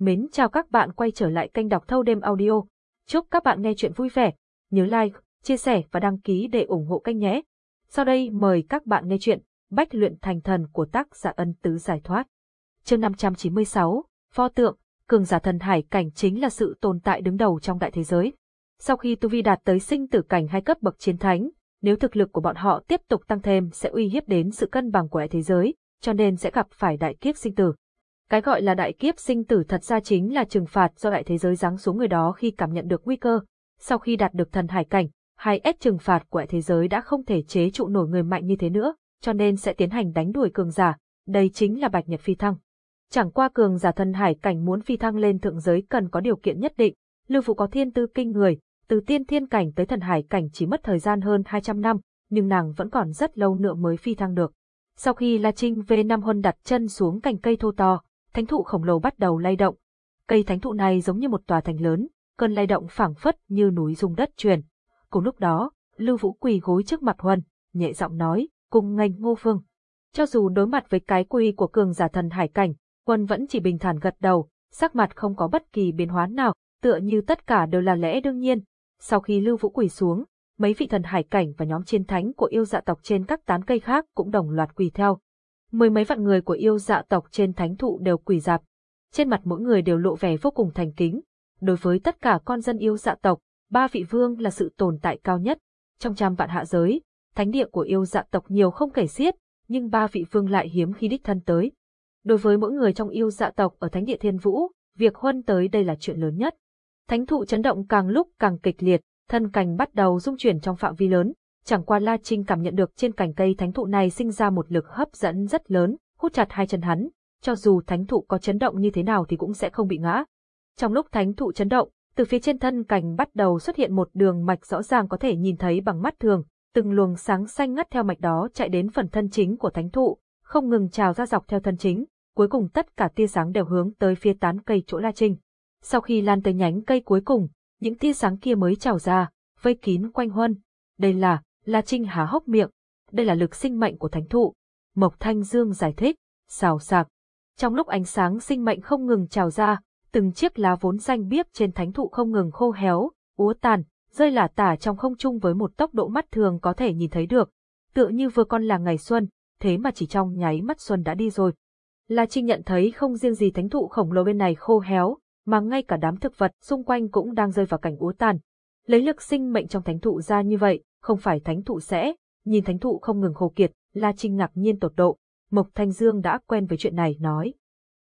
Mến chào các bạn quay trở lại kênh đọc thâu đêm audio. Chúc các bạn nghe chuyện vui vẻ. Nhớ like, chia sẻ và đăng ký để ủng hộ kênh nhé. Sau đây mời các bạn nghe chuyện Bách luyện thành thần của tác giả ân tứ giải thoát. Chương 596, Pho tượng, cường giả thần hải cảnh chính là sự tồn tại đứng đầu trong đại thế giới. Sau khi tu vi đạt tới sinh tử cảnh hai cấp bậc chiến thánh, nếu thực lực của bọn họ tiếp tục tăng thêm sẽ uy hiếp đến sự cân bằng của đại thế giới, cho nên sẽ gặp phải đại kiếp sinh tử. Cái gọi là đại kiếp sinh tử thật ra chính là trừng phạt do đại thế giới giáng xuống người đó khi cảm nhận được nguy cơ. Sau khi đạt được thần hải cảnh, hai ép trừng phạt của đại thế giới đã không thể chế trụ nổi người mạnh như thế nữa, cho nên sẽ tiến hành đánh đuổi cường giả. Đây chính là bạch nhật phi thăng. Chẳng qua cường giả thần hải cảnh muốn phi thăng lên thượng giới cần có điều kiện nhất định. Lưu Vũ có thiên tư kinh người, từ tiên thiên cảnh tới thần hải cảnh chỉ mất thời gian hơn 200 năm, nhưng nàng vẫn còn rất lâu nữa mới phi thăng được. Sau khi La Trinh về Nam Huân đặt chân xuống cành cây thô to, thánh thụ khổng lồ bắt đầu lay động. Cây thánh thụ này giống như một tòa thành lớn, cơn lay động phảng phất như núi rung đất chuyển. Cùng lúc đó, Lưu Vũ quỳ gối trước mặt Huân, nhẹ giọng nói, cùng ngành ngô phương. Cho dù đối mặt với cái quy của cường giả thần hải cảnh, Huân vẫn chỉ bình thản gật đầu, sắc mặt không có bất kỳ biến hóa nào, tựa như tất cả đều là lẽ đương nhiên. Sau khi Lưu Vũ quỳ xuống, mấy vị thần hải cảnh và nhóm chiến thánh của yêu dạ tộc trên các tán cây khác cũng đồng loạt quỳ theo mười mấy vạn người của yêu dạ tộc trên thánh thụ đều quỳ dạp. Trên mặt mỗi người đều lộ vẻ vô cùng thành kính. Đối với tất cả con dân yêu dạ tộc, ba vị vương là sự tồn tại cao nhất. Trong trăm vạn hạ giới, thánh địa của yêu dạ tộc nhiều không kể xiết, nhưng ba vị vương lại hiếm khi đích thân tới. Đối với mỗi người trong yêu dạ tộc ở thánh địa thiên vũ, việc huân tới đây là chuyện lớn nhất. Thánh thụ chấn động càng lúc càng kịch liệt, thân cành bắt đầu rung chuyển trong phạm vi lớn, Chẳng qua La Trinh cảm nhận được trên cành cây thánh thụ này sinh ra một lực hấp dẫn rất lớn, hút chặt hai chân hắn, cho dù thánh thụ có chấn động như thế nào thì cũng sẽ không bị ngã. Trong lúc thánh thụ chấn động, từ phía trên thân cành bắt đầu xuất hiện một đường mạch rõ ràng có thể nhìn thấy bằng mắt thường, từng luồng sáng xanh ngắt theo mạch đó chạy đến phần thân chính của thánh thụ, không ngừng trào ra dọc theo thân chính, cuối cùng tất cả tia sáng đều hướng tới phía tán cây chỗ La Trinh. Sau khi lan tới nhánh cây cuối cùng, những tia sáng kia mới trào ra, vây kín quanh Huân. Đây là La Trinh há hốc miệng, đây là lực sinh mệnh của thánh thụ. Mộc Thanh Dương giải thích, xào sạc. Trong lúc ánh sáng sinh mệnh không ngừng trào ra, từng chiếc lá vốn xanh biếc trên thánh thụ không ngừng khô héo, úa tàn, rơi lả tả trong không trung với một tốc độ mắt thường có thể nhìn thấy được. Tựa như vừa con là ngày xuân, thế mà chỉ trong nháy mắt xuân đã đi rồi. La Trinh nhận thấy không riêng gì thánh thụ khổng lồ bên này khô héo, mà ngay cả đám thực vật xung quanh cũng đang rơi vào cảnh úa tàn. Lấy lực sinh mệnh trong thánh thụ ra như vậy, không phải thánh thụ sẽ, nhìn thánh thụ không ngừng khô kiệt, La Trinh ngạc nhiên tột độ, Mộc Thanh Dương đã quen với chuyện này nói.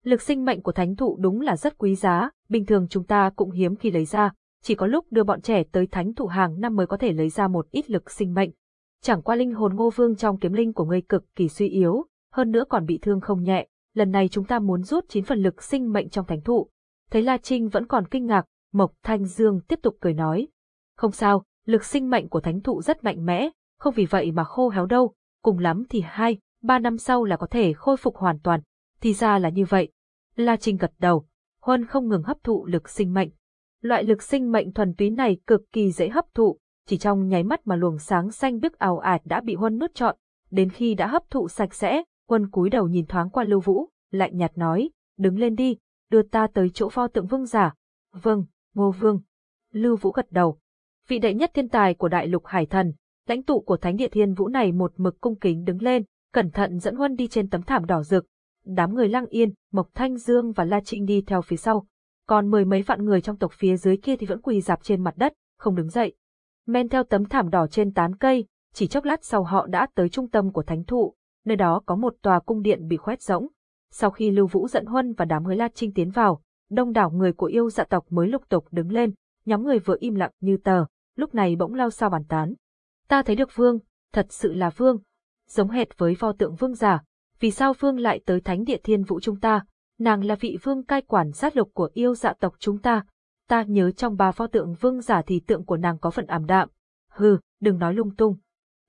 Lực sinh mệnh của thánh thụ đúng là rất quý giá, bình thường chúng ta cũng hiếm khi lấy ra, chỉ có lúc đưa bọn trẻ tới thánh thụ hàng năm mới có thể lấy ra một ít lực sinh mệnh. Chẳng qua linh hồn ngô vương trong kiếm linh của ngươi cực kỳ suy yếu, hơn nữa còn bị thương không nhẹ, lần này chúng ta muốn rút chín phần lực sinh mệnh trong thánh thụ. Thấy La Trinh vẫn còn kinh ngạc, Mộc Thanh Dương tiếp tục cười nói. Không sao, lực sinh mệnh của thánh thụ rất mạnh mẽ, không vì vậy mà khô héo đâu, cùng lắm thì hai, ba năm sau là có thể khôi phục hoàn toàn. Thì ra là như vậy. La Trinh gật đầu, Huân không ngừng hấp thụ lực sinh mệnh. Loại lực sinh mệnh thuần túy này cực kỳ dễ hấp thụ, chỉ trong nháy mắt mà luồng sáng xanh biếc ảo ạt đã bị Huân nuốt trọn, đến khi đã hấp thụ sạch sẽ, Huân cúi đầu nhìn thoáng qua Lưu Vũ, lạnh nhạt nói, đứng lên đi, đưa ta tới chỗ pho tượng vương giả. Vâng, Ngô Vương. Lưu Vũ gật đầu, vị đệ nhất thiên tài của đại lục hải thần, lãnh tụ của thánh địa thiên vũ này một mực cung kính đứng lên, cẩn thận dẫn Huân đi trên tấm thảm đỏ rực. Đám người Lăng Yên, Mộc Thanh Dương và La Trịnh đi theo phía sau, còn mười mấy vạn người trong tộc phía dưới kia thì vẫn quỳ dạp trên mặt đất, không đứng dậy. Men theo tấm thảm đỏ trên tán cây, chỉ chốc lát sau họ đã tới trung tâm của thánh thụ, nơi đó có một tòa cung điện bị khoét rỗng. Sau khi Lưu Vũ dẫn Huân và đám người La Trinh tiến vào, đông đảo người của yêu dạ tộc mới lục tục đứng lên, nhóm người vừa im lặng như tờ, lúc này bỗng lao sao bàn tán. Ta thấy được vương, thật sự là vương, giống hệt với pho tượng vương giả, vì sao vương lại tới thánh địa thiên vũ chúng ta, nàng là vị vương cai quản sát lục của yêu dạ tộc chúng ta, ta nhớ trong ba pho tượng vương giả thì tượng của nàng có phần ảm đạm, hừ, đừng nói lung tung,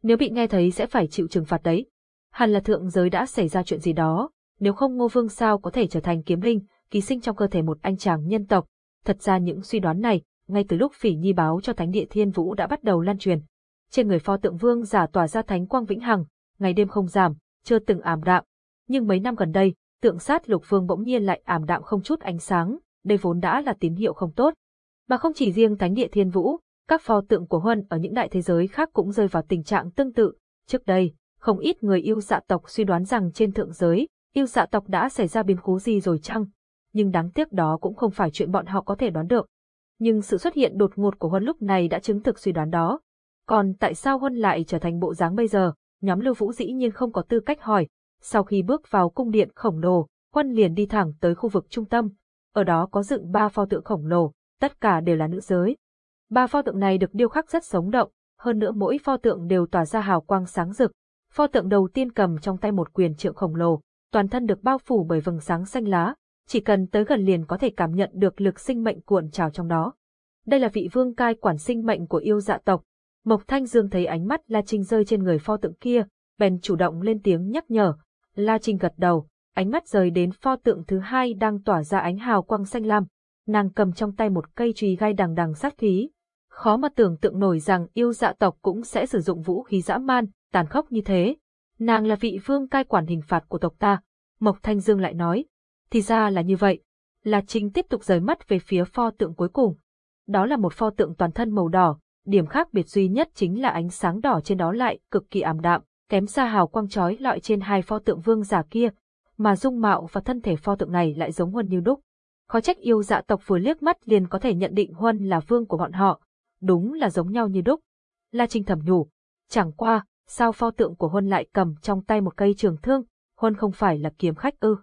nếu bị nghe thấy sẽ phải chịu trừng phạt đấy. Hẳn là thượng giới đã xảy ra chuyện gì đó, nếu không ngô vương sao có thể trở thành kiếm linh, ký sinh trong cơ thể một anh chàng nhân tộc. Thật ra những suy đoán này, ngay từ lúc Phỉ Nhi báo cho Thánh địa Thiên Vũ đã bắt đầu lan truyền. Trên người pho tượng vương giả tỏa ra thánh quang vĩnh hằng, ngày đêm không giảm, chưa từng ảm đạm. Nhưng mấy năm gần đây, tượng sát lục vương bỗng nhiên lại ảm đạm không chút ánh sáng, đây vốn đã là tín hiệu không tốt. Mà không chỉ riêng Thánh địa Thiên Vũ, các pho tượng của Huân ở những đại thế giới khác cũng rơi vào tình trạng tương tự. Trước đây, không ít người yêu dạ tộc suy đoán rằng trên thượng giới, yêu dạ tộc đã xảy ra biến cố gì rồi chăng? Nhưng đáng tiếc đó cũng không phải chuyện bọn họ có thể đoán được. Nhưng sự xuất hiện đột ngột của Huân lúc này đã chứng thực suy đoán đó. Còn tại sao Huân lại trở thành bộ dáng bây giờ? Nhóm Lưu Vũ dĩ nhiên không có tư cách hỏi. Sau khi bước vào cung điện khổng lồ, Huân liền đi thẳng tới khu vực trung tâm. Ở đó có dựng ba pho tượng khổng lồ, tất cả đều là nữ giới. Ba pho tượng này được điêu khắc rất sống động, hơn nữa mỗi pho tượng đều tỏa ra hào quang sáng rực. Pho tượng đầu tiên cầm trong tay một quyền trượng khổng lồ, toàn thân được bao phủ bởi vầng sáng xanh lá, chỉ cần tới gần liền có thể cảm nhận được lực sinh mệnh cuộn trào trong đó. Đây là vị vương cai quản sinh mệnh của yêu dạ tộc. Mộc Thanh Dương thấy ánh mắt La Trinh rơi trên người pho tượng kia, bèn chủ động lên tiếng nhắc nhở. La Trinh gật đầu, ánh mắt rời đến pho tượng thứ hai đang tỏa ra ánh hào quang xanh lam. Nàng cầm trong tay một cây chùy gai đằng đằng sát khí. Khó mà tưởng tượng nổi rằng yêu dạ tộc cũng sẽ sử dụng vũ khí dã man, tàn khốc như thế. Nàng là vị vương cai quản hình phạt của tộc ta. Mộc Thanh Dương lại nói. Thì ra là như vậy. La Trinh tiếp tục rời mắt về phía pho tượng cuối cùng. Đó là một pho tượng toàn thân màu đỏ, điểm khác biệt duy nhất chính là ánh sáng đỏ trên đó lại cực kỳ ảm đạm, kém xa hào quang chói lọi trên hai pho tượng vương giả kia, mà dung mạo và thân thể pho tượng này lại giống Huân như đúc. Khó trách yêu dạ tộc vừa liếc mắt liền có thể nhận định Huân là vương của bọn họ, đúng là giống nhau như đúc. La Trinh thầm nhủ, chẳng qua, sao pho tượng của Huân lại cầm trong tay một cây trường thương, Huân không phải là kiếm khách ư.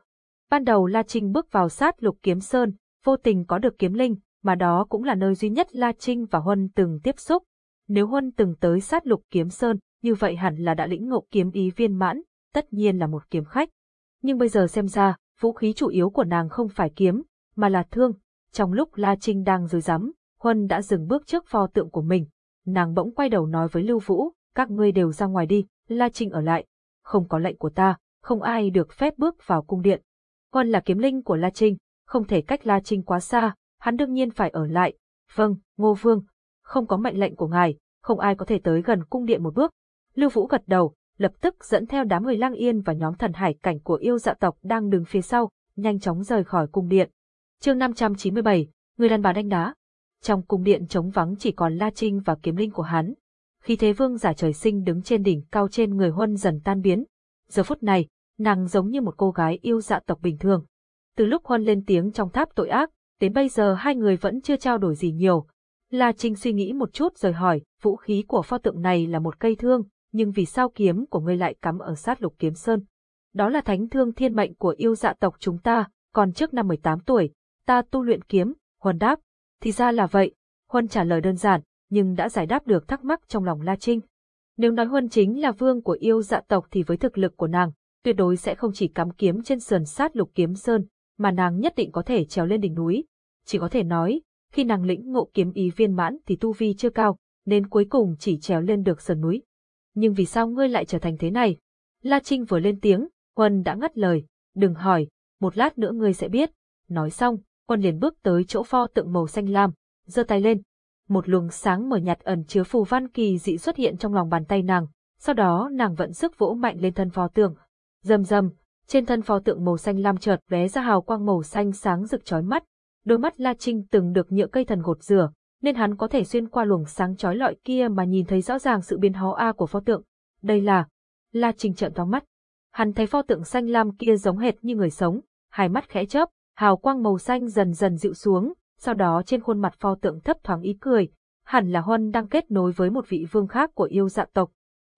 Ban đầu La Trinh bước vào sát lục kiếm sơn, vô tình có được kiếm linh, mà đó cũng là nơi duy nhất La Trinh và Huân từng tiếp xúc. Nếu Huân từng tới sát lục kiếm sơn, như vậy hẳn là đã lĩnh ngộ kiếm ý viên mãn, tất nhiên là một kiếm khách. Nhưng bây giờ xem ra, vũ khí chủ yếu của nàng không phải kiếm, mà là thương. Trong lúc La Trinh đang rối rắm, Huân đã dừng bước trước pho tượng của mình. Nàng bỗng quay đầu nói với Lưu Vũ, các ngươi đều ra ngoài đi, La Trinh ở lại. Không có lệnh của ta, không ai được phép bước vào cung điện. Huân là kiếm linh của La Trinh, không thể cách La Trinh quá xa, hắn đương nhiên phải ở lại. Vâng, Ngô Vương, không có mệnh lệnh của ngài, không ai có thể tới gần cung điện một bước. Lưu Vũ gật đầu, lập tức dẫn theo đám người lang yên và nhóm thần hải cảnh của yêu dạ tộc đang đứng phía sau, nhanh chóng rời khỏi cung điện. chương 597, người đàn bà đánh đá. Trong cung điện trống vắng chỉ còn La Trinh và kiếm linh của hắn. Khi thế vương giả trời sinh đứng trên đỉnh cao trên người huân dần tan biến. Giờ phút này, nàng giống như một cô gái yêu dạ tộc bình thường. Từ lúc huân lên tiếng trong tháp tội ác, đến bây giờ hai người vẫn chưa trao đổi gì nhiều. La Trinh suy nghĩ một chút rồi hỏi, vũ khí của pho tượng này là một cây thương, nhưng vì sao kiếm của ngươi lại cắm ở sát lục kiếm sơn? Đó là thánh thương thiên mệnh của yêu dạ tộc chúng ta, còn trước năm 18 tuổi, ta tu luyện kiếm, Huân đáp. Thì ra là vậy, Huân trả lời đơn giản, nhưng đã giải đáp được thắc mắc trong lòng La Trinh. Nếu nói Huân chính là vương của yêu dạ tộc thì với thực lực của nàng, tuyệt đối sẽ không chỉ cắm kiếm trên sườn sát lục kiếm sơn, mà nàng nhất định có thể trèo lên đỉnh núi. Chỉ có thể nói, khi nàng lĩnh ngộ kiếm ý viên mãn thì tu vi chưa cao, nên cuối cùng chỉ trèo lên được sườn núi. Nhưng vì sao ngươi lại trở thành thế này? La Trinh vừa lên tiếng, Huân đã ngắt lời, đừng hỏi, một lát nữa ngươi sẽ biết. Nói xong, Huân liền bước tới chỗ pho tượng màu xanh lam, giơ tay lên. Một luồng sáng mờ nhạt ẩn chứa phù văn kỳ dị xuất hiện trong lòng bàn tay nàng, sau đó nàng vận sức vỗ mạnh lên thân pho tượng. Rầm rầm, trên thân pho tượng màu xanh lam chợt vé ra hào quang màu xanh sáng rực chói mắt. Đôi mắt La Trinh từng được nhựa cây thần gột rửa, nên hắn có thể xuyên qua luồng sáng chói lọi kia mà nhìn thấy rõ ràng sự biến hóa a của pho tượng. Đây là... La Trinh trợn to mắt. Hắn thấy pho tượng xanh lam kia giống hệt như người sống, hai mắt khẽ chớp, hào quang màu xanh dần dần dịu xuống, sau đó trên khuôn mặt pho tượng thấp thoáng ý cười, hẳn là Huân đang kết nối với một vị vương khác của yêu dạ tộc.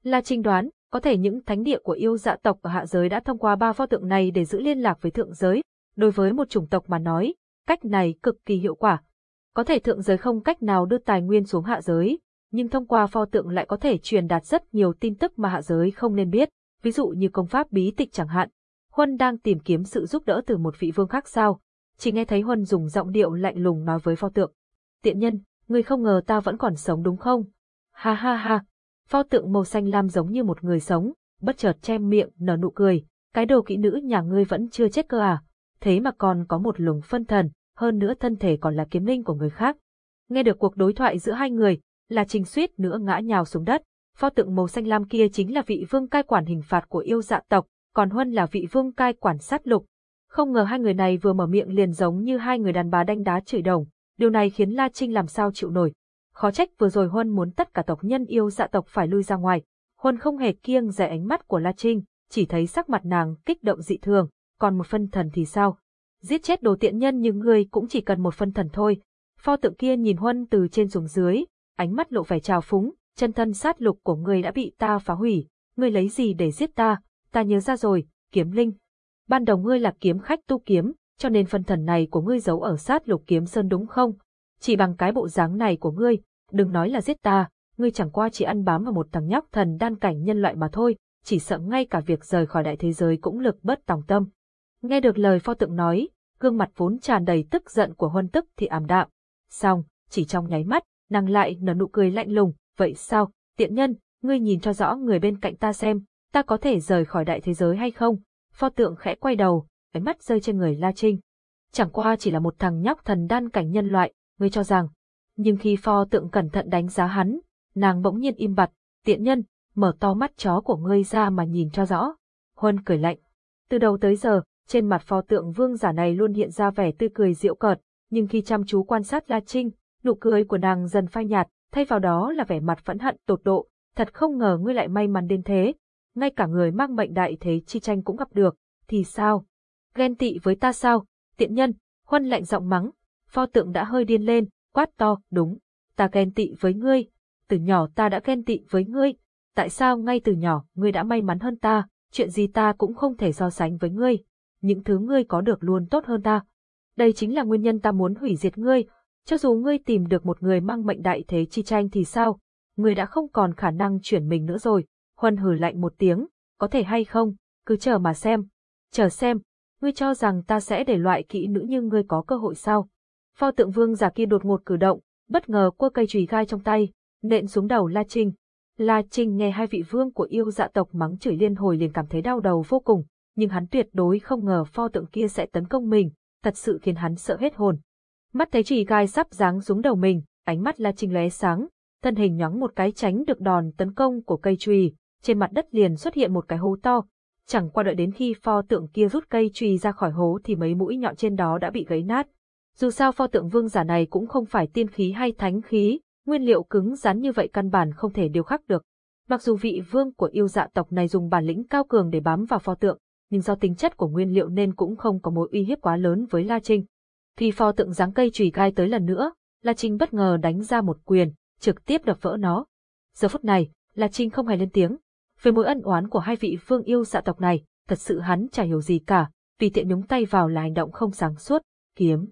La Trinh đoán, có thể những thánh địa của yêu dạ tộc ở hạ giới đã thông qua ba pho tượng này để giữ liên lạc với thượng giới. Đối với một chủng tộc mà nói, cách này cực kỳ hiệu quả. Có thể thượng giới không cách nào đưa tài nguyên xuống hạ giới, nhưng thông qua pho tượng lại có thể truyền đạt rất nhiều tin tức mà hạ giới không nên biết, ví dụ như công pháp bí tịch chẳng hạn. Huân đang tìm kiếm sự giúp đỡ từ một vị vương khác sao? Chỉ nghe thấy Huân dùng giọng điệu lạnh lùng nói với pho tượng. Tiện nhân, ngươi không ngờ ta vẫn còn sống đúng không? Ha ha ha, pho tượng màu xanh lam giống như một người sống, bất chợt che miệng nở nụ cười, cái đồ kỹ nữ nhà ngươi vẫn chưa chết cơ à? Thế mà còn có một luồng phân thần, hơn nữa thân thể còn là kiếm linh của người khác. Nghe được cuộc đối thoại giữa hai người, là trình suýt nữa ngã nhào xuống đất. Pho tượng màu xanh lam kia chính là vị vương cai quản hình phạt của yêu dạ tộc, còn Huân là vị vương cai quản sát lục. Không ngờ hai người này vừa mở miệng liền giống như hai người đàn bà đanh đá chửi đồng, điều này khiến La Trinh làm sao chịu nổi. Khó trách vừa rồi Huân muốn tất cả tộc nhân yêu dạ tộc phải lui ra ngoài. Huân không hề kiêng rẻ ánh mắt của La Trinh, chỉ thấy sắc mặt nàng kích động dị thường, còn một phân thần thì sao? Giết chết đồ tiện nhân như ngươi cũng chỉ cần một phân thần thôi. Pho tượng kia nhìn Huân từ trên xuống dưới, ánh mắt lộ vẻ trào phúng, chân thân sát lục của ngươi đã bị ta phá hủy, ngươi lấy gì để giết ta, ta nhớ ra rồi, kiếm linh. Ban đầu ngươi là kiếm khách tu kiếm, cho nên phân thần này của ngươi giấu ở sát lục kiếm sơn đúng không? Chỉ bằng cái bộ dáng này của ngươi, đừng nói là giết ta, ngươi chẳng qua chỉ ăn bám vào một thằng nhóc thần đan cảnh nhân loại mà thôi, chỉ sợ ngay cả việc rời khỏi đại thế giới cũng lực bất tòng tâm. Nghe được lời pho tượng nói, gương mặt vốn tràn đầy tức giận của huân tức thì ảm đạm. Xong, chỉ trong nháy mắt, nàng lại nở nụ cười lạnh lùng, vậy sao, tiện nhân, ngươi nhìn cho rõ người bên cạnh ta xem, ta có thể rời khỏi đại thế giới hay không? Pho tượng khẽ quay đầu, ánh mắt rơi trên người La Trinh. Chẳng qua chỉ là một thằng nhóc thần đan cảnh nhân loại, ngươi cho rằng. Nhưng khi pho tượng cẩn thận đánh giá hắn, nàng bỗng nhiên im bặt, tiện nhân, mở to mắt chó của ngươi ra mà nhìn cho rõ. Huân cười lạnh. Từ đầu tới giờ, trên mặt pho tượng vương giả này luôn hiện ra vẻ tươi cười diệu cợt, nhưng khi chăm chú quan sát La Trinh, nụ cười của nàng dần phai nhạt, thay vào đó là vẻ mặt phẫn hận tột độ, thật không ngờ ngươi lại may mắn đến thế, ngay cả người mang mệnh đại thế chi tranh cũng gặp được, thì sao? Ghen tị với ta sao? Tiện nhân, huân lạnh giọng mắng, pho tượng đã hơi điên lên, quát to, đúng, ta ghen tị với ngươi, từ nhỏ ta đã ghen tị với ngươi, tại sao ngay từ nhỏ ngươi đã may mắn hơn ta, chuyện gì ta cũng không thể so sánh với ngươi, những thứ ngươi có được luôn tốt hơn ta. Đây chính là nguyên nhân ta muốn hủy diệt ngươi, cho dù ngươi tìm được một người mang mệnh đại thế chi tranh thì sao, ngươi đã không còn khả năng chuyển mình nữa rồi. Huân hử lạnh một tiếng, có thể hay không, cứ chờ mà xem. Chờ xem, ngươi cho rằng ta sẽ để loại kỹ nữ như ngươi có cơ hội sao? Pho tượng vương giả kia đột ngột cử động, bất ngờ quơ cây chùy gai trong tay, nện xuống đầu La Trinh. La Trinh nghe hai vị vương của yêu dạ tộc mắng chửi liên hồi liền cảm thấy đau đầu vô cùng, nhưng hắn tuyệt đối không ngờ pho tượng kia sẽ tấn công mình, thật sự khiến hắn sợ hết hồn. Mắt thấy chùy gai sắp giáng xuống đầu mình, ánh mắt La Trinh lóe sáng, thân hình nhoáng một cái tránh được đòn tấn công của cây chùy, trên mặt đất liền xuất hiện một cái hố to. Chẳng qua đợi đến khi pho tượng kia rút cây chùy ra khỏi hố thì mấy mũi nhọn trên đó đã bị gãy nát. Dù sao pho tượng vương giả này cũng không phải tiên khí hay thánh khí, nguyên liệu cứng rắn như vậy căn bản không thể điều khắc được. Mặc dù vị vương của yêu dạ tộc này dùng bản lĩnh cao cường để bám vào pho tượng, nhưng do tính chất của nguyên liệu nên cũng không có mối uy hiếp quá lớn với La Trinh. Khi pho tượng giáng cây chùy gai tới lần nữa, La Trinh bất ngờ đánh ra một quyền, trực tiếp đập vỡ nó. Giờ phút này, La Trinh không hề lên tiếng. Về mối ân oán của hai vị vương yêu dạ tộc này, thật sự hắn chả hiểu gì cả, vì tiện nhúng tay vào là hành động không sáng suốt, kiếm.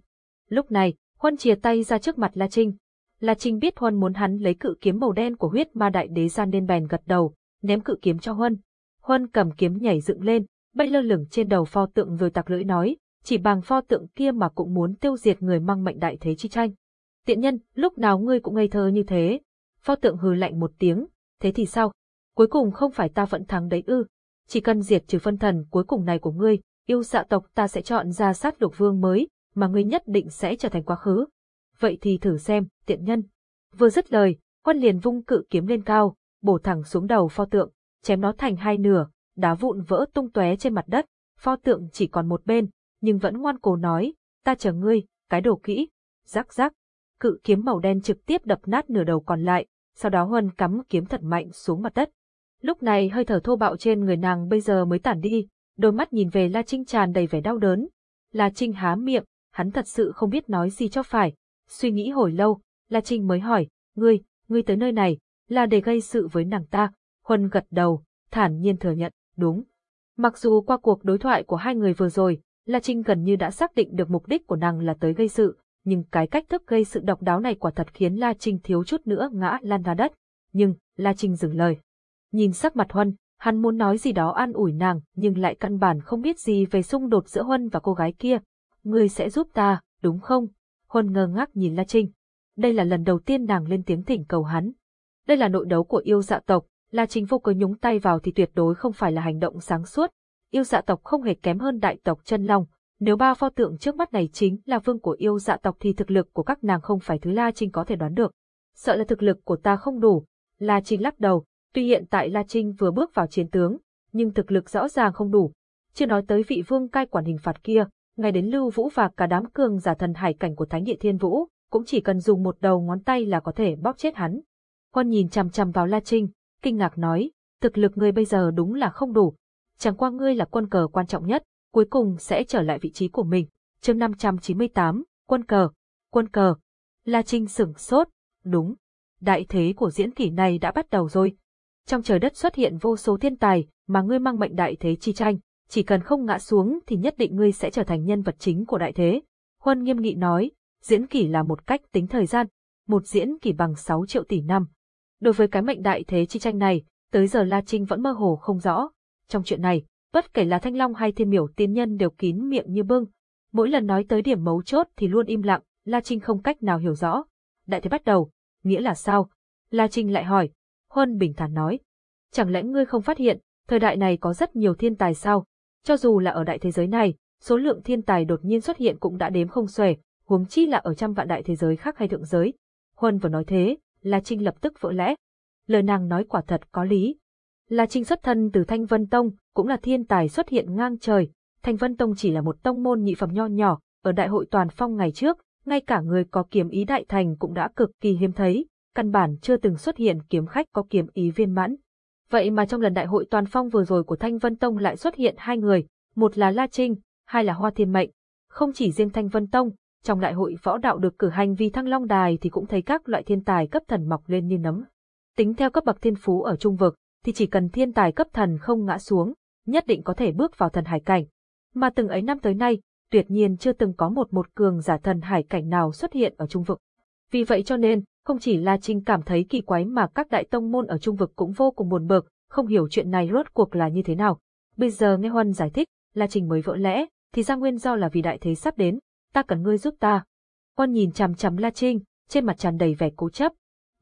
Lúc này, Huân chìa tay ra trước mặt La Trinh. La Trinh biết Huân muốn hắn lấy cự kiếm màu đen của huyết ma đại đế ra nên bèn gật đầu, ném cự kiếm cho Huân. Huân cầm kiếm nhảy dựng lên, bay lơ lửng trên đầu pho tượng rồi tặc lưỡi nói, chỉ bằng pho tượng kia mà cũng muốn tiêu diệt người mang mệnh đại thế chi tranh. Tiện nhân, lúc nào ngươi cũng ngây thơ như thế. Pho tượng hừ lạnh một tiếng, thế thì sao? Cuối cùng không phải ta vẫn thắng đấy ư. Chỉ cần diệt trừ phân thần cuối cùng này của ngươi, yêu dạ tộc ta sẽ chọn ra sát lục vương mới, mà ngươi nhất định sẽ trở thành quá khứ. Vậy thì thử xem, tiện nhân. Vừa dứt lời, quan liền vung cự kiếm lên cao, bổ thẳng xuống đầu pho tượng, chém nó thành hai nửa, đá vụn vỡ tung tóe trên mặt đất, pho tượng chỉ còn một bên, nhưng vẫn ngoan cố nói, ta chờ ngươi, cái đồ kỹ, rắc rắc. Cự kiếm màu đen trực tiếp đập nát nửa đầu còn lại, sau đó Huân cắm kiếm thật mạnh xuống mặt đất. Lúc này hơi thở thô bạo trên người nàng bây giờ mới tản đi, đôi mắt nhìn về La Trinh tràn đầy vẻ đau đớn. La Trinh há miệng, hắn thật sự không biết nói gì cho phải. Suy nghĩ hồi lâu, La Trinh mới hỏi, ngươi, ngươi tới nơi này, là để gây sự với nàng ta. Huân gật đầu, thản nhiên thừa nhận, đúng. Mặc dù qua cuộc đối thoại của hai người vừa rồi, La Trinh gần như đã xác định được mục đích của nàng là tới gây sự, nhưng cái cách thức gây sự độc đáo này quả thật khiến La Trinh thiếu chút nữa ngã lăn ra đất. Nhưng, La Trinh dừng lời. Nhìn sắc mặt Huân, hắn muốn nói gì đó an ủi nàng, nhưng lại căn bản không biết gì về xung đột giữa Huân và cô gái kia. Ngươi sẽ giúp ta, đúng không? Huân ngơ ngác nhìn La Trinh. Đây là lần đầu tiên nàng lên tiếng thỉnh cầu hắn. Đây là nội đấu của yêu dạ tộc, La Trinh vô cớ nhúng tay vào thì tuyệt đối không phải là hành động sáng suốt. Yêu dạ tộc không hề kém hơn đại tộc chân long, nếu ba pho tượng trước mắt này chính là vương của yêu dạ tộc thì thực lực của các nàng không phải thứ La Trinh có thể đoán được. Sợ là thực lực của ta không đủ. La Trinh lắc đầu, tuy hiện tại La Trinh vừa bước vào chiến tướng, nhưng thực lực rõ ràng không đủ. Chưa nói tới vị vương cai quản hình phạt kia, ngay đến Lưu Vũ và cả đám cường giả thần hải cảnh của Thánh địa Thiên Vũ, cũng chỉ cần dùng một đầu ngón tay là có thể bóp chết hắn. Quân nhìn chằm chằm vào La Trinh, kinh ngạc nói, thực lực ngươi bây giờ đúng là không đủ. Chẳng qua ngươi là quân cờ quan trọng nhất, cuối cùng sẽ trở lại vị trí của mình. chương 598, quân cờ, quân cờ. La Trinh sửng sốt, đúng. Đại thế của diễn kỷ này đã bắt đầu rồi. Trong trời đất xuất hiện vô số thiên tài, mà ngươi mang mệnh đại thế chi tranh, chỉ cần không ngã xuống thì nhất định ngươi sẽ trở thành nhân vật chính của đại thế. Huân nghiêm nghị nói, diễn kỷ là một cách tính thời gian, một diễn kỷ bằng 6 triệu tỷ năm. Đối với cái mệnh đại thế chi tranh này, tới giờ La Trinh vẫn mơ hồ không rõ. Trong chuyện này, bất kể là Thanh Long hay Thiên Miểu tiên nhân đều kín miệng như bưng. Mỗi lần nói tới điểm mấu chốt thì luôn im lặng, La Trinh không cách nào hiểu rõ. Đại thế bắt đầu, nghĩa là sao? La Trinh lại hỏi. Huân bình thản nói. Chẳng lẽ ngươi không phát hiện, thời đại này có rất nhiều thiên tài sao? Cho dù là ở đại thế giới này, số lượng thiên tài đột nhiên xuất hiện cũng đã đếm không xuể, huống chi là ở trăm vạn đại thế giới khác hay thượng giới. Huân vừa nói thế, La Trinh lập tức vỡ lẽ. Lời nàng nói quả thật có lý. La Trinh xuất thân từ Thanh Vân Tông, cũng là thiên tài xuất hiện ngang trời. Thanh Vân Tông chỉ là một tông môn nhị phẩm nho nhỏ, ở đại hội toàn phong ngày trước, ngay cả người có kiếm ý đại thành cũng đã cực kỳ hiếm thấy, căn bản chưa từng xuất hiện kiếm khách có kiếm ý viên mãn. Vậy mà trong lần đại hội toàn phong vừa rồi của Thanh Vân Tông lại xuất hiện hai người, một là La Trinh, hai là Hoa Thiên Mệnh. Không chỉ riêng Thanh Vân Tông, trong đại hội võ đạo được cử hành vì Thăng Long Đài thì cũng thấy các loại thiên tài cấp thần mọc lên như nấm. Tính theo cấp bậc thiên phú ở trung vực, thì chỉ cần thiên tài cấp thần không ngã xuống, nhất định có thể bước vào thần hải cảnh. Mà từng ấy năm tới nay, tuyệt nhiên chưa từng có một một cường giả thần hải cảnh nào xuất hiện ở trung vực. Vì vậy cho nên, không chỉ La Trinh cảm thấy kỳ quái mà các đại tông môn ở trung vực cũng vô cùng buồn bực, không hiểu chuyện này rốt cuộc là như thế nào. Bây giờ nghe Huân giải thích, La Trinh mới vỡ lẽ, thì ra nguyên do là vì đại thế sắp đến, ta cần ngươi giúp ta. Huân nhìn chằm chằm La Trinh, trên mặt tràn đầy vẻ cố chấp.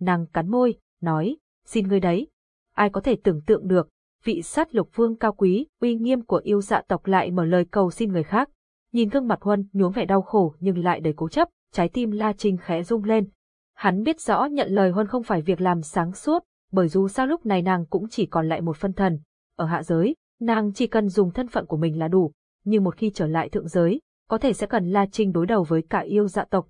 Nàng cắn môi, nói, xin ngươi đấy. Ai có thể tưởng tượng được, vị sát lục vương cao quý, uy nghiêm của yêu dạ tộc lại mở lời cầu xin người khác. Nhìn gương mặt Huân nhuốm vẻ đau khổ nhưng lại đầy cố chấp, trái tim La Trinh khẽ rung lên. Hắn biết rõ nhận lời Huân không phải việc làm sáng suốt, bởi dù sao lúc này nàng cũng chỉ còn lại một phân thần. Ở hạ giới, nàng chỉ cần dùng thân phận của mình là đủ, nhưng một khi trở lại thượng giới, có thể sẽ cần La Trinh đối đầu với cả yêu dạ tộc.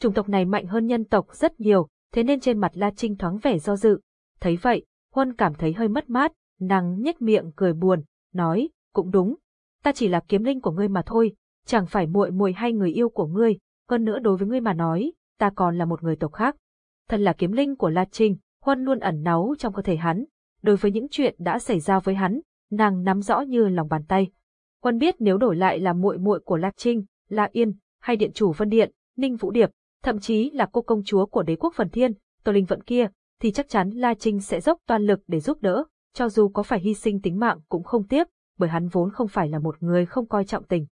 Chủng tộc này mạnh hơn nhân tộc rất nhiều, thế nên trên mặt La Trinh thoáng vẻ do dự. Thấy vậy, Huân cảm thấy hơi mất mát, nàng nhếch miệng cười buồn, nói, cũng đúng, ta chỉ là kiếm linh của ngươi mà thôi, chẳng phải muội muội hay người yêu của ngươi, hơn nữa đối với ngươi mà nói, ta còn là một người tộc khác. Thân là kiếm linh của La Trinh, Huân luôn ẩn náu trong cơ thể hắn. Đối với những chuyện đã xảy ra với hắn, nàng nắm rõ như lòng bàn tay. Huân biết nếu đổi lại là muội muội của La Trinh, La Yên, hay điện chủ Vân Điện, Ninh Vũ Điệp, thậm chí là cô công chúa của đế quốc Phần Thiên, Tô Linh Vận kia, thì chắc chắn La Trinh sẽ dốc toàn lực để giúp đỡ, cho dù có phải hy sinh tính mạng cũng không tiếc, bởi hắn vốn không phải là một người không coi trọng tình.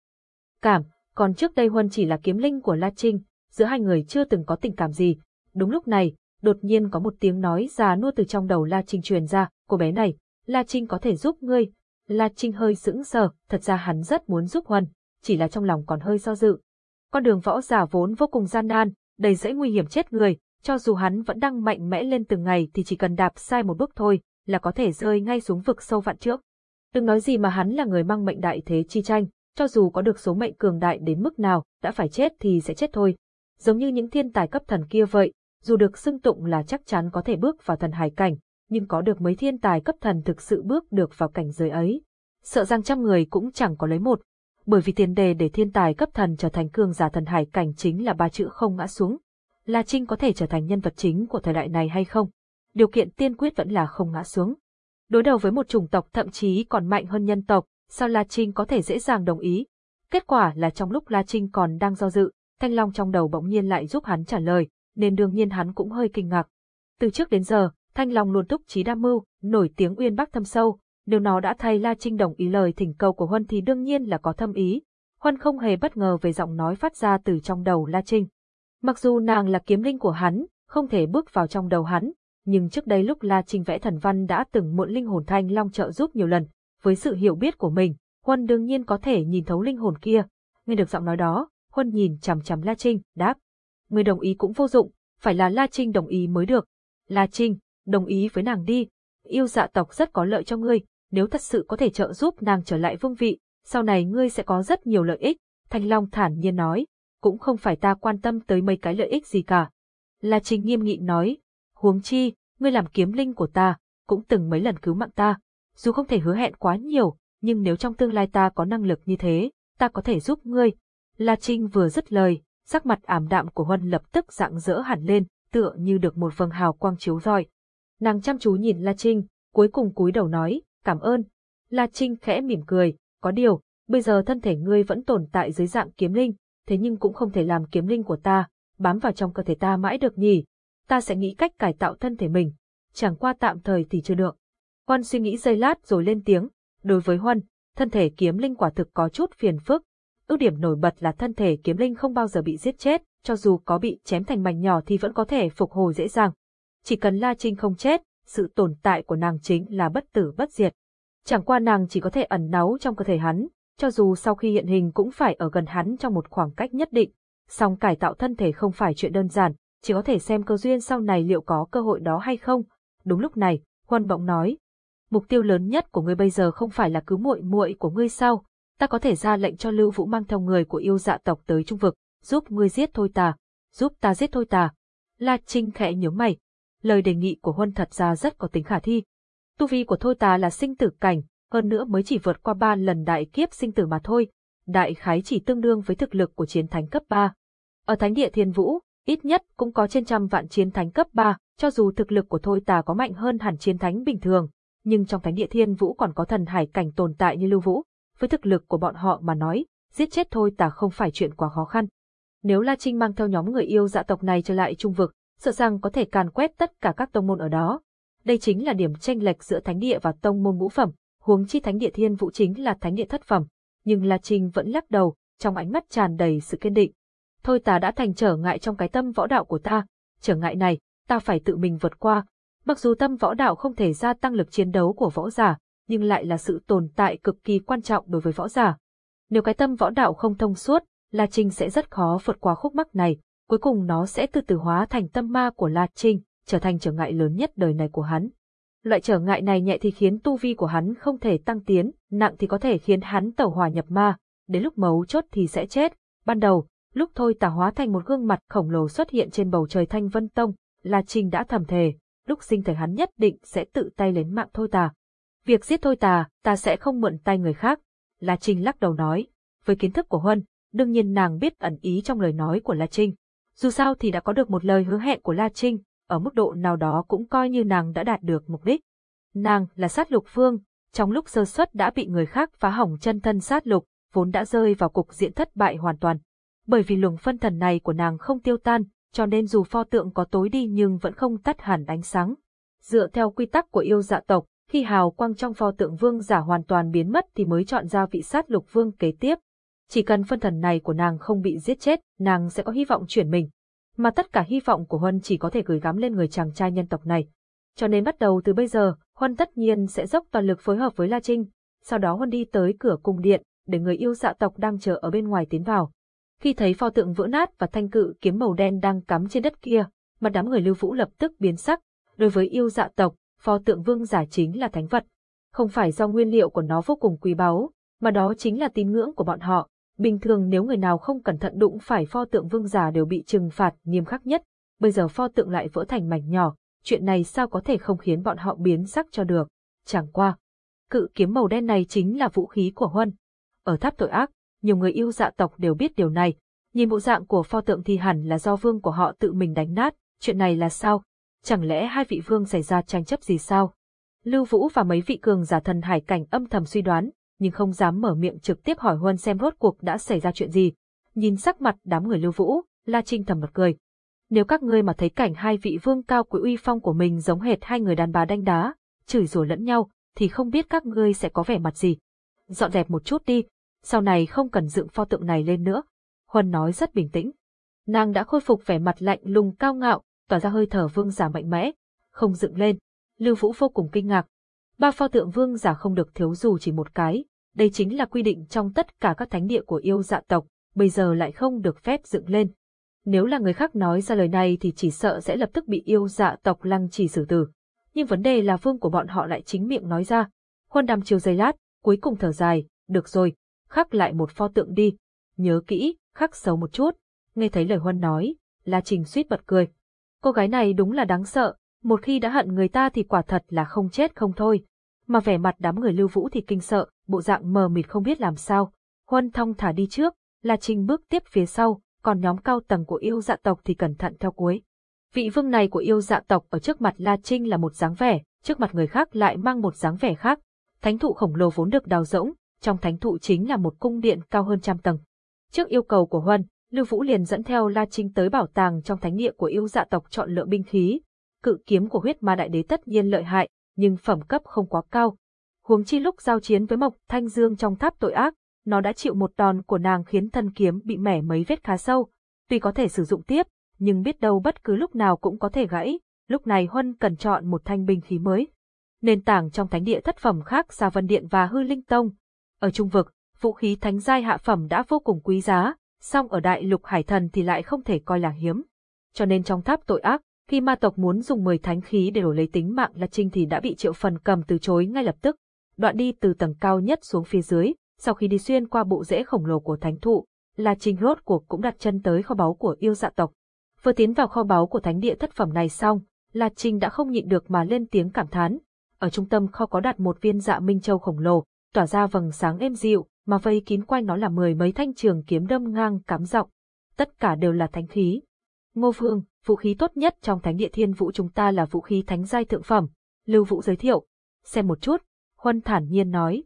Cảm, còn trước đây Huân chỉ là kiếm linh của La Trinh, giữa hai người chưa từng có tình cảm gì. Đúng lúc này, đột nhiên có một tiếng nói già nua từ trong đầu La Trinh truyền ra, cô bé này, La Trinh có thể giúp ngươi. La Trinh hơi sững sờ, thật ra hắn rất muốn giúp Huân, chỉ là trong lòng còn hơi do dự. Con đường võ giả vốn vô cùng gian nan, đầy dẫy nguy hiểm chết người, cho dù hắn vẫn đang mạnh mẽ lên từng ngày thì chỉ cần đạp sai một bước thôi, là có thể rơi ngay xuống vực sâu vạn trước. Đừng nói gì mà hắn là người mang mệnh đại thế chi tranh, cho dù có được số mệnh cường đại đến mức nào, đã phải chết thì sẽ chết thôi. Giống như những thiên tài cấp thần kia vậy, dù được xưng tụng là chắc chắn có thể bước vào thần hải cảnh, nhưng có được mấy thiên tài cấp thần thực sự bước được vào cảnh giới ấy. Sợ rằng trăm người cũng chẳng có lấy một, bởi vì tiền đề để thiên tài cấp thần trở thành cường giả thần hải cảnh chính là ba chữ không ngã xuống. La Trinh có thể trở thành nhân vật chính của thời đại này hay không? Điều kiện tiên quyết vẫn là không ngã xuống. Đối đầu với một chủng tộc thậm chí còn mạnh hơn nhân tộc, sao La Trinh có thể dễ dàng đồng ý? Kết quả là trong lúc La Trinh còn đang do dự, Thanh Long trong đầu bỗng nhiên lại giúp hắn trả lời, nên đương nhiên hắn cũng hơi kinh ngạc. Từ trước đến giờ, Thanh Long luôn túc trí đa mưu, nổi tiếng uyên bác thâm sâu, nếu nó đã thay La Trinh đồng ý lời thỉnh cầu của Huân thì đương nhiên là có thâm ý. Huân không hề bất ngờ về giọng nói phát ra từ trong đầu La Trinh. Mặc dù nàng là kiếm linh của hắn, không thể bước vào trong đầu hắn, nhưng trước đây lúc La Trinh vẽ thần văn đã từng mượn linh hồn Thanh Long trợ giúp nhiều lần, với sự hiểu biết của mình, Huân đương nhiên có thể nhìn thấu linh hồn kia. Nghe được giọng nói đó, Huân nhìn chằm chằm La Trinh, đáp. Người đồng ý cũng vô dụng, phải là La Trinh đồng ý mới được. La Trinh, đồng ý với nàng đi. Yêu dạ tộc rất có lợi cho ngươi, nếu thật sự có thể trợ giúp nàng trở lại vương vị, sau này ngươi sẽ có rất nhiều lợi ích, Thanh Long thản nhiên nói, cũng không phải ta quan tâm tới mấy cái lợi ích gì cả. La Trinh nghiêm nghị nói, huống chi, ngươi làm kiếm linh của ta, cũng từng mấy lần cứu mạng ta, dù không thể hứa hẹn quá nhiều, nhưng nếu trong tương lai ta có năng lực như thế, ta có thể giúp ngươi. La Trinh vừa dứt lời, sắc mặt ảm đạm của Huân lập tức rạng rỡ hẳn lên, tựa như được một vầng hào quang chiếu rọi. Nàng chăm chú nhìn La Trinh, cuối cùng cúi đầu nói, cảm ơn. La Trinh khẽ mỉm cười, có điều, bây giờ thân thể ngươi vẫn tồn tại dưới dạng kiếm linh, thế nhưng cũng không thể làm kiếm linh của ta, bám vào trong cơ thể ta mãi được nhỉ. Ta sẽ nghĩ cách cải tạo thân thể mình, chẳng qua tạm thời thì chưa được. Huân suy nghĩ giây lát rồi lên tiếng, đối với Huân, thân thể kiếm linh quả thực có chút phiền phức. Ưu điểm nổi bật là thân thể kiếm linh không bao giờ bị giết chết, cho dù có bị chém thành mảnh nhỏ thì vẫn có thể phục hồi dễ dàng. Chỉ cần La Trinh không chết, sự tồn tại của nàng chính là bất tử bất diệt. Chẳng qua nàng chỉ có thể ẩn náu trong cơ thể hắn, cho dù sau khi hiện hình cũng phải ở gần hắn trong một khoảng cách nhất định. Song cải tạo thân thể không phải chuyện đơn giản, chỉ có thể xem cơ duyên sau này liệu có cơ hội đó hay không. Đúng lúc này, Huân bỗng nói, mục tiêu lớn nhất của ngươi bây giờ không phải là cứu muội muội của ngươi sao? Ta có thể ra lệnh cho Lưu Vũ mang theo người của yêu dạ tộc tới trung vực, giúp ngươi giết thôi tà, giúp ta giết thôi tà. La Trinh khẽ nhớ mày, lời đề nghị của Huân thật ra rất có tính khả thi. Tu vi của thôi tà là sinh tử cảnh, hơn nữa mới chỉ vượt qua ba lần đại kiếp sinh tử mà thôi, đại khái chỉ tương đương với thực lực của chiến thánh cấp 3. Ở thánh địa thiên vũ, ít nhất cũng có trên trăm vạn chiến thánh cấp 3, cho dù thực lực của thôi tà có mạnh hơn hẳn chiến thánh bình thường, nhưng trong thánh địa thiên vũ còn có thần hải cảnh tồn tại như lưu vũ, với thực lực của bọn họ mà nói, giết chết thôi tà không phải chuyện quá khó khăn. Nếu La Trinh mang theo nhóm người yêu dạ tộc này trở lại trung vực, sợ rằng có thể càn quét tất cả các tông môn ở đó. Đây chính là điểm tranh lệch giữa thánh địa và tông môn ngũ phẩm, huống chi thánh địa thiên vũ chính là thánh địa thất phẩm. Nhưng La Trinh vẫn lắc đầu, trong ánh mắt tràn đầy sự kiên định. Thôi ta đã thành trở ngại trong cái tâm võ đạo của ta, trở ngại này, ta phải tự mình vượt qua. Mặc dù tâm võ đạo không thể gia tăng lực chiến đấu của võ giả, nhưng lại là sự tồn tại cực kỳ quan trọng đối với võ giả. Nếu cái tâm võ đạo không thông suốt, La Trinh sẽ rất khó vượt qua khúc mắc này, cuối cùng nó sẽ từ từ hóa thành tâm ma của La Trinh, trở thành trở ngại lớn nhất đời này của hắn. Loại trở ngại này nhẹ thì khiến tu vi của hắn không thể tăng tiến, nặng thì có thể khiến hắn tẩu hỏa nhập ma, đến lúc mấu chốt thì sẽ chết. Ban đầu, lúc thôi tà hóa thành một gương mặt khổng lồ xuất hiện trên bầu trời thanh vân tông, La Trinh đã thầm thề, lúc sinh thời hắn nhất định sẽ tự tay lấy mạng thôi tà. Việc giết thôi tà, ta sẽ không mượn tay người khác. La Trinh lắc đầu nói, với kiến thức của Huân, đương nhiên nàng biết ẩn ý trong lời nói của La Trinh. Dù sao thì đã có được một lời hứa hẹn của La Trinh, ở mức độ nào đó cũng coi như nàng đã đạt được mục đích. Nàng là sát lục phương, trong lúc sơ suất đã bị người khác phá hỏng chân thân sát lục, vốn đã rơi vào cục diện thất bại hoàn toàn. Bởi vì luồng phân thần này của nàng không tiêu tan, cho nên dù pho tượng có tối đi nhưng vẫn không tắt hẳn ánh sáng. Dựa theo quy tắc của yêu dạ tộc, khi hào quang trong pho tượng vương giả hoàn toàn biến mất thì mới chọn ra vị sát lục vương kế tiếp. Chỉ cần phân thần này của nàng không bị giết chết, nàng sẽ có hy vọng chuyển mình. Mà tất cả hy vọng của Huân chỉ có thể gửi gắm lên người chàng trai nhân tộc này. Cho nên bắt đầu từ bây giờ, Huân tất nhiên sẽ dốc toàn lực phối hợp với La Trinh. Sau đó Huân đi tới cửa cung điện, để người yêu dạ tộc đang chờ ở bên ngoài tiến vào. Khi thấy pho tượng vỡ nát và thanh cự kiếm màu đen đang cắm trên đất kia, mặt đám người lưu vũ lập tức biến sắc. Đối với yêu dạ tộc, pho tượng vương giả chính là thánh vật. Không phải do nguyên liệu của nó vô cùng quý báu, mà đó chính là tín ngưỡng của bọn họ. Bình thường nếu người nào không cẩn thận đụng phải pho tượng vương giả đều bị trừng phạt nghiêm khắc nhất, bây giờ pho tượng lại vỡ thành mảnh nhỏ, chuyện này sao có thể không khiến bọn họ biến sắc cho được. Chẳng qua, cự kiếm màu đen này chính là vũ khí của Huân. Ở tháp tội ác, nhiều người yêu dạ tộc đều biết điều này, nhìn bộ dạng của pho tượng thì hẳn là do vương của họ tự mình đánh nát, chuyện này là sao? Chẳng lẽ hai vị vương xảy ra tranh chấp gì sao? Lưu Vũ và mấy vị cường giả thần hải cảnh âm thầm suy đoán, nhưng không dám mở miệng trực tiếp hỏi Huân xem rốt cuộc đã xảy ra chuyện gì. Nhìn sắc mặt đám người Lưu Vũ, La Trinh thầm bật cười. Nếu các ngươi mà thấy cảnh hai vị vương cao quý uy phong của mình giống hệt hai người đàn bà đánh đá, chửi rủa lẫn nhau, thì không biết các ngươi sẽ có vẻ mặt gì. Dọn dẹp một chút đi, sau này không cần dựng pho tượng này lên nữa. Huân nói rất bình tĩnh. Nàng đã khôi phục vẻ mặt lạnh lùng cao ngạo, tỏa ra hơi thở vương giả mạnh mẽ, không dựng lên. Lưu Vũ vô cùng kinh ngạc. Ba pho tượng vương giả không được thiếu dù chỉ một cái, đây chính là quy định trong tất cả các thánh địa của yêu dạ tộc, bây giờ lại không được phép dựng lên. Nếu là người khác nói ra lời này thì chỉ sợ sẽ lập tức bị yêu dạ tộc lăng trì xử tử. Nhưng vấn đề là vương của bọn họ lại chính miệng nói ra. Huân đàm chiều giây lát, cuối cùng thở dài, được rồi, khắc lại một pho tượng đi. Nhớ kỹ, khắc xấu một chút. Nghe thấy lời Huân nói, La Trình suýt bật cười. Cô gái này đúng là đáng sợ, một khi đã hận người ta thì quả thật là không chết không thôi. Mà vẻ mặt đám người lưu vũ thì kinh sợ, bộ dạng mờ mịt không biết làm sao. Huân thong thả đi trước, là Trình bước tiếp phía sau, còn nhóm cao tầng của yêu dạ tộc thì cẩn thận theo cuối. Vị vương này của yêu dạ tộc ở trước mặt La Trinh là một dáng vẻ, trước mặt người khác lại mang một dáng vẻ khác. Thánh thụ khổng lồ vốn được đào rỗng, trong thánh thụ chính là một cung điện cao hơn trăm tầng. Trước yêu cầu của Huân, Lưu Vũ liền dẫn theo La Trinh tới bảo tàng trong thánh địa của yêu dạ tộc chọn lựa binh khí. Cự kiếm của huyết ma đại đế tất nhiên lợi hại, nhưng phẩm cấp không quá cao. Huống chi lúc giao chiến với Mộc Thanh Dương trong tháp tội ác, nó đã chịu một đòn của nàng khiến thân kiếm bị mẻ mấy vết khá sâu. Tuy có thể sử dụng tiếp, nhưng biết đâu bất cứ lúc nào cũng có thể gãy, lúc này Huân cần chọn một thanh binh khí mới. Nền tảng trong thánh địa thất phẩm khác Sa Vân Điện và Hư Linh Tông. Ở trung vực, vũ khí thánh giai hạ phẩm đã vô cùng quý giá, song ở đại lục hải thần thì lại không thể coi là hiếm. Cho nên trong tháp tội ác, khi ma tộc muốn dùng 10 thánh khí để đổi lấy tính mạng La Trinh thì đã bị triệu phần cầm từ chối ngay lập tức. Đoạn đi từ tầng cao nhất xuống phía dưới, sau khi đi xuyên qua bộ rễ khổng lồ của thánh thụ, La Trinh rốt cuộc cũng đặt chân tới kho báu của yêu dạ tộc. Vừa tiến vào kho báu của thánh địa thất phẩm này xong, La Trinh đã không nhịn được mà lên tiếng cảm thán. Ở trung tâm kho có đặt một viên dạ minh châu khổng lồ, tỏa ra vầng sáng êm dịu, mà vây kín quanh nó là mười mấy thanh trường kiếm đâm ngang cắm dọc. Tất cả đều là thánh khí. Ngô Phương, vũ khí tốt nhất trong thánh địa thiên vũ chúng ta là vũ khí thánh giai thượng phẩm. Lưu Vũ giới thiệu. Xem một chút. Huân thản nhiên nói.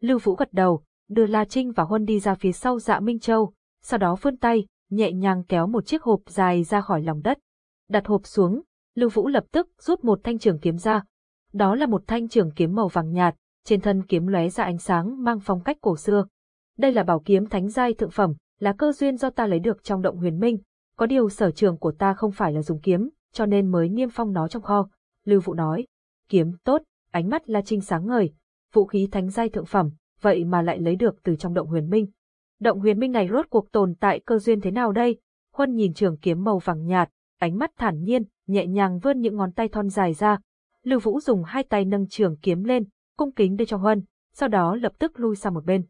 Lưu Vũ gật đầu, đưa La Trinh và Huân đi ra phía sau dạ Minh Châu, sau đó vươn tay, nhẹ nhàng kéo một chiếc hộp dài ra khỏi lòng đất. Đặt hộp xuống, Lưu Vũ lập tức rút một thanh trường kiếm ra. Đó là một thanh trường kiếm màu vàng nhạt, trên thân kiếm lóe ra ánh sáng mang phong cách cổ xưa. Đây là bảo kiếm thánh giai thượng phẩm, là cơ duyên do ta lấy được trong động huyền minh. Có điều sở trường của ta không phải là dùng kiếm, cho nên mới niêm phong nó trong kho. Lưu Vũ nói, kiếm tốt, ánh mắt La Trinh sáng ngời, vũ khí thánh giai thượng phẩm, vậy mà lại lấy được từ trong động huyền minh. Động huyền minh này rốt cuộc tồn tại cơ duyên thế nào đây? Huân nhìn trường kiếm màu vàng nhạt, ánh mắt thản nhiên, nhẹ nhàng vươn những ngón tay thon dài ra. Lưu Vũ dùng hai tay nâng trường kiếm lên, cung kính đưa cho Huân, sau đó lập tức lui sang một bên.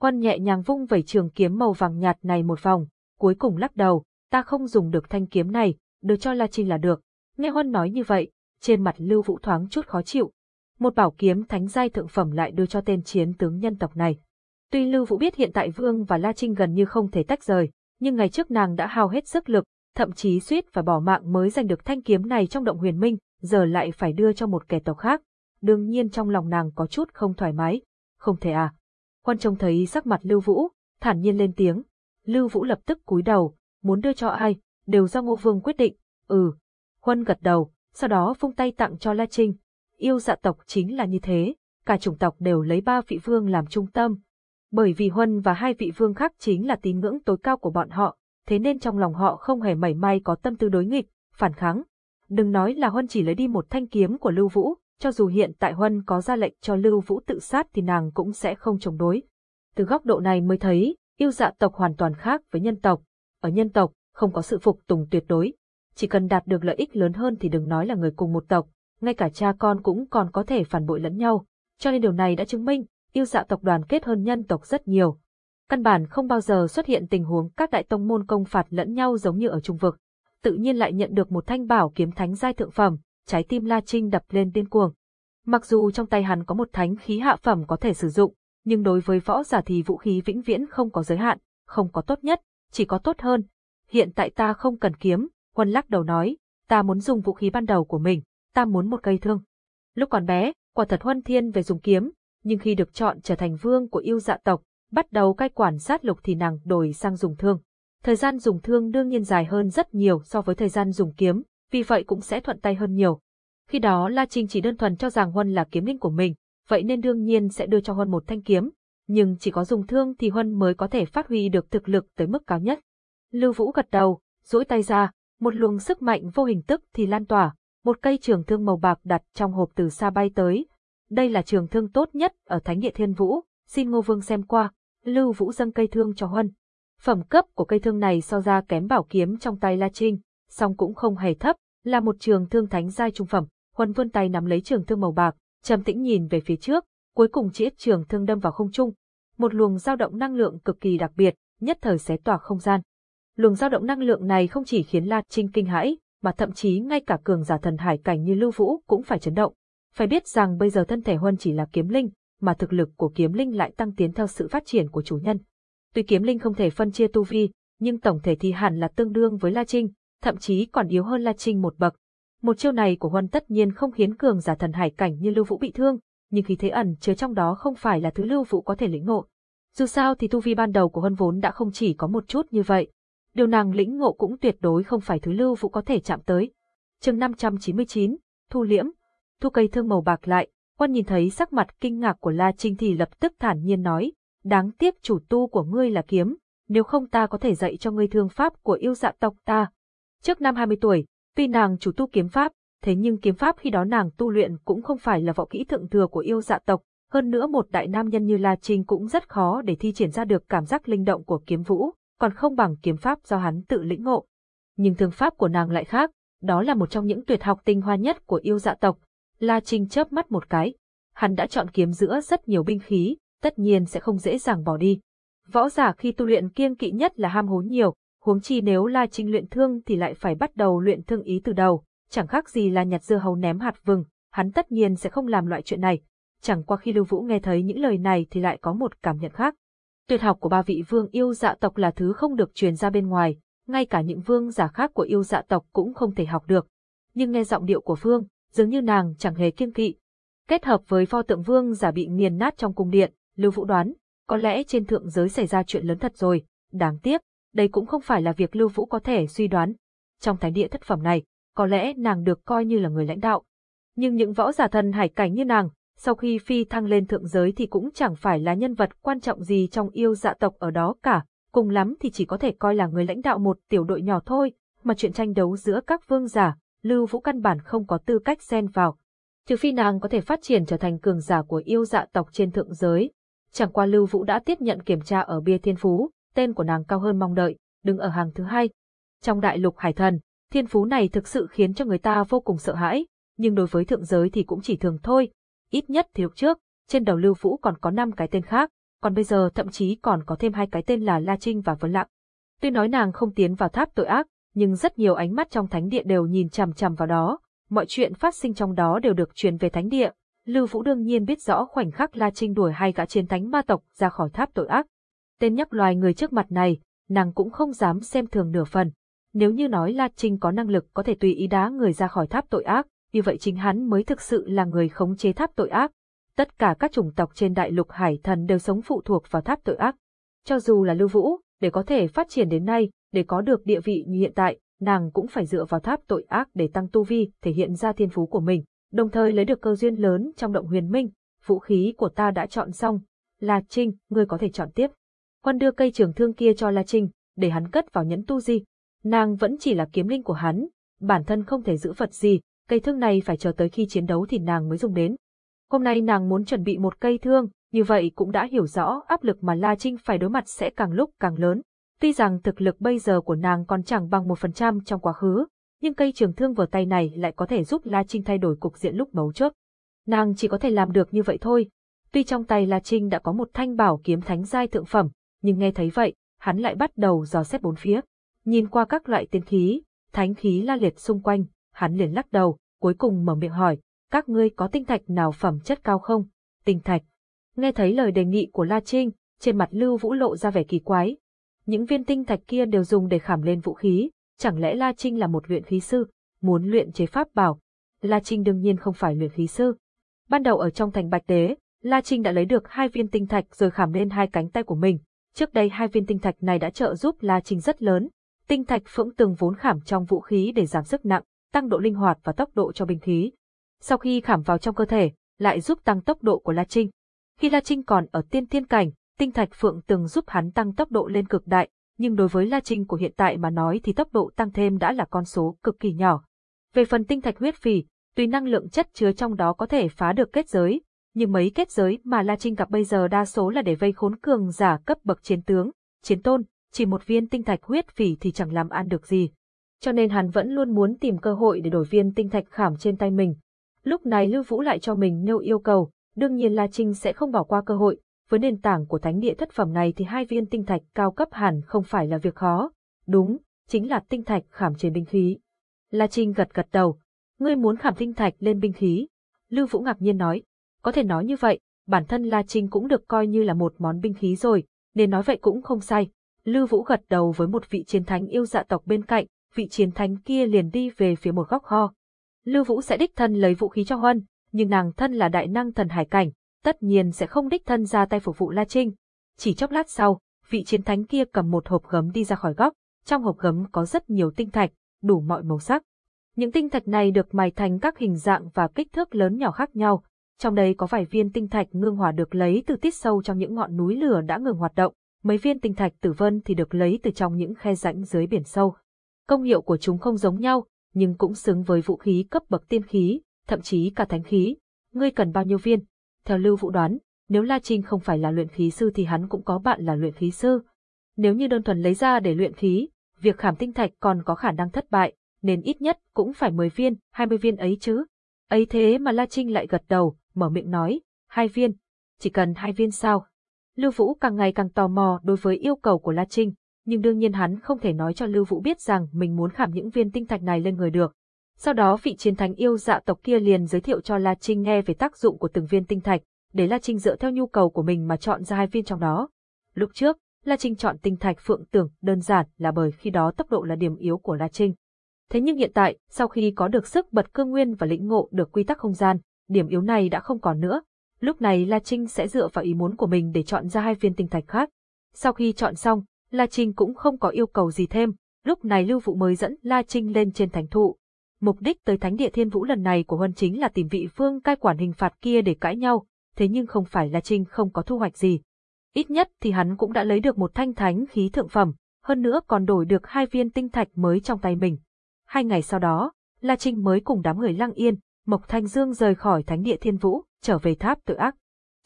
Huân nhẹ nhàng vung vẩy trường kiếm màu vàng nhạt này một vòng, cuối cùng lắc đầu, ta không dùng được thanh kiếm này, đưa cho La Trinh là được. Nghe Huân nói như vậy, trên mặt Lưu Vũ thoáng chút khó chịu. Một bảo kiếm thánh giai thượng phẩm lại đưa cho tên chiến tướng nhân tộc này. Tuy Lưu Vũ biết hiện tại Vương và La Trinh gần như không thể tách rời, nhưng ngày trước nàng đã hao hết sức lực, thậm chí suýt và bỏ mạng mới giành được thanh kiếm này trong động huyền minh, giờ lại phải đưa cho một kẻ tộc khác. Đương nhiên trong lòng nàng có chút không thoải mái. Không thể à. Quan trông thấy sắc mặt Lưu Vũ, thản nhiên lên tiếng. Lưu Vũ lập tức cúi đầu, muốn đưa cho ai, đều do Ngô Vương quyết định. Ừ. Huân gật đầu, sau đó vung tay tặng cho La Trinh. Yêu dạ tộc chính là như thế, cả chủng tộc đều lấy ba vị vương làm trung tâm, bởi vì Huân và hai vị vương khác chính là tín ngưỡng tối cao của bọn họ, thế nên trong lòng họ không hề mảy may có tâm tư đối nghịch, phản kháng. Đừng nói là Huân chỉ lấy đi một thanh kiếm của Lưu Vũ, cho dù hiện tại Huân có ra lệnh cho Lưu Vũ tự sát thì nàng cũng sẽ không chống đối. Từ góc độ này mới thấy, yêu dạ tộc hoàn toàn khác với nhân tộc. Ở nhân tộc, không có sự phục tùng tuyệt đối. Chỉ cần đạt được lợi ích lớn hơn thì đừng nói là người cùng một tộc, ngay cả cha con cũng còn có thể phản bội lẫn nhau. Cho nên điều này đã chứng minh, yêu dạ tộc đoàn kết hơn nhân tộc rất nhiều. Căn bản không bao giờ xuất hiện tình huống các đại tông môn công phạt lẫn nhau giống như ở trung vực. Tự nhiên lại nhận được một thanh bảo kiếm thánh giai thượng phẩm, trái tim La Trinh đập lên điên cuồng. Mặc dù trong tay hắn có một thánh khí hạ phẩm có thể sử dụng, nhưng đối với võ giả thì vũ khí vĩnh viễn không có giới hạn, không có tốt nhất, chỉ có tốt hơn. Hiện tại ta không cần kiếm, Quân lắc đầu nói, ta muốn dùng vũ khí ban đầu của mình, ta muốn một cây thương. Lúc còn bé, quả thật Huân Thiên về dùng kiếm, nhưng khi được chọn trở thành vương của yêu dạ tộc, bắt đầu cai quản sát lục thì nàng đổi sang dùng thương. Thời gian dùng thương đương nhiên dài hơn rất nhiều so với thời gian dùng kiếm, vì vậy cũng sẽ thuận tay hơn nhiều. Khi đó La Trinh chỉ đơn thuần cho rằng Huân là kiếm linh của mình, vậy nên đương nhiên sẽ đưa cho Huân một thanh kiếm, nhưng chỉ có dùng thương thì Huân mới có thể phát huy được thực lực tới mức cao nhất. Lưu Vũ gật đầu, duỗi tay ra, một luồng sức mạnh vô hình tức thì lan tỏa, một cây trường thương màu bạc đặt trong hộp từ xa bay tới, đây là trường thương tốt nhất ở Thánh địa Thiên Vũ, xin Ngô Vương xem qua. Lưu Vũ dâng cây thương cho Huân. Phẩm cấp của cây thương này so ra kém bảo kiếm trong tay La Trinh, song cũng không hề thấp, là một trường thương thánh giai trung phẩm. Huân vươn tay nắm lấy trường thương màu bạc, trầm tĩnh nhìn về phía trước, cuối cùng chỉ trường thương đâm vào không trung. một luồng dao động năng lượng cực kỳ đặc biệt, nhất thời xé tỏa không gian. Luồng dao động năng lượng này không chỉ khiến La Trinh kinh hãi, mà thậm chí ngay cả cường giả thần hải cảnh như Lưu Vũ cũng phải chấn động. Phải biết rằng bây giờ thân thể Huân chỉ là kiếm linh, mà thực lực của kiếm linh lại tăng tiến theo sự phát triển của chủ nhân. Tuy kiếm linh không thể phân chia tu vi, nhưng tổng thể thì hẳn là tương đương với La Trinh, thậm chí còn yếu hơn La Trinh một bậc. Một chiêu này của Huân tất nhiên không khiến cường giả thần hải cảnh như Lưu Vũ bị thương, nhưng khí thế ẩn chứa trong đó không phải là thứ Lưu Vũ có thể lĩnh ngộ. Dù sao thì tu vi ban đầu của Huân vốn đã không chỉ có một chút như vậy. Điều nàng lĩnh ngộ cũng tuyệt đối không phải thứ Lưu Vũ có thể chạm tới. chương 599, Thu Liễm, thu cây thương màu bạc lại, Huân nhìn thấy sắc mặt kinh ngạc của La Trinh thì lập tức thản nhiên nói, đáng tiếc chủ tu của ngươi là kiếm, nếu không ta có thể dạy cho ngươi thương pháp của yêu dạ tộc ta. Trước năm 20 tuổi, tuy nàng chủ tu kiếm pháp, thế nhưng kiếm pháp khi đó nàng tu luyện cũng không phải là võ kỹ thượng thừa của yêu dạ tộc, hơn nữa một đại nam nhân như La Trinh cũng rất khó để thi triển ra được cảm giác linh động của kiếm vũ, còn không bằng kiếm pháp do hắn tự lĩnh ngộ. Nhưng thương pháp của nàng lại khác, đó là một trong những tuyệt học tinh hoa nhất của yêu dạ tộc. La Trinh chớp mắt một cái, hắn đã chọn kiếm giữa rất nhiều binh khí, tất nhiên sẽ không dễ dàng bỏ đi. Võ giả khi tu luyện kiêng kỵ nhất là ham hố nhiều, huống chi nếu La Trinh luyện thương thì lại phải bắt đầu luyện thương ý từ đầu, chẳng khác gì là nhặt dưa hấu ném hạt vừng, hắn tất nhiên sẽ không làm loại chuyện này. Chẳng qua khi Lưu Vũ nghe thấy những lời này thì lại có một cảm nhận khác. Tuyệt học của ba vị vương yêu dạ tộc là thứ không được truyền ra bên ngoài, ngay cả những vương giả khác của yêu dạ tộc cũng không thể học được. Nhưng nghe giọng điệu của Phương, dường như nàng chẳng hề kiêng kỵ. Kết hợp với pho tượng vương giả bị nghiền nát trong cung điện, Lưu Vũ đoán, có lẽ trên thượng giới xảy ra chuyện lớn thật rồi, đáng tiếc, đây cũng không phải là việc Lưu Vũ có thể suy đoán. Trong thánh địa thất phẩm này, có lẽ nàng được coi như là người lãnh đạo. Nhưng những võ giả thần hải cảnh như nàng, sau khi phi thăng lên thượng giới thì cũng chẳng phải là nhân vật quan trọng gì trong yêu dạ tộc ở đó cả, cùng lắm thì chỉ có thể coi là người lãnh đạo một tiểu đội nhỏ thôi, mà chuyện tranh đấu giữa các vương giả, Lưu Vũ căn bản không có tư cách xen vào. Trừ phi nàng có thể phát triển trở thành cường giả của yêu dạ tộc trên thượng giới. Chẳng qua Lưu Vũ đã tiếp nhận kiểm tra ở bia thiên phú, tên của nàng cao hơn mong đợi, đứng ở hàng thứ hai. Trong đại lục hải thần, thiên phú này thực sự khiến cho người ta vô cùng sợ hãi, nhưng đối với thượng giới thì cũng chỉ thường thôi. Ít nhất thì lúc trước, trên đầu Lưu Vũ còn có 5 cái tên khác, còn bây giờ thậm chí còn có thêm hai cái tên là La Trinh và Vân Lặng. Tuy nói nàng không tiến vào tháp tội ác, nhưng rất nhiều ánh mắt trong thánh địa đều nhìn chằm chằm vào đó, mọi chuyện phát sinh trong đó đều được truyền về thánh địa. Lưu Vũ đương nhiên biết rõ khoảnh khắc La Trinh đuổi hai gã chiến thánh ma tộc ra khỏi tháp tội ác. Tên nhắc loài người trước mặt này, nàng cũng không dám xem thường nửa phần. Nếu như nói La Trinh có năng lực có thể tùy ý đá người ra khỏi tháp tội ác, như vậy chính hắn mới thực sự là người khống chế tháp tội ác. Tất cả các chủng tộc trên đại lục hải thần đều sống phụ thuộc vào tháp tội ác. Cho dù là Lưu Vũ, để có thể phát triển đến nay, để có được địa vị như hiện tại, nàng cũng phải dựa vào tháp tội ác để tăng tu vi, thể hiện ra thiên phú của mình, đồng thời lấy được cơ duyên lớn trong động huyền minh. Vũ khí của ta đã chọn xong. La Trinh, ngươi có thể chọn tiếp. Quân đưa cây trường thương kia cho La Trinh, để hắn cất vào nhẫn tu di. Nàng vẫn chỉ là kiếm linh của hắn, bản thân không thể giữ vật gì, cây thương này phải chờ tới khi chiến đấu thì nàng mới dùng đến. Hôm nay nàng muốn chuẩn bị một cây thương, như vậy cũng đã hiểu rõ áp lực mà La Trinh phải đối mặt sẽ càng lúc càng lớn. Tuy rằng thực lực bây giờ của nàng còn chẳng bằng một phần trăm trong quá khứ, nhưng cây trường thương vừa tay này lại có thể giúp La Trinh thay đổi cục diện lúc mấu chốt. Nàng chỉ có thể làm được như vậy thôi. Tuy trong tay La Trinh đã có một thanh bảo kiếm thánh giai thượng phẩm, nhưng nghe thấy vậy, hắn lại bắt đầu dò xét bốn phía. Nhìn qua các loại tiên khí, thánh khí la liệt xung quanh, hắn liền lắc đầu, cuối cùng mở miệng hỏi, các ngươi có tinh thạch nào phẩm chất cao không? Tinh thạch. Nghe thấy lời đề nghị của La Trinh, trên mặt Lưu Vũ lộ ra vẻ kỳ quái, những viên tinh thạch kia đều dùng để khảm lên vũ khí, chẳng lẽ La Trinh là một luyện khí sư, muốn luyện chế pháp bảo? La Trinh đương nhiên không phải luyện khí sư. Ban đầu ở trong thành Bạch Đế, La Trinh đã lấy được hai viên tinh thạch rồi khảm lên hai cánh tay của mình. Trước đây hai viên tinh thạch này đã trợ giúp La Trinh rất lớn. Tinh thạch phững Tường vốn khảm trong vũ khí để giảm sức nặng, tăng độ linh hoạt và tốc độ cho binh khí. Sau khi khảm vào trong cơ thể, lại giúp tăng tốc độ của La Trinh. Khi La Trinh còn ở tiên thiên cảnh, tinh thạch phượng từng giúp hắn tăng tốc độ lên cực đại, nhưng đối với La Trinh của hiện tại mà nói thì tốc độ tăng thêm đã là con số cực kỳ nhỏ. Về phần tinh thạch huyết phì, tùy năng lượng chất chứa trong đó có thể phá được kết giới, nhưng mấy kết giới mà La Trinh gặp bây giờ đa số là để vây khốn cường giả cấp bậc chiến tướng, chiến tôn, chỉ một viên tinh thạch huyết phì thì chẳng làm ăn được gì. Cho nên hắn vẫn luôn muốn tìm cơ hội để đổi viên tinh thạch khảm trên tay mình. Lúc này Lưu Vũ lại cho mình nêu yêu cầu, đương nhiên La Trinh sẽ không bỏ qua cơ hội, với nền tảng của thánh địa thất phẩm này thì hai viên tinh thạch cao cấp hẳn không phải là việc khó. Đúng, chính là tinh thạch khảm trên binh khí. La Trinh gật gật đầu. Ngươi muốn khảm tinh thạch lên binh khí. Lưu Vũ ngạc nhiên nói. Có thể nói như vậy, bản thân La Trinh cũng được coi như là một món binh khí rồi, nên nói vậy cũng không sai. Lưu Vũ gật đầu với một vị chiến thánh yêu dạ tộc bên cạnh, vị chiến thánh kia liền đi về phía một góc kho. Lưu Vũ sẽ đích thân lấy vũ khí cho Huân, nhưng nàng thân là đại năng thần hải cảnh, tất nhiên sẽ không đích thân ra tay phục vụ La Trinh. Chỉ chốc lát sau, vị chiến thánh kia cầm một hộp gấm đi ra khỏi góc, trong hộp gấm có rất nhiều tinh thạch, đủ mọi màu sắc. Những tinh thạch này được mài thành các hình dạng và kích thước lớn nhỏ khác nhau, trong đây có vài viên tinh thạch ngưng hỏa được lấy từ tít sâu trong những ngọn núi lửa đã ngừng hoạt động, mấy viên tinh thạch tử vân thì được lấy từ trong những khe rãnh dưới biển sâu. Công hiệu của chúng không giống nhau, nhưng cũng xứng với vũ khí cấp bậc tiên khí, thậm chí cả thánh khí. Ngươi cần bao nhiêu viên? Theo Lưu Vũ đoán, nếu La Trinh không phải là luyện khí sư thì hắn cũng có bạn là luyện khí sư. Nếu như đơn thuần lấy ra để luyện khí, việc khảm tinh thạch còn có khả năng thất bại, nên ít nhất cũng phải 10 viên, 20 viên ấy chứ. Ấy thế mà La Trinh lại gật đầu, mở miệng nói, hai viên, chỉ cần hai viên sao. Lưu Vũ càng ngày càng tò mò đối với yêu cầu của La Trinh, nhưng đương nhiên hắn không thể nói cho Lưu Vũ biết rằng mình muốn khảm những viên tinh thạch này lên người được. Sau đó vị chiến thánh yêu dạ tộc kia liền giới thiệu cho La Trinh nghe về tác dụng của từng viên tinh thạch, để La Trinh dựa theo nhu cầu của mình mà chọn ra hai viên trong đó. Lúc trước, La Trinh chọn tinh thạch phượng tưởng đơn giản là bởi khi đó tốc độ là điểm yếu của La Trinh. Thế nhưng hiện tại, sau khi có được sức bật cương nguyên và lĩnh ngộ được quy tắc không gian, điểm yếu này đã không còn nữa. Lúc này La Trinh sẽ dựa vào ý muốn của mình để chọn ra hai viên tinh thạch khác. Sau khi chọn xong, La Trinh cũng không có yêu cầu gì thêm, lúc này Lưu Vũ mới dẫn La Trinh lên trên thánh thụ. Mục đích tới thánh địa thiên vũ lần này của Huân chính là tìm vị vương cai quản hình phạt kia để cãi nhau, thế nhưng không phải La Trinh không có thu hoạch gì. Ít nhất thì hắn cũng đã lấy được một thanh thánh khí thượng phẩm, hơn nữa còn đổi được hai viên tinh thạch mới trong tay mình. Hai ngày sau đó, La Trinh mới cùng đám người lăng yên, Mộc Thanh Dương rời khỏi thánh địa thiên vũ, trở về tháp tự ác.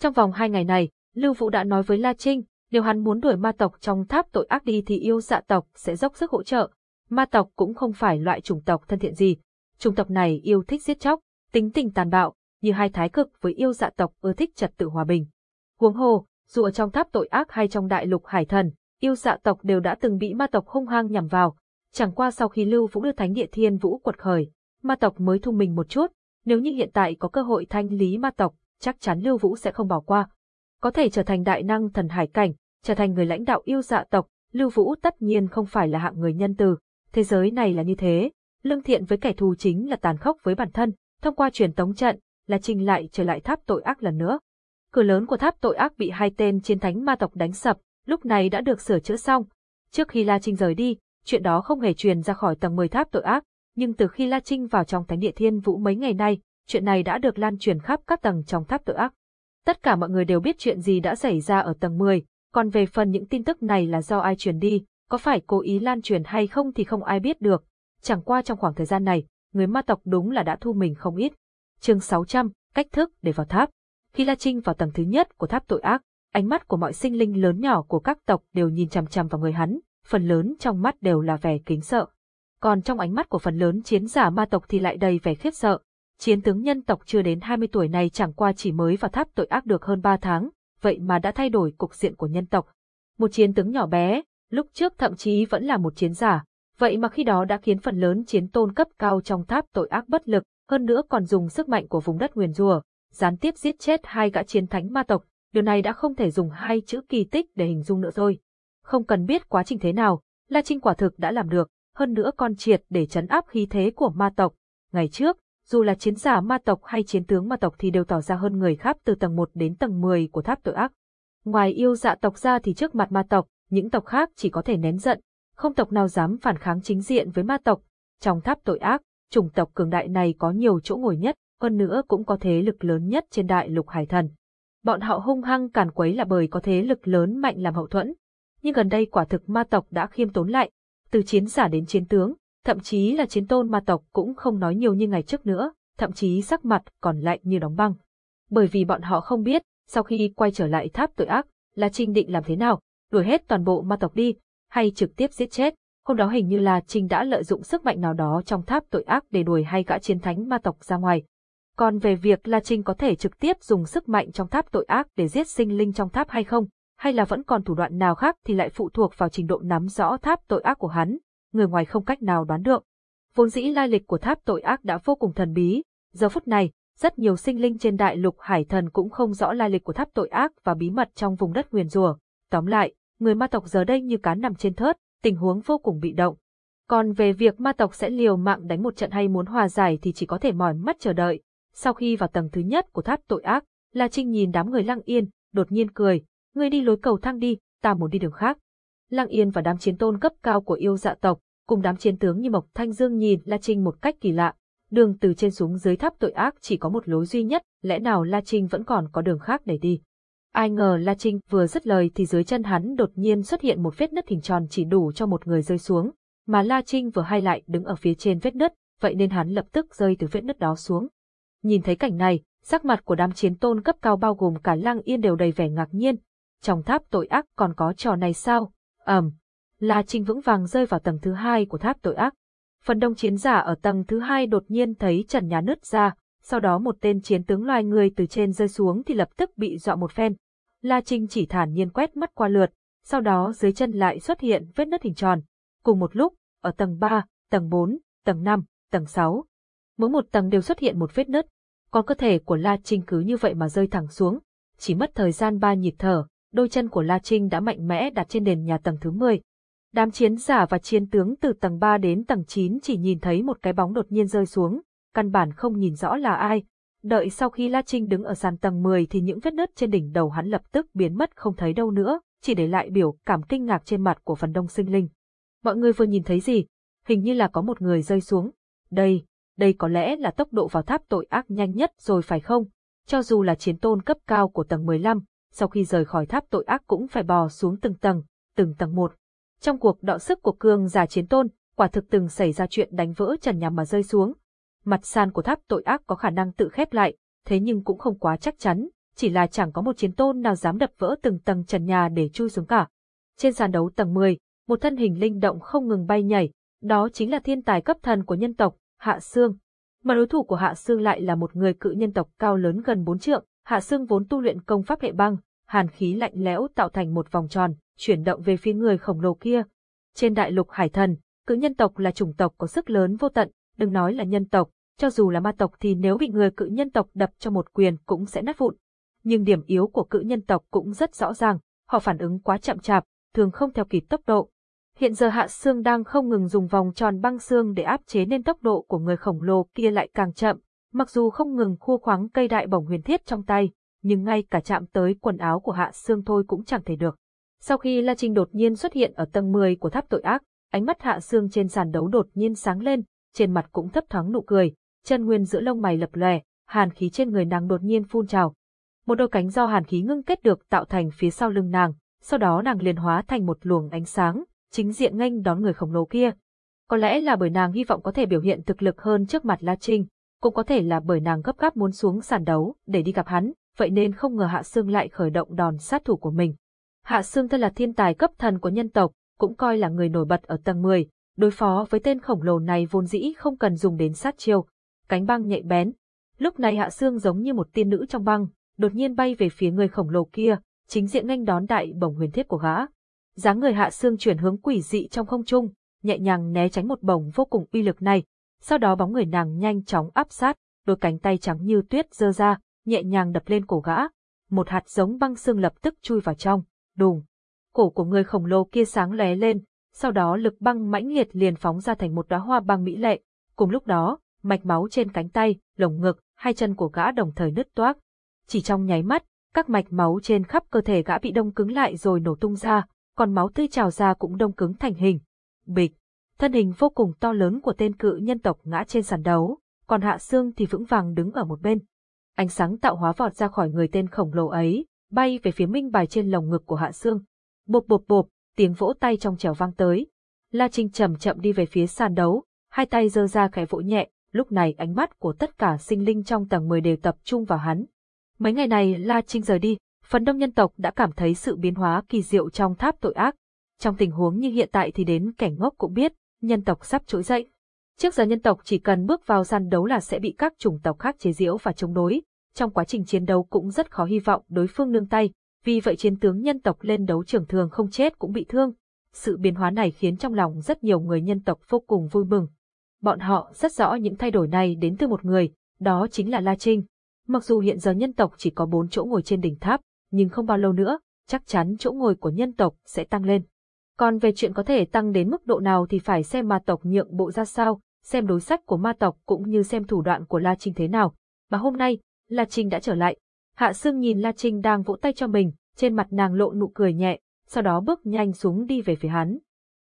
Trong vòng hai ngày này, Lưu Vũ đã nói với La Trinh, nếu hắn muốn đuổi ma tộc trong tháp tội ác đi thì yêu dạ tộc sẽ dốc sức hỗ trợ. Ma tộc cũng không phải loại chủng tộc thân thiện gì. Chủng tộc này yêu thích giết chóc, tính tình tàn bạo, như hai thái cực với yêu dạ tộc ưa thích trật tự hòa bình. Huống hồ, dù ở trong tháp tội ác hay trong đại lục hải thần, yêu dạ tộc đều đã từng bị ma tộc hung hăng nhằm vào. Chẳng qua sau khi Lưu Vũ đưa Thánh Địa Thiên Vũ quật khởi, ma tộc mới thu mình một chút, nếu như hiện tại có cơ hội thanh lý ma tộc, chắc chắn Lưu Vũ sẽ không bỏ qua. Có thể trở thành đại năng thần hải cảnh, trở thành người lãnh đạo yêu dạ tộc, Lưu Vũ tất nhiên không phải là hạng người nhân từ. Thế giới này là như thế, lương thiện với kẻ thù chính là tàn khốc với bản thân, thông qua truyền tống trận, là trình lại trở lại tháp tội ác lần nữa. Cửa lớn của tháp tội ác bị hai tên chiến thánh ma tộc đánh sập, lúc này đã được sửa chữa xong. Trước khi La Trinh rời đi, chuyện đó không hề truyền ra khỏi tầng 10 tháp tội ác, nhưng từ khi La Trinh vào trong thánh địa thiên vũ mấy ngày nay, chuyện này đã được lan truyền khắp các tầng trong tháp tự ác. Tất cả mọi người đều biết chuyện gì đã xảy ra ở tầng 10, còn về phần những tin tức này là do ai truyền đi, có phải cố ý lan truyền hay không thì không ai biết được. Chẳng qua trong khoảng thời gian này, người ma tộc đúng là đã thu mình không ít. chương 600, cách thức để vào tháp. Khi La Trinh vào tầng thứ nhất của tháp tội ác, ánh mắt của mọi sinh linh lớn nhỏ của các tộc đều nhìn chằm chằm vào người hắn, phần lớn trong mắt đều là vẻ kính sợ còn trong ánh mắt của phần lớn chiến giả ma tộc thì lại đầy vẻ khiếp sợ. Chiến tướng nhân tộc chưa đến 20 tuổi này chẳng qua chỉ mới vào tháp tội ác được hơn 3 tháng, vậy mà đã thay đổi cục diện của nhân tộc. Một chiến tướng nhỏ bé, lúc trước thậm chí vẫn là một chiến giả, vậy mà khi đó đã khiến phần lớn chiến tôn cấp cao trong tháp tội ác bất lực, hơn nữa còn dùng sức mạnh của vùng đất nguyền rùa, gián tiếp giết chết hai gã chiến thánh ma tộc, điều này đã không thể dùng hai chữ kỳ tích để hình dung nữa rồi. Không cần biết quá trình thế nào, La Trinh quả thực đã làm được, hơn nữa còn triệt để chấn áp khí thế của ma tộc. Ngày trước, dù là chiến giả ma tộc hay chiến tướng ma tộc thì đều tỏ ra hơn người khác từ tầng 1 đến tầng 10 của tháp tội ác. Ngoài yêu dạ tộc ra thì trước mặt ma tộc, những tộc khác chỉ có thể nén giận, không tộc nào dám phản kháng chính diện với ma tộc. Trong tháp tội ác, chủng tộc cường đại này có nhiều chỗ ngồi nhất, hơn nữa cũng có thế lực lớn nhất trên đại lục hải thần. Bọn họ hung hăng càn quấy là bởi có thế lực lớn mạnh làm hậu thuẫn. Nhưng gần đây quả thực ma tộc đã khiêm tốn lại, từ chiến giả đến chiến tướng, thậm chí là chiến tôn ma tộc cũng không nói nhiều như ngày trước nữa, thậm chí sắc mặt còn lạnh như đóng băng. Bởi vì bọn họ không biết, sau khi quay trở lại tháp tội ác, là Trinh định làm thế nào, đuổi hết toàn bộ ma tộc đi, hay trực tiếp giết chết. Hôm đó hình như là Trinh đã lợi dụng sức mạnh nào đó trong tháp tội ác để đuổi hai gã chiến thánh ma tộc ra ngoài. Còn về việc La Trinh có thể trực tiếp dùng sức mạnh trong tháp tội ác để giết sinh linh trong tháp hay không, hay là vẫn còn thủ đoạn nào khác thì lại phụ thuộc vào trình độ nắm rõ tháp tội ác của hắn, người ngoài không cách nào đoán được. Vốn dĩ lai lịch của tháp tội ác đã vô cùng thần bí, giờ phút này, rất nhiều sinh linh trên đại lục hải thần cũng không rõ lai lịch của tháp tội ác và bí mật trong vùng đất nguyền rùa. Tóm lại, người ma tộc giờ đây như cá nằm trên thớt, tình huống vô cùng bị động. Còn về việc ma tộc sẽ liều mạng đánh một trận hay muốn hòa giải thì chỉ có thể mỏi mắt chờ đợi. Sau khi vào tầng thứ nhất của tháp tội ác, La Trinh nhìn đám người lăng yên, đột nhiên cười, ngươi đi lối cầu thang đi, ta muốn đi đường khác. Lăng Yên và đám chiến tôn cấp cao của yêu dạ tộc, cùng đám chiến tướng như Mộc Thanh Dương nhìn La Trinh một cách kỳ lạ. Đường từ trên xuống dưới tháp tội ác chỉ có một lối duy nhất, lẽ nào La Trinh vẫn còn có đường khác để đi. Ai ngờ La Trinh vừa dứt lời thì dưới chân hắn đột nhiên xuất hiện một vết nứt hình tròn chỉ đủ cho một người rơi xuống, mà La Trinh vừa hay lại đứng ở phía trên vết nứt, vậy nên hắn lập tức rơi từ vết nứt đó xuống. Nhìn thấy cảnh này, sắc mặt của đám chiến tôn cấp cao bao gồm cả Lang Yên đều đầy vẻ ngạc nhiên. Trong tháp tội ác còn có trò này sao? ầm, um, La Trinh vững vàng rơi vào tầng thứ hai của tháp tội ác. Phần đông chiến giả ở tầng thứ hai đột nhiên thấy trần nhà nứt ra, sau đó một tên chiến tướng loài người từ trên rơi xuống thì lập tức bị dọa một phen. La Trinh chỉ thản nhiên quét mắt qua lượt, sau đó dưới chân lại xuất hiện vết nứt hình tròn. Cùng một lúc, ở tầng 3, tầng 4, tầng 5, tầng 6. Mỗi một tầng đều xuất hiện một vết nứt, còn cơ thể của La Trinh cứ như vậy mà rơi thẳng xuống. Chỉ mất thời gian ba nhịp thở, đôi chân của La Trinh đã mạnh mẽ đặt trên nền nhà tầng thứ 10. Đám chiến giả và chiến tướng từ tầng 3 đến tầng 9 chỉ nhìn thấy một cái bóng đột nhiên rơi xuống, căn bản không nhìn rõ là ai. Đợi sau khi La Trinh đứng ở sàn tầng 10 thì những vết nứt trên đỉnh đầu hắn lập tức biến mất không thấy đâu nữa, chỉ để lại biểu cảm kinh ngạc trên mặt của phần đông sinh linh. Mọi người vừa nhìn thấy gì? Hình như là có một người rơi xuống. Đây, đây có lẽ là tốc độ vào tháp tội ác nhanh nhất rồi phải không? Cho dù là chiến tôn cấp cao của tầng 15, sau khi rời khỏi tháp tội ác cũng phải bò xuống từng tầng, từng tầng một. Trong cuộc đọ sức của cương giả chiến tôn, quả thực từng xảy ra chuyện đánh vỡ trần nhà mà rơi xuống. Mặt sàn của tháp tội ác có khả năng tự khép lại, thế nhưng cũng không quá chắc chắn, chỉ là chẳng có một chiến tôn nào dám đập vỡ từng tầng trần nhà để chui xuống cả. Trên sàn đấu tầng 10, một thân hình linh động không ngừng bay nhảy, đó chính là thiên tài cấp thần của nhân tộc, Hạ Sương. Mà đối thủ của Hạ Sương lại là một người cự nhân tộc cao lớn gần 4 trượng, Hạ Sương vốn tu luyện công pháp hệ băng, hàn khí lạnh lẽo tạo thành một vòng tròn, chuyển động về phía người khổng lồ kia. Trên đại lục hải thần, cự nhân tộc là chủng tộc có sức lớn vô tận, đừng nói là nhân tộc, cho dù là ma tộc thì nếu bị người cự nhân tộc đập cho một quyền cũng sẽ nát vụn. Nhưng điểm yếu của cự nhân tộc cũng rất rõ ràng, họ phản ứng quá chậm chạp, thường không theo kịp tốc độ. Hiện giờ Hạ Sương đang không ngừng dùng vòng tròn băng xương để áp chế nên tốc độ của người khổng lồ kia lại càng chậm, mặc dù không ngừng khua khoáng cây đại bổng huyền thiết trong tay, nhưng ngay cả chạm tới quần áo của Hạ Sương thôi cũng chẳng thể được. Sau khi La Trinh đột nhiên xuất hiện ở tầng 10 của tháp tội ác, ánh mắt Hạ Sương trên sàn đấu đột nhiên sáng lên, trên mặt cũng thấp thoáng nụ cười, chân nguyên giữa lông mày lập lòe, hàn khí trên người nàng đột nhiên phun trào. Một đôi cánh do hàn khí ngưng kết được tạo thành phía sau lưng nàng, sau đó nàng liền hóa thành một luồng ánh sáng, chính diện nghênh đón người khổng lồ kia. Có lẽ là bởi nàng hy vọng có thể biểu hiện thực lực hơn trước mặt La Trinh, cũng có thể là bởi nàng gấp gáp muốn xuống sàn đấu để đi gặp hắn, vậy nên không ngờ Hạ Sương lại khởi động đòn sát thủ của mình. Hạ Sương thân là thiên tài cấp thần của nhân tộc, cũng coi là người nổi bật ở tầng 10, đối phó với tên khổng lồ này vốn dĩ không cần dùng đến sát chiêu. Cánh băng nhạy bén. Lúc này Hạ Sương giống như một tiên nữ trong băng, đột nhiên bay về phía người khổng lồ kia, chính diện nghênh đón đại bổng huyền thiết của gã. dáng người Hạ Sương chuyển hướng quỷ dị trong không trung, nhẹ nhàng né tránh một bổng vô cùng uy lực này. Sau đó bóng người nàng nhanh chóng áp sát, đôi cánh tay trắng như tuyết giơ ra, nhẹ nhàng đập lên cổ gã. Một hạt giống băng xương lập tức chui vào trong, đùng. Cổ của người khổng lồ kia sáng lóe lên, sau đó lực băng mãnh liệt liền phóng ra thành một đóa hoa băng mỹ lệ. Cùng lúc đó, mạch máu trên cánh tay, lồng ngực, hai chân của gã đồng thời nứt toác. Chỉ trong nháy mắt, các mạch máu trên khắp cơ thể gã bị đông cứng lại rồi nổ tung ra, còn máu tươi trào ra cũng đông cứng thành hình. Bịch, thân hình vô cùng to lớn của tên cự nhân tộc ngã trên sàn đấu, còn Hạ Sương thì vững vàng đứng ở một bên. Ánh sáng tạo hóa vọt ra khỏi người tên khổng lồ ấy, bay về phía minh bài trên lồng ngực của Hạ Sương. Bộp bộp bộp, tiếng vỗ tay trong trèo vang tới. La Trinh chậm chậm đi về phía sàn đấu, hai tay giơ ra khẽ vỗ nhẹ, lúc này ánh mắt của tất cả sinh linh trong tầng 10 đều tập trung vào hắn. Mấy ngày này La Trinh rời đi, phần đông nhân tộc đã cảm thấy sự biến hóa kỳ diệu trong tháp tội ác. Trong tình huống như hiện tại thì đến kẻ ngốc cũng biết, nhân tộc sắp trỗi dậy. Trước giờ nhân tộc chỉ cần bước vào gian đấu là sẽ bị các chủng tộc khác chế giễu và chống đối, trong quá trình chiến đấu cũng rất khó hy vọng đối phương nương tay, vì vậy chiến tướng nhân tộc lên đấu trường thường không chết cũng bị thương. Sự biến hóa này khiến trong lòng rất nhiều người nhân tộc vô cùng vui mừng. Bọn họ rất rõ những thay đổi này đến từ một người, đó chính là La Trinh. Mặc dù hiện giờ nhân tộc chỉ có bốn chỗ ngồi trên đỉnh tháp, nhưng không bao lâu nữa, chắc chắn chỗ ngồi của nhân tộc sẽ tăng lên. Còn về chuyện có thể tăng đến mức độ nào thì phải xem ma tộc nhượng bộ ra sao, xem đối sách của ma tộc cũng như xem thủ đoạn của La Trinh thế nào. mà hôm nay, La Trinh đã trở lại. Hạ Sương nhìn La Trinh đang vỗ tay cho mình, trên mặt nàng lộ nụ cười nhẹ, sau đó bước nhanh xuống đi về phía hắn.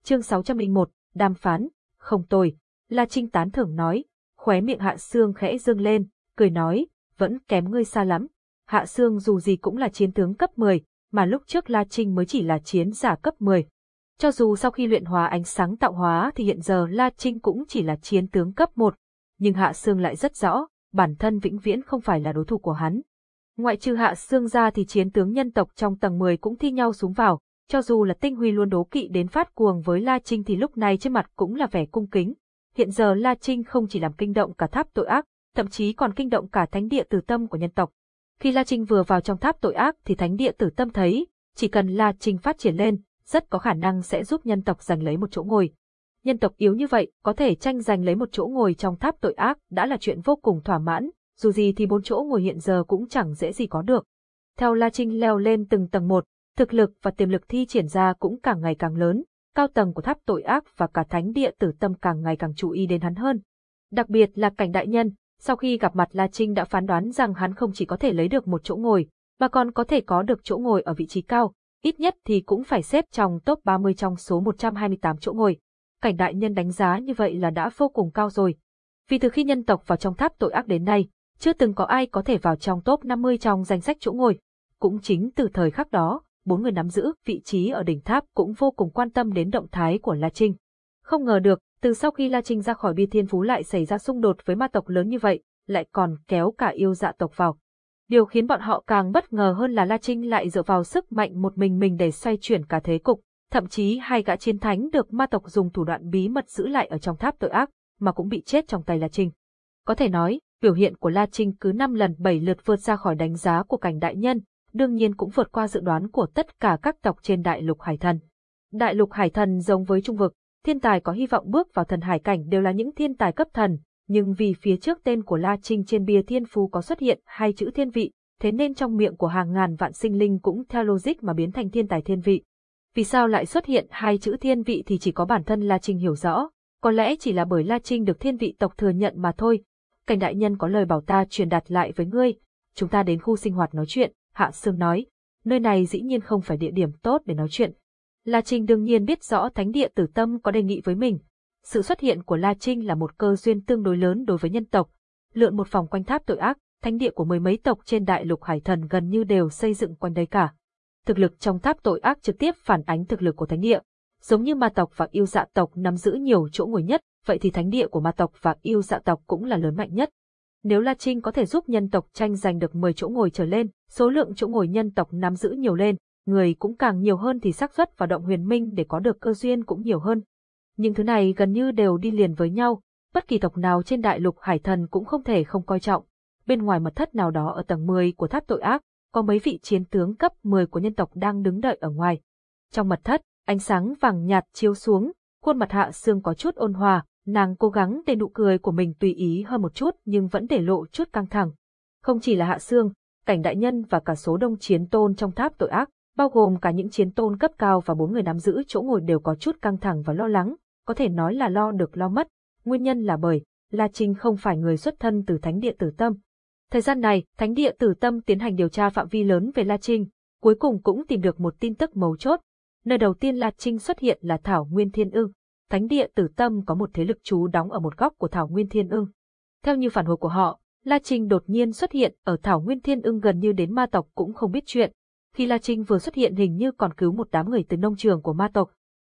Chương 601, đàm phán, không tồi, La Trinh tán thưởng nói, khóe miệng Hạ Sương khẽ dương lên, cười nói, vẫn kém ngươi xa lắm. Hạ Sương dù gì cũng là chiến tướng cấp 10, mà lúc trước La Trinh mới chỉ là chiến giả cấp 10. Cho dù sau khi luyện hóa ánh sáng tạo hóa thì hiện giờ La Trinh cũng chỉ là chiến tướng cấp 1, nhưng Hạ Sương lại rất rõ, bản thân vĩnh viễn không phải là đối thủ của hắn. Ngoại trừ Hạ Sương ra thì chiến tướng nhân tộc trong tầng 10 cũng thi nhau xuống vào, cho dù là Tinh Huy luôn đố kỵ đến phát cuồng với La Trinh thì lúc này trên mặt cũng là vẻ cung kính. Hiện giờ La Trinh không chỉ làm kinh động cả tháp tội ác, thậm chí còn kinh động cả thánh địa tử tâm của nhân tộc. Khi La Trinh vừa vào trong tháp tội ác thì thánh địa tử tâm thấy, chỉ cần La Trinh phát triển lên, rất có khả năng sẽ giúp nhân tộc giành lấy một chỗ ngồi. Nhân tộc yếu như vậy, có thể tranh giành lấy một chỗ ngồi trong tháp tội ác đã là chuyện vô cùng thỏa mãn, dù gì thì bốn chỗ ngồi hiện giờ cũng chẳng dễ gì có được. Theo La Trinh leo lên từng tầng một, thực lực và tiềm lực thi triển ra cũng càng ngày càng lớn, cao tầng của tháp tội ác và cả thánh địa tử tâm càng ngày càng chú ý đến hắn hơn. Đặc biệt là cảnh đại nhân, sau khi gặp mặt La Trinh đã phán đoán rằng hắn không chỉ có thể lấy được một chỗ ngồi, mà còn có thể có được chỗ ngồi ở vị trí cao, ít nhất thì cũng phải xếp trong top 30 trong số 128 chỗ ngồi. Cảnh đại nhân đánh giá như vậy là đã vô cùng cao rồi. Vì từ khi nhân tộc vào trong tháp tội ác đến nay, chưa từng có ai có thể vào trong top 50 trong danh sách chỗ ngồi. Cũng chính từ thời khắc đó, bốn người nắm giữ vị trí ở đỉnh tháp cũng vô cùng quan tâm đến động thái của La Trinh. Không ngờ được, từ sau khi La Trinh ra khỏi Bi Thiên Phú lại xảy ra xung đột với ma tộc lớn như vậy, lại còn kéo cả yêu dạ tộc vào. Điều khiến bọn họ càng bất ngờ hơn là La Trinh lại dựa vào sức mạnh một mình mình để xoay chuyển cả thế cục, thậm chí hai gã chiến thánh được ma tộc dùng thủ đoạn bí mật giữ lại ở trong tháp tội ác, mà cũng bị chết trong tay La Trinh. Có thể nói, biểu hiện của La Trinh cứ 5 lần 7 lượt vượt ra khỏi đánh giá của cảnh đại nhân, đương nhiên cũng vượt qua dự đoán của tất cả các tộc trên đại lục hải thần. Đại lục hải thần giống với trung vực, thiên tài có hy vọng bước vào thần hải cảnh đều là những thiên tài cấp thần, nhưng vì phía trước tên của La Trinh trên bia thiên phú có xuất hiện hai chữ thiên vị, thế nên trong miệng của hàng ngàn vạn sinh linh cũng theo logic mà biến thành thiên tài thiên vị. Vì sao lại xuất hiện hai chữ thiên vị thì chỉ có bản thân La Trinh hiểu rõ, có lẽ chỉ là bởi La Trinh được thiên vị tộc thừa nhận mà thôi. Cảnh đại nhân có lời bảo ta truyền đạt lại với ngươi, chúng ta đến khu sinh hoạt nói chuyện, Hạ Sương nói, nơi này dĩ nhiên không phải địa điểm tốt để nói chuyện. La Trinh đương nhiên biết rõ thánh địa tử tâm có đề nghị với mình, sự xuất hiện của La Trinh là một cơ duyên tương đối lớn đối với nhân tộc. Lượn một vòng quanh tháp tội ác, thánh địa của mười mấy tộc trên đại lục hải thần gần như đều xây dựng quanh đây cả. Thực lực trong tháp tội ác trực tiếp phản ánh thực lực của thánh địa. Giống như ma tộc và yêu dạ tộc nắm giữ nhiều chỗ ngồi nhất, vậy thì thánh địa của ma tộc và yêu dạ tộc cũng là lớn mạnh nhất. Nếu La Trinh có thể giúp nhân tộc tranh giành được 10 chỗ ngồi trở lên, số lượng chỗ ngồi nhân tộc nắm giữ nhiều lên, người cũng càng nhiều hơn thì xác suất vào động huyền minh để có được cơ duyên cũng nhiều hơn. Những thứ này gần như đều đi liền với nhau, bất kỳ tộc nào trên đại lục hải thần cũng không thể không coi trọng. Bên ngoài mật thất nào đó ở tầng 10 của tháp tội ác, có mấy vị chiến tướng cấp 10 của nhân tộc đang đứng đợi ở ngoài. Trong mật thất, ánh sáng vàng nhạt chiếu xuống, khuôn mặt hạ xương có chút ôn hòa, nàng cố gắng để nụ cười của mình tùy ý hơn một chút nhưng vẫn để lộ chút căng thẳng. Không chỉ là hạ xương, cảnh đại nhân và cả số đông chiến tôn trong tháp tội ác, bao gồm cả những chiến tôn cấp cao và bốn người nắm giữ chỗ ngồi đều có chút căng thẳng và lo lắng, có thể nói là lo được lo mất, nguyên nhân là bởi La Trinh không phải người xuất thân từ Thánh địa Tử Tâm. Thời gian này, Thánh địa Tử Tâm tiến hành điều tra phạm vi lớn về La Trinh, cuối cùng cũng tìm được một tin tức mấu chốt. Nơi đầu tiên La Trinh xuất hiện là Thảo Nguyên Thiên Ưng. Thánh địa Tử Tâm có một thế lực trú đóng ở một góc của Thảo Nguyên Thiên Ưng. Theo như phản hồi của họ, La Trinh đột nhiên xuất hiện ở Thảo Nguyên Thiên Ưng gần như đến ma tộc cũng không biết chuyện. Khi La Trinh vừa xuất hiện hình như còn cứu một đám người từ nông trường của ma tộc,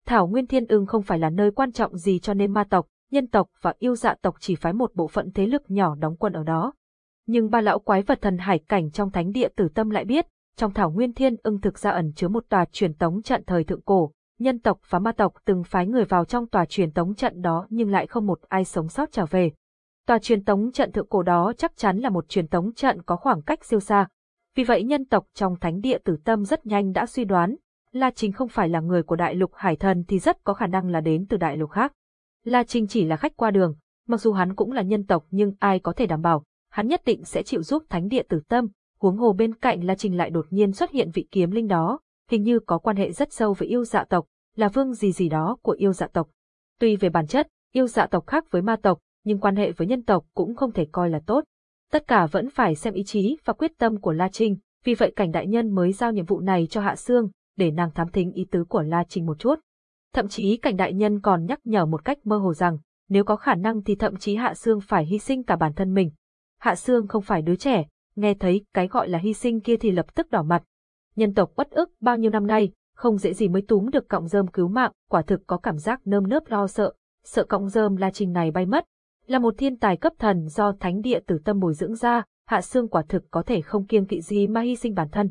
Thảo Nguyên Thiên Ưng không phải là nơi quan trọng gì cho nên ma tộc, nhân tộc và yêu dạ tộc chỉ phái một bộ phận thế lực nhỏ đóng quân ở đó. Nhưng ba lão quái vật thần hải cảnh trong thánh địa tử tâm lại biết, trong Thảo Nguyên Thiên Ưng thực ra ẩn chứa một tòa truyền tống trận thời thượng cổ, nhân tộc và ma tộc từng phái người vào trong tòa truyền tống trận đó nhưng lại không một ai sống sót trở về. Tòa truyền tống trận thượng cổ đó chắc chắn là một truyền tống trận có khoảng cách siêu xa. Vì vậy nhân tộc trong thánh địa tử tâm rất nhanh đã suy đoán, La Trình không phải là người của đại lục hải thần thì rất có khả năng là đến từ đại lục khác. La Trình chỉ là khách qua đường, mặc dù hắn cũng là nhân tộc nhưng ai có thể đảm bảo, hắn nhất định sẽ chịu giúp thánh địa tử tâm, huống hồ bên cạnh La Trình lại đột nhiên xuất hiện vị kiếm linh đó, hình như có quan hệ rất sâu với yêu dạ tộc, là vương gì gì đó của yêu dạ tộc. Tuy về bản chất, yêu dạ tộc khác với ma tộc, nhưng quan hệ với nhân tộc cũng không thể coi là tốt. Tất cả vẫn phải xem ý chí và quyết tâm của La Trinh, vì vậy cảnh đại nhân mới giao nhiệm vụ này cho Hạ Sương, để nàng thám thính ý tứ của La Trinh một chút. Thậm chí cảnh đại nhân còn nhắc nhở một cách mơ hồ rằng, nếu có khả năng thì thậm chí Hạ Sương phải hy sinh cả bản thân mình. Hạ Sương không phải đứa trẻ, nghe thấy cái gọi là hy sinh kia thì lập tức đỏ mặt. Nhân tộc bất ức bao nhiêu năm nay, không dễ gì mới túm được cọng rơm cứu mạng, quả thực có cảm giác nơm nớp lo sợ, sợ cọng rơm La Trinh này bay mất. Là một thiên tài cấp thần do thánh địa tử tâm bồi dưỡng ra, Hạ Sương quả thực có thể không kiêng kỵ gì mà hy sinh bản thân.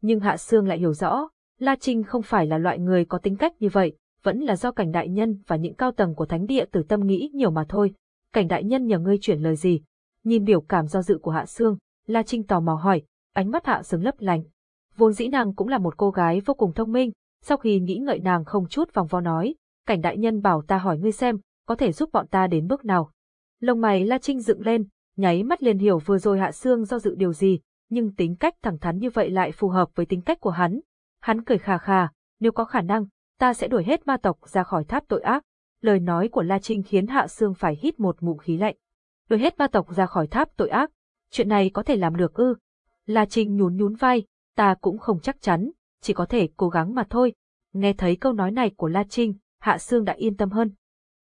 Nhưng Hạ Sương lại hiểu rõ, La Trinh không phải là loại người có tính cách như vậy, vẫn là do cảnh đại nhân và những cao tầng của thánh địa tử tâm nghĩ nhiều mà thôi. Cảnh đại nhân nhờ ngươi chuyển lời gì? Nhìn biểu cảm do dự của Hạ Sương, La Trinh tò mò hỏi, ánh mắt Hạ Sương lấp lánh. Vốn dĩ nàng cũng là một cô gái vô cùng thông minh, sau khi nghĩ ngợi nàng không chút vòng vo nói, cảnh đại nhân bảo ta hỏi ngươi xem, có thể giúp bọn ta đến bước nào. Lông mày La Trinh dựng lên, nháy mắt liền hiểu vừa rồi Hạ Sương do dự điều gì, nhưng tính cách thẳng thắn như vậy lại phù hợp với tính cách của hắn, Hắn cười khà khà, nếu có khả năng, ta sẽ đuổi hết ma tộc ra khỏi tháp tội ác. Lời nói của La Trinh khiến Hạ Sương phải hít một ngụm khí lạnh. Đuổi hết ma tộc ra khỏi tháp tội ác, chuyện này có thể làm được ư? La Trinh nhún nhún vai, ta cũng không chắc chắn, chỉ có thể cố gắng mà thôi. Nghe thấy câu nói này của La Trinh, Hạ Sương đã yên tâm hơn.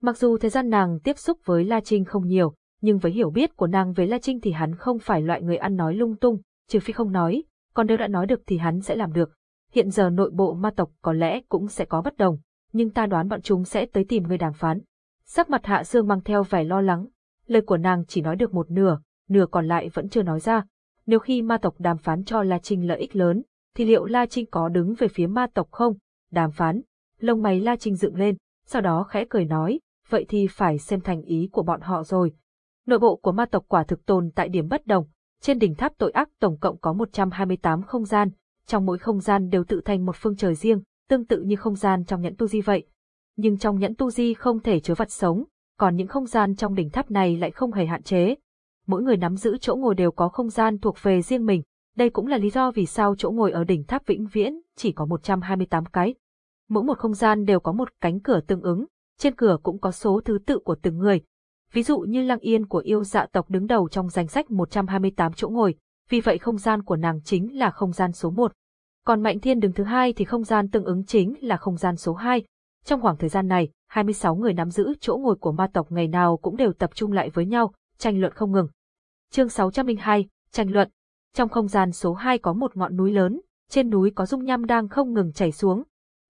Mặc dù thời gian nàng tiếp xúc với La Trinh không nhiều, nhưng với hiểu biết của nàng về La Trinh thì hắn không phải loại người ăn nói lung tung, trừ phi không nói, còn nếu đã nói được thì hắn sẽ làm được hiện giờ nội bộ ma tộc có lẽ cũng sẽ có bất đồng, nhưng ta đoán bọn chúng sẽ tới tìm người đàm phán. Sắc mặt Hạ Sương mang theo vẻ lo lắng, lời của nàng chỉ nói được một nửa, nửa còn lại vẫn chưa nói ra. Nếu khi ma tộc đàm phán cho La Trinh lợi ích lớn, thì liệu La Trinh có đứng về phía ma tộc không? Đàm phán, lông mày La Trinh dựng lên, sau đó khẽ cười nói, vậy thì phải xem thành ý của bọn họ rồi. Nội bộ của ma tộc quả thực tồn tại điểm bất đồng, trên đỉnh tháp tội ác tổng cộng có 128 không gian, trong mỗi không gian đều tự thành một phương trời riêng, tương tự như không gian trong nhẫn tu di vậy. Nhưng trong nhẫn tu di không thể chứa vật sống, còn những không gian trong đỉnh tháp này lại không hề hạn chế. Mỗi người nắm giữ chỗ ngồi đều có không gian thuộc về riêng mình, đây cũng là lý do vì sao chỗ ngồi ở đỉnh tháp vĩnh viễn chỉ có 128 cái. Mỗi một không gian đều có một cánh cửa tương ứng, trên cửa cũng có số thứ tự của từng người. Ví dụ như Lăng Yên của yêu dạ tộc đứng đầu trong danh sách 128 chỗ ngồi, vì vậy không gian của nàng chính là không gian số 1. Còn Mạnh Thiên đứng thứ hai thì không gian tương ứng chính là không gian số 2. Trong khoảng thời gian này, 26 người nắm giữ chỗ ngồi của ma tộc ngày nào cũng đều tập trung lại với nhau, tranh luận không ngừng. Chương 602, tranh luận. Trong không gian số 2 có một ngọn núi lớn, trên núi có dung nham đang không ngừng chảy xuống.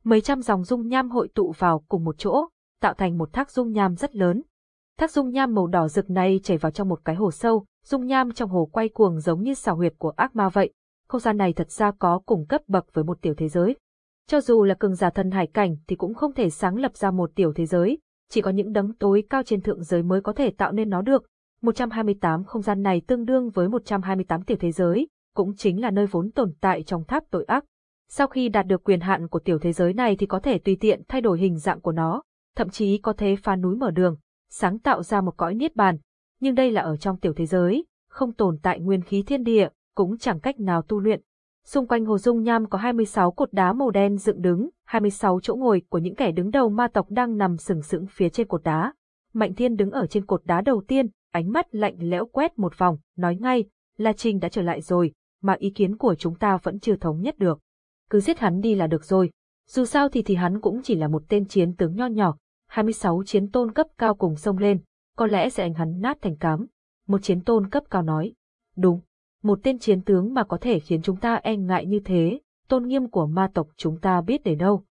Mấy trăm dòng dung nham hội tụ vào cùng một chỗ, tạo thành một thác dung nham rất lớn. Thác dung nham màu đỏ rực này chảy vào trong một cái hồ sâu, dung nham trong hồ quay cuồng giống như xào huyệt của ác ma vậy. Không gian này thật ra có cùng cấp bậc với một tiểu thế giới. Cho dù là cường giả thân hải cảnh thì cũng không thể sáng lập ra một tiểu thế giới, chỉ có những đấng tối cao trên thượng giới mới có thể tạo nên nó được. 128 không gian này tương đương với 128 tiểu thế giới, cũng chính là nơi vốn tồn tại trong tháp tội ác. Sau khi đạt được quyền hạn của tiểu thế giới này thì có thể tùy tiện thay đổi hình dạng của nó, thậm chí có thể phá núi mở đường, sáng tạo ra một cõi niết bàn, nhưng đây là ở trong tiểu thế giới, không tồn tại nguyên khí thiên địa, cũng chẳng cách nào tu luyện. Xung quanh hồ dung nham có 26 cột đá màu đen dựng đứng, 26 chỗ ngồi của những kẻ đứng đầu ma tộc đang nằm sừng sững phía trên cột đá. Mạnh Thiên đứng ở trên cột đá đầu tiên, ánh mắt lạnh lẽo quét một vòng, nói ngay, La Trinh đã trở lại rồi, mà ý kiến của chúng ta vẫn chưa thống nhất được. Cứ giết hắn đi là được rồi. Dù sao thì thì hắn cũng chỉ là một tên chiến tướng nho nhỏ, 26 chiến tôn cấp cao cùng xông lên, có lẽ sẽ ảnh hắn nát thành cám. Một chiến tôn cấp cao nói. Đúng, một tên chiến tướng mà có thể khiến chúng ta e ngại như thế, tôn nghiêm của ma tộc chúng ta biết để đâu.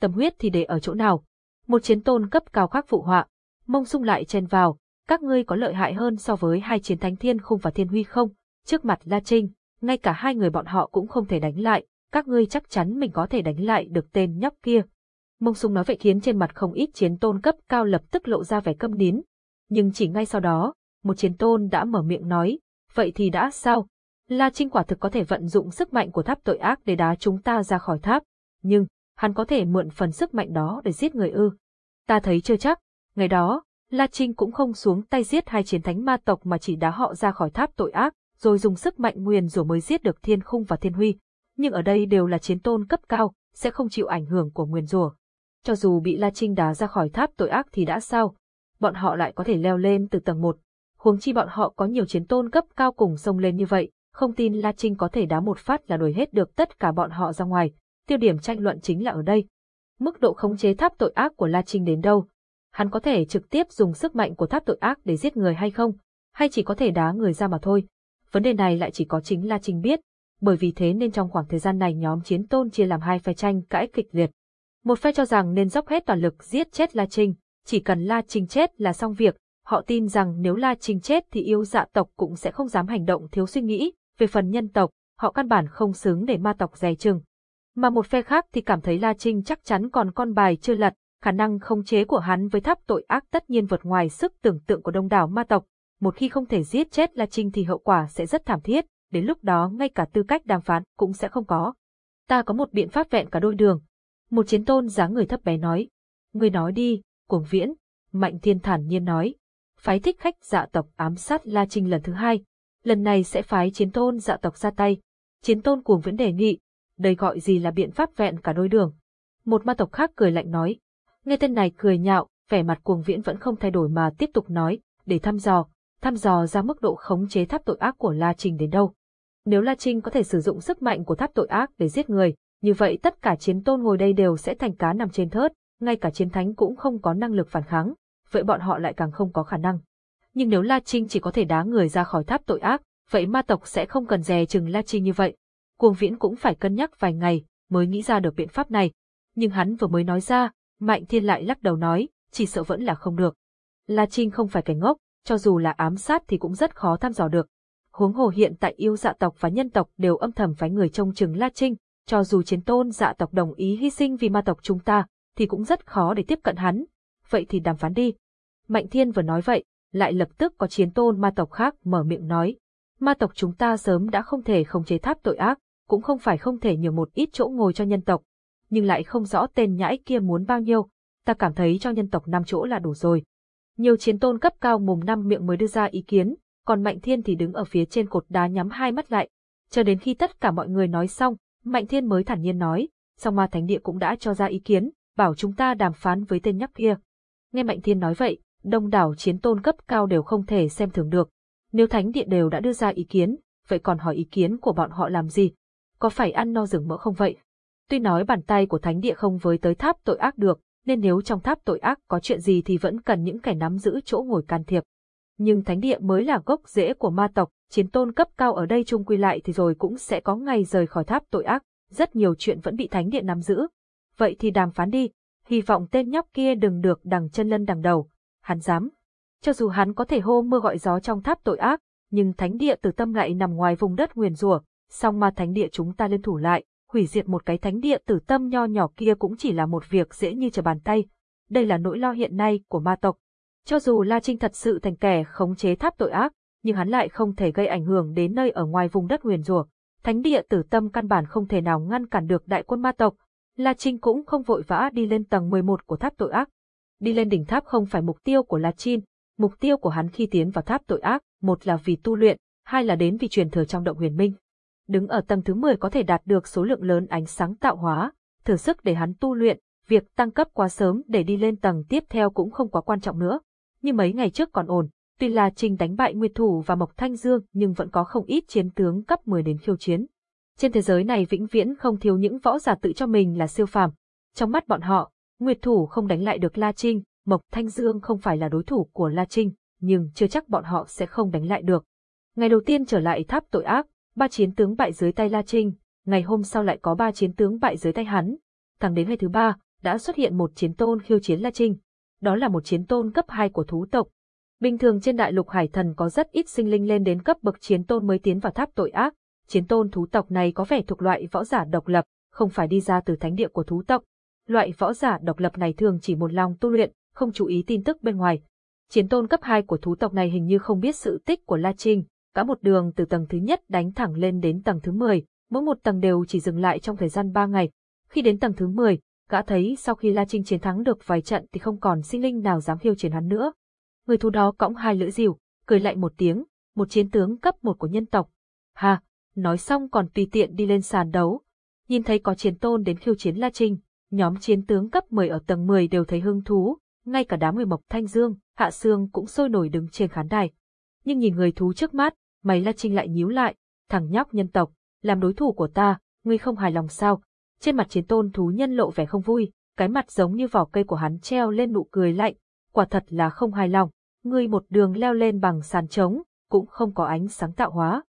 Tâm huyết thì để ở chỗ nào? Một chiến tôn cấp cao khác phụ họa, mông sung lại chen vào, các ngươi có lợi hại hơn so với hai chiến thánh thiên khung và thiên huy không? Trước mặt La Trinh, ngay cả hai người bọn họ cũng không thể đánh lại, các ngươi chắc chắn mình có thể đánh lại được tên nhóc kia. Mông Sung nói vậy khiến trên mặt không ít chiến tôn cấp cao lập tức lộ ra vẻ câm nín. Nhưng chỉ ngay sau đó, một chiến tôn đã mở miệng nói, vậy thì đã sao? La Trinh quả thực có thể vận dụng sức mạnh của tháp tội ác để đá chúng ta ra khỏi tháp, nhưng, hắn có thể mượn phần sức mạnh đó để giết người ư. Ta thấy chưa chắc, ngày đó, La Trinh cũng không xuống tay giết hai chiến thánh ma tộc mà chỉ đá họ ra khỏi tháp tội ác, rồi dùng sức mạnh nguyền rủa mới giết được Thiên Khung và Thiên Huy. Nhưng ở đây đều là chiến tôn cấp cao, sẽ không chịu ảnh hưởng của nguyền rủa. Cho dù bị La Trinh đá ra khỏi tháp tội ác thì đã sao? Bọn họ lại có thể leo lên từ tầng 1. Huống chi bọn họ có nhiều chiến tôn cấp cao cùng sông lên như vậy, không tin La Trinh có thể đá một phát là đuổi hết được tất cả bọn họ ra ngoài. Tiêu điểm tranh luận chính là ở đây. Mức độ khống chế tháp tội ác của La Trinh đến đâu? Hắn có thể trực tiếp dùng sức mạnh của tháp tội ác để giết người hay không? Hay chỉ có thể đá người ra mà thôi? Vấn đề này lại chỉ có chính La Trinh biết, bởi vì thế nên trong khoảng thời gian này nhóm chiến tôn chia làm hai phe tranh cãi kịch liệt. Một phe cho rằng nên dốc hết toàn lực giết chết La Trinh, chỉ cần La Trinh chết là xong việc, họ tin rằng nếu La Trinh chết thì yêu dạ tộc cũng sẽ không dám hành động thiếu suy nghĩ, về phần nhân tộc, họ căn bản không xứng để ma tộc dè chừng. Mà một phe khác thì cảm thấy La Trinh chắc chắn còn con bài chưa lật, khả năng khống chế của hắn với tháp tội ác tất nhiên vượt ngoài sức tưởng tượng của đông đảo ma tộc, một khi không thể giết chết La Trinh thì hậu quả sẽ rất thảm thiết, đến lúc đó ngay cả tư cách đàm phán cũng sẽ không có. Ta có một biện pháp vẹn cả đôi đường. Một chiến tôn dáng người thấp bé nói. Người nói đi, cuồng viễn. Mạnh thiên thản nhiên nói. Phái thích khách dạ tộc ám sát La Trinh lần thứ hai. Lần này sẽ phái chiến tôn dạ tộc ra tay. Chiến tôn cuồng viễn đề nghị. Đây gọi gì là biện pháp vẹn cả đôi đường. Một ma tộc khác cười lạnh nói. Nghe tên này cười nhạo, vẻ mặt cuồng viễn vẫn không thay đổi mà tiếp tục nói, để thăm dò, thăm dò ra mức độ khống chế tháp tội ác của La Trinh đến đâu. Nếu La Trinh có thể sử dụng sức mạnh của tháp tội ác để giết người, như vậy tất cả chiến tôn ngồi đây đều sẽ thành cá nằm trên thớt, ngay cả chiến thánh cũng không có năng lực phản kháng, vậy bọn họ lại càng không có khả năng. Nhưng nếu La Trinh chỉ có thể đá người ra khỏi tháp tội ác, vậy ma tộc sẽ không cần dè chừng La Trinh như vậy. Cuồng Viễn cũng phải cân nhắc vài ngày mới nghĩ ra được biện pháp này. Nhưng hắn vừa mới nói ra, Mạnh Thiên lại lắc đầu nói, chỉ sợ vẫn là không được. La Trinh không phải kẻ ngốc, cho dù là ám sát thì cũng rất khó thăm dò được. Huống hồ hiện tại yêu dạ tộc và nhân tộc đều âm thầm phái người trông chừng La Trinh, cho dù chiến tôn dạ tộc đồng ý hy sinh vì ma tộc chúng ta, thì cũng rất khó để tiếp cận hắn. Vậy thì đàm phán đi. Mạnh Thiên vừa nói vậy, lại lập tức có chiến tôn ma tộc khác mở miệng nói. Ma tộc chúng ta sớm đã không thể không chế tháp tội ác, cũng không phải không thể nhường một ít chỗ ngồi cho nhân tộc, nhưng lại không rõ tên nhãi kia muốn bao nhiêu, ta cảm thấy cho nhân tộc năm chỗ là đủ rồi. Nhiều chiến tôn cấp cao mùng năm miệng mới đưa ra ý kiến, còn Mạnh Thiên thì đứng ở phía trên cột đá nhắm hai mắt lại. Cho đến khi tất cả mọi người nói xong, Mạnh Thiên mới thản nhiên nói, song ma thánh địa cũng đã cho ra ý kiến, bảo chúng ta đàm phán với tên nhóc kia. Nghe Mạnh Thiên nói vậy, đông đảo chiến tôn cấp cao đều không thể xem thường được. Nếu thánh địa đều đã đưa ra ý kiến, vậy còn hỏi ý kiến của bọn họ làm gì? Có phải ăn no rừng mỡ không vậy? Tuy nói bàn tay của thánh địa không với tới tháp tội ác được, nên nếu trong tháp tội ác có chuyện gì thì vẫn cần những kẻ nắm giữ chỗ ngồi can thiệp. Nhưng thánh địa mới là gốc rễ của ma tộc, chiến tôn cấp cao ở đây chung quy lại thì rồi cũng sẽ có ngày rời khỏi tháp tội ác, rất nhiều chuyện vẫn bị thánh địa nắm giữ. Vậy thì đàm phán đi, hy vọng tên nhóc kia đừng được đằng chân lân đằng đầu, hắn dám. Cho dù hắn có thể hô mưa gọi gió trong tháp tội ác, nhưng thánh địa từ tâm lại nằm ngoài vùng đất nguyền rủa, song mà thánh địa chúng ta lên thủ lại, hủy diệt một cái thánh địa tử tâm nho nhỏ kia cũng chỉ là một việc dễ như trở bàn tay. Đây là nỗi lo hiện nay của ma tộc. Cho dù La Trinh thật sự thành kẻ khống chế tháp tội ác, nhưng hắn lại không thể gây ảnh hưởng đến nơi ở ngoài vùng đất huyền rùa. Thánh địa tử tâm căn bản không thể nào ngăn cản được đại quân ma tộc. La Trinh cũng không vội vã đi lên tầng 11 của tháp tội ác. Đi lên đỉnh tháp không phải mục tiêu của La Trinh, mục tiêu của hắn khi tiến vào tháp tội ác, một là vì tu luyện, hai là đến vì truyền thừa trong động huyền minh đứng ở tầng thứ 10 có thể đạt được số lượng lớn ánh sáng tạo hóa, thử sức để hắn tu luyện, việc tăng cấp quá sớm để đi lên tầng tiếp theo cũng không quá quan trọng nữa. Như mấy ngày trước còn ổn, tuy là Trinh đánh bại Nguyệt Thủ và Mộc Thanh Dương nhưng vẫn có không ít chiến tướng cấp 10 đến khiêu chiến. Trên thế giới này vĩnh viễn không thiếu những võ giả tự cho mình là siêu phàm. Trong mắt bọn họ, Nguyệt Thủ không đánh lại được La Trinh, Mộc Thanh Dương không phải là đối thủ của La Trinh, nhưng chưa chắc bọn họ sẽ không đánh lại được. Ngày đầu tiên trở lại tháp tội ác, ba chiến tướng bại dưới tay La Trinh, ngày hôm sau lại có ba chiến tướng bại dưới tay hắn. Thẳng đến ngày thứ ba, đã xuất hiện một chiến tôn khiêu chiến La Trinh. Đó là một chiến tôn cấp 2 của thú tộc. Bình thường trên đại lục hải thần có rất ít sinh linh lên đến cấp bậc chiến tôn mới tiến vào tháp tội ác. Chiến tôn thú tộc này có vẻ thuộc loại võ giả độc lập, không phải đi ra từ thánh địa của thú tộc. Loại võ giả độc lập này thường chỉ một lòng tu luyện, không chú ý tin tức bên ngoài. Chiến tôn cấp 2 của thú tộc này hình như không biết sự tích của La Trinh, cả một đường từ tầng thứ nhất đánh thẳng lên đến tầng thứ 10, mỗi một tầng đều chỉ dừng lại trong thời gian 3 ngày. Khi đến tầng thứ 10, gã thấy sau khi La Trinh chiến thắng được vài trận thì không còn sinh linh nào dám hiêu chiến hắn nữa. Người thú đó cõng hai lưỡi rìu, cười lạnh một tiếng, một chiến tướng cấp một của nhân tộc. Ha, nói xong còn tùy tiện đi lên sàn đấu. Nhìn thấy có chiến tôn đến khiêu chiến La Trinh, nhóm chiến tướng cấp 10 ở tầng 10 đều thấy hứng thú, ngay cả đám người Mộc Thanh Dương, Hạ Sương cũng sôi nổi đứng trên khán đài. Nhưng nhìn người thú trước mắt, mày La Trinh lại nhíu lại, thằng nhóc nhân tộc, làm đối thủ của ta, ngươi không hài lòng sao? Trên mặt chiến tôn thú nhân lộ vẻ không vui, cái mặt giống như vỏ cây của hắn treo lên nụ cười lạnh, quả thật là không hài lòng, ngươi một đường leo lên bằng sàn trống, cũng không có ánh sáng tạo hóa.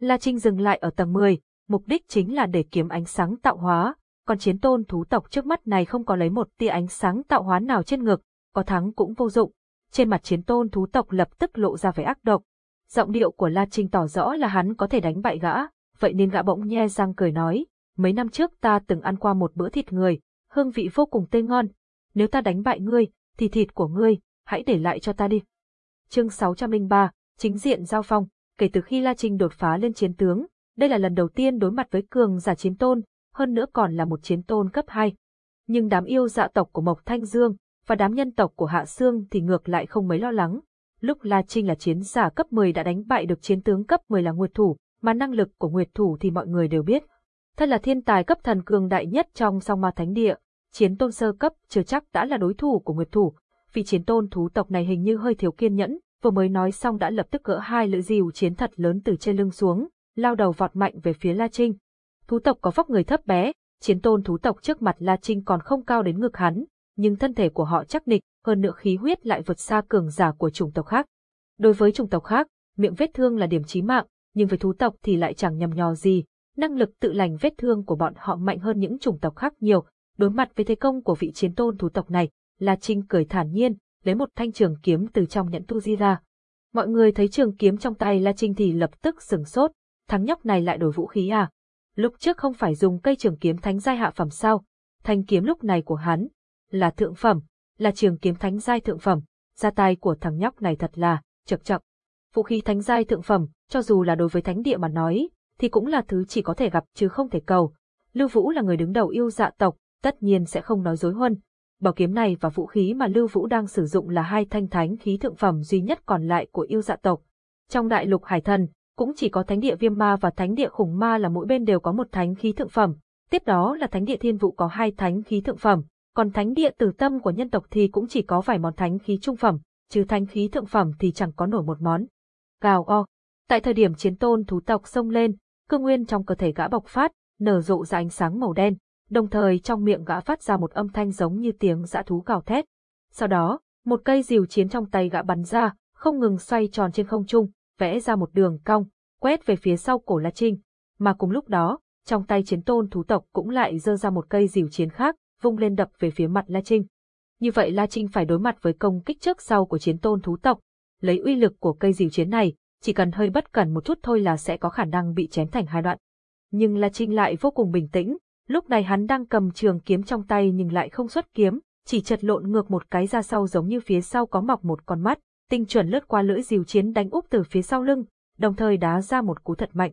La Trinh dừng lại ở tầng 10, mục đích chính là để kiếm ánh sáng tạo hóa, còn chiến tôn thú tộc trước mắt này không có lấy một tia ánh sáng tạo hóa nào trên ngực, có thắng cũng vô dụng. Trên mặt chiến tôn thú tộc lập tức lộ ra vẻ ác độc. Giọng điệu của La Trinh tỏ rõ là hắn có thể đánh bại gã, vậy nên gã bỗng nhe răng cười nói, mấy năm trước ta từng ăn qua một bữa thịt người, hương vị vô cùng tươi ngon. Nếu ta đánh bại ngươi, thì thịt của ngươi, hãy để lại cho ta đi. Chương 603, chính diện giao phong, kể từ khi La Trinh đột phá lên chiến tướng, đây là lần đầu tiên đối mặt với cường giả chiến tôn, hơn nữa còn là một chiến tôn cấp 2. Nhưng đám yêu dạ tộc của Mộc Thanh Dương và đám nhân tộc của Hạ Sương thì ngược lại không mấy lo lắng. Lúc La Trinh là chiến giả cấp 10 đã đánh bại được chiến tướng cấp 10 là Nguyệt Thủ, mà năng lực của Nguyệt Thủ thì mọi người đều biết. Thân là thiên tài cấp thần cường đại nhất trong song ma thánh địa, chiến tôn sơ cấp chưa chắc đã là đối thủ của Nguyệt Thủ, vì chiến tôn thú tộc này hình như hơi thiếu kiên nhẫn, vừa mới nói xong đã lập tức gỡ hai lưỡi rìu chiến thật lớn từ trên lưng xuống, lao đầu vọt mạnh về phía La Trinh. Thú tộc có vóc người thấp bé, chiến tôn thú tộc trước mặt La Trinh còn không cao đến ngực hắn, nhưng thân thể của họ chắc nịch, hơn nữa khí huyết lại vượt xa cường giả của chủng tộc khác. Đối với chủng tộc khác, miệng vết thương là điểm chí mạng, nhưng với thú tộc thì lại chẳng nhầm nhò gì, năng lực tự lành vết thương của bọn họ mạnh hơn những chủng tộc khác nhiều. Đối mặt với thế công của vị chiến tôn thú tộc này, La Trinh cười thản nhiên, lấy một thanh trường kiếm từ trong nhẫn tu di ra. Mọi người thấy trường kiếm trong tay La Trinh thì lập tức sửng sốt, thằng nhóc này lại đổi vũ khí à? Lúc trước không phải dùng cây trường kiếm thánh giai hạ phẩm sao? Thanh kiếm lúc này của hắn là thượng phẩm, là trường kiếm thánh giai thượng phẩm, ra tay của thằng nhóc này thật là chậc chậc. Vũ khí thánh giai thượng phẩm, cho dù là đối với thánh địa mà nói, thì cũng là thứ chỉ có thể gặp chứ không thể cầu. Lưu Vũ là người đứng đầu yêu dạ tộc, tất nhiên sẽ không nói dối huân, Bảo kiếm này và vũ khí mà Lưu Vũ đang sử dụng là hai thanh thánh khí thượng phẩm duy nhất còn lại của yêu dạ tộc. Trong đại lục hải thần, cũng chỉ có thánh địa viêm ma và thánh địa khủng ma là mỗi bên đều có một thánh khí thượng phẩm. Tiếp đó là thánh địa thiên vũ có hai thánh khí thượng phẩm, còn thánh địa tử tâm của nhân tộc thì cũng chỉ có vài món thánh khí trung phẩm, trừ thánh khí thượng phẩm thì chẳng có nổi một món. Gào o. Tại thời điểm chiến tôn thú tộc xông lên, cương nguyên trong cơ thể gã bộc phát, nở rộ ra ánh sáng màu đen, đồng thời trong miệng gã phát ra một âm thanh giống như tiếng dã thú gào thét. Sau đó, một cây rìu chiến trong tay gã bắn ra, không ngừng xoay tròn trên không trung, vẽ ra một đường cong, quét về phía sau cổ La Trinh. Mà cùng lúc đó, trong tay chiến tôn thú tộc cũng lại giơ ra một cây rìu chiến khác, vung lên đập về phía mặt La Trinh. Như vậy La Trinh phải đối mặt với công kích trước sau của chiến tôn thú tộc. Lấy uy lực của cây rìu chiến này, chỉ cần hơi bất cẩn một chút thôi là sẽ có khả năng bị chém thành hai đoạn. Nhưng La Trinh lại vô cùng bình tĩnh, Lúc này hắn đang cầm trường kiếm trong tay nhưng lại không xuất kiếm, chỉ chật lộn ngược một cái ra sau giống như phía sau có mọc một con mắt, tinh chuẩn lướt qua lưỡi diều chiến đánh úp từ phía sau lưng, đồng thời đá ra một cú thật mạnh.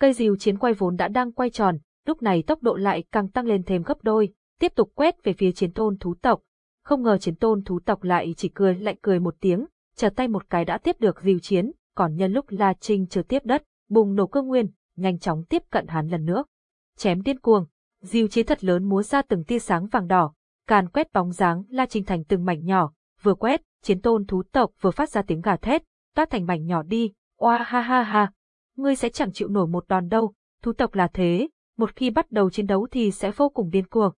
Cây diều chiến quay vốn đã đang quay tròn, lúc này tốc độ lại càng tăng lên thêm gấp đôi, tiếp tục quét về phía chiến tôn thú tộc. Không ngờ chiến tôn thú tộc lại chỉ cười lạnh cười một tiếng, trở tay một cái đã tiếp được diều chiến, còn nhân lúc La Trinh chưa tiếp đất, bùng nổ cơ nguyên, nhanh chóng tiếp cận hắn lần nữa. Chém điên cuồng, diêu chế thật lớn múa ra từng tia sáng vàng đỏ, càn quét bóng dáng La Trinh thành từng mảnh nhỏ, vừa quét, chiến tôn thú tộc vừa phát ra tiếng gà thét, toát thành mảnh nhỏ đi, oa ha ha ha, ngươi sẽ chẳng chịu nổi một đòn đâu, thú tộc là thế, một khi bắt đầu chiến đấu thì sẽ vô cùng điên cuồng.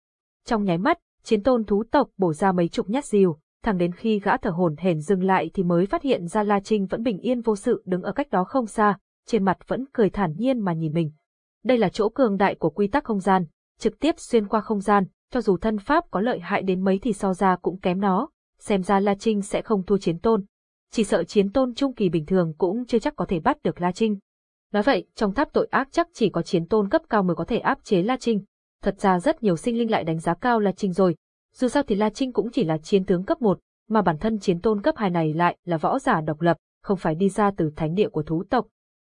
Trong nháy mắt, chiến tôn thú tộc bổ ra mấy chục nhát diều, thẳng đến khi gã thở hổn hển dừng lại thì mới phát hiện ra La Trinh vẫn bình yên vô sự đứng ở cách đó không xa, trên mặt vẫn cười thản nhiên mà nhìn mình. Đây là chỗ cường đại của quy tắc không gian, trực tiếp xuyên qua không gian, cho dù thân pháp có lợi hại đến mấy thì so ra cũng kém nó, xem ra La Trinh sẽ không thua chiến tôn. Chỉ sợ chiến tôn trung kỳ bình thường cũng chưa chắc có thể bắt được La Trinh. Nói vậy, trong tháp tội ác chắc chỉ có chiến tôn cấp cao mới có thể áp chế La Trinh. Thật ra rất nhiều sinh linh lại đánh giá cao La Trinh rồi. Dù sao thì La Trinh cũng chỉ là chiến tướng cấp 1, mà bản thân chiến tôn cấp 2 này lại là võ giả độc lập, không phải đi ra từ thánh địa của thú tộc.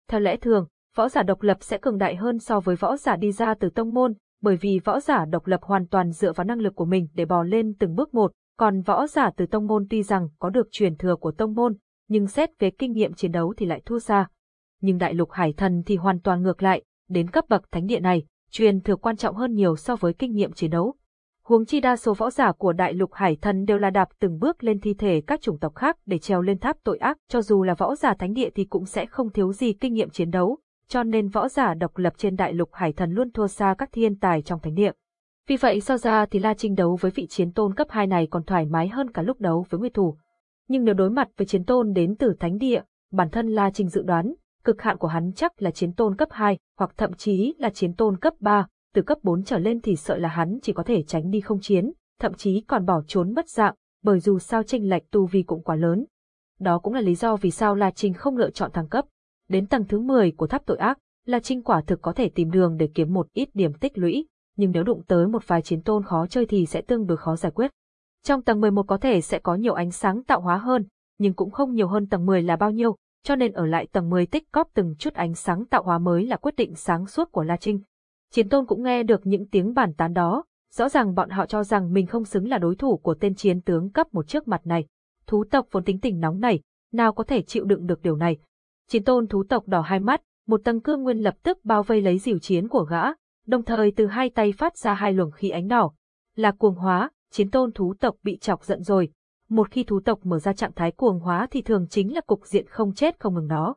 Theo lẽ thường, võ giả độc lập sẽ cường đại hơn so với võ giả đi ra từ tông môn, bởi vì võ giả độc lập hoàn toàn dựa vào năng lực của mình để bò lên từng bước một, còn võ giả từ tông môn tuy rằng có được truyền thừa của tông môn, nhưng xét về kinh nghiệm chiến đấu thì lại thua xa. Nhưng đại lục hải thần thì hoàn toàn ngược lại, đến cấp bậc thánh địa này, truyền thừa quan trọng hơn nhiều so với kinh nghiệm chiến đấu. Huống chi đa số võ giả của đại lục hải thần đều là đạp từng bước lên thi thể các chủng tộc khác để treo lên tháp tội ác, cho dù là võ giả thánh địa thì cũng sẽ không thiếu gì kinh nghiệm chiến đấu, cho nên võ giả độc lập trên đại lục hải thần luôn thua xa các thiên tài trong thánh địa. Vì vậy so ra thì La Trinh đấu với vị chiến tôn cấp 2 này còn thoải mái hơn cả lúc đấu với Nguyệt Thủ. Nhưng nếu đối mặt với chiến tôn đến từ thánh địa, bản thân La Trinh dự đoán, cực hạn của hắn chắc là chiến tôn cấp 2, hoặc thậm chí là chiến tôn cấp 3, từ cấp 4 trở lên thì sợ là hắn chỉ có thể tránh đi không chiến, thậm chí còn bỏ trốn mất dạng, bởi dù sao tranh lệch tu vi cũng quá lớn. Đó cũng là lý do vì sao La Trinh không lựa chọn thăng cấp. Đến tầng thứ 10 của tháp tội ác, La Trinh quả thực có thể tìm đường để kiếm một ít điểm tích lũy, nhưng nếu đụng tới một vài chiến tôn khó chơi thì sẽ tương đối khó giải quyết. Trong tầng 11 có thể sẽ có nhiều ánh sáng tạo hóa hơn, nhưng cũng không nhiều hơn tầng 10 là bao nhiêu, cho nên ở lại tầng 10 tích cóp từng chút ánh sáng tạo hóa mới là quyết định sáng suốt của La Trinh. Chiến tôn cũng nghe được những tiếng bản tán đó, rõ ràng bọn họ cho rằng mình không xứng là đối thủ của tên chiến tướng cấp một trước mặt này. Thú tộc vốn tính tình nóng này, nào có thể chịu đựng được điều này. Chín tôn thú tộc đỏ hai mắt, một tầng cương nguyên lập tức bao vây lấy dìu chiến của gã, đồng thời từ hai tay phát ra hai luồng khí ánh đỏ. Là cuồng hóa, chiến tôn thú tộc bị chọc giận rồi. Một khi thú tộc mở ra trạng thái cuồng hóa thì thường chính là cục diện không chết không ngừng đó.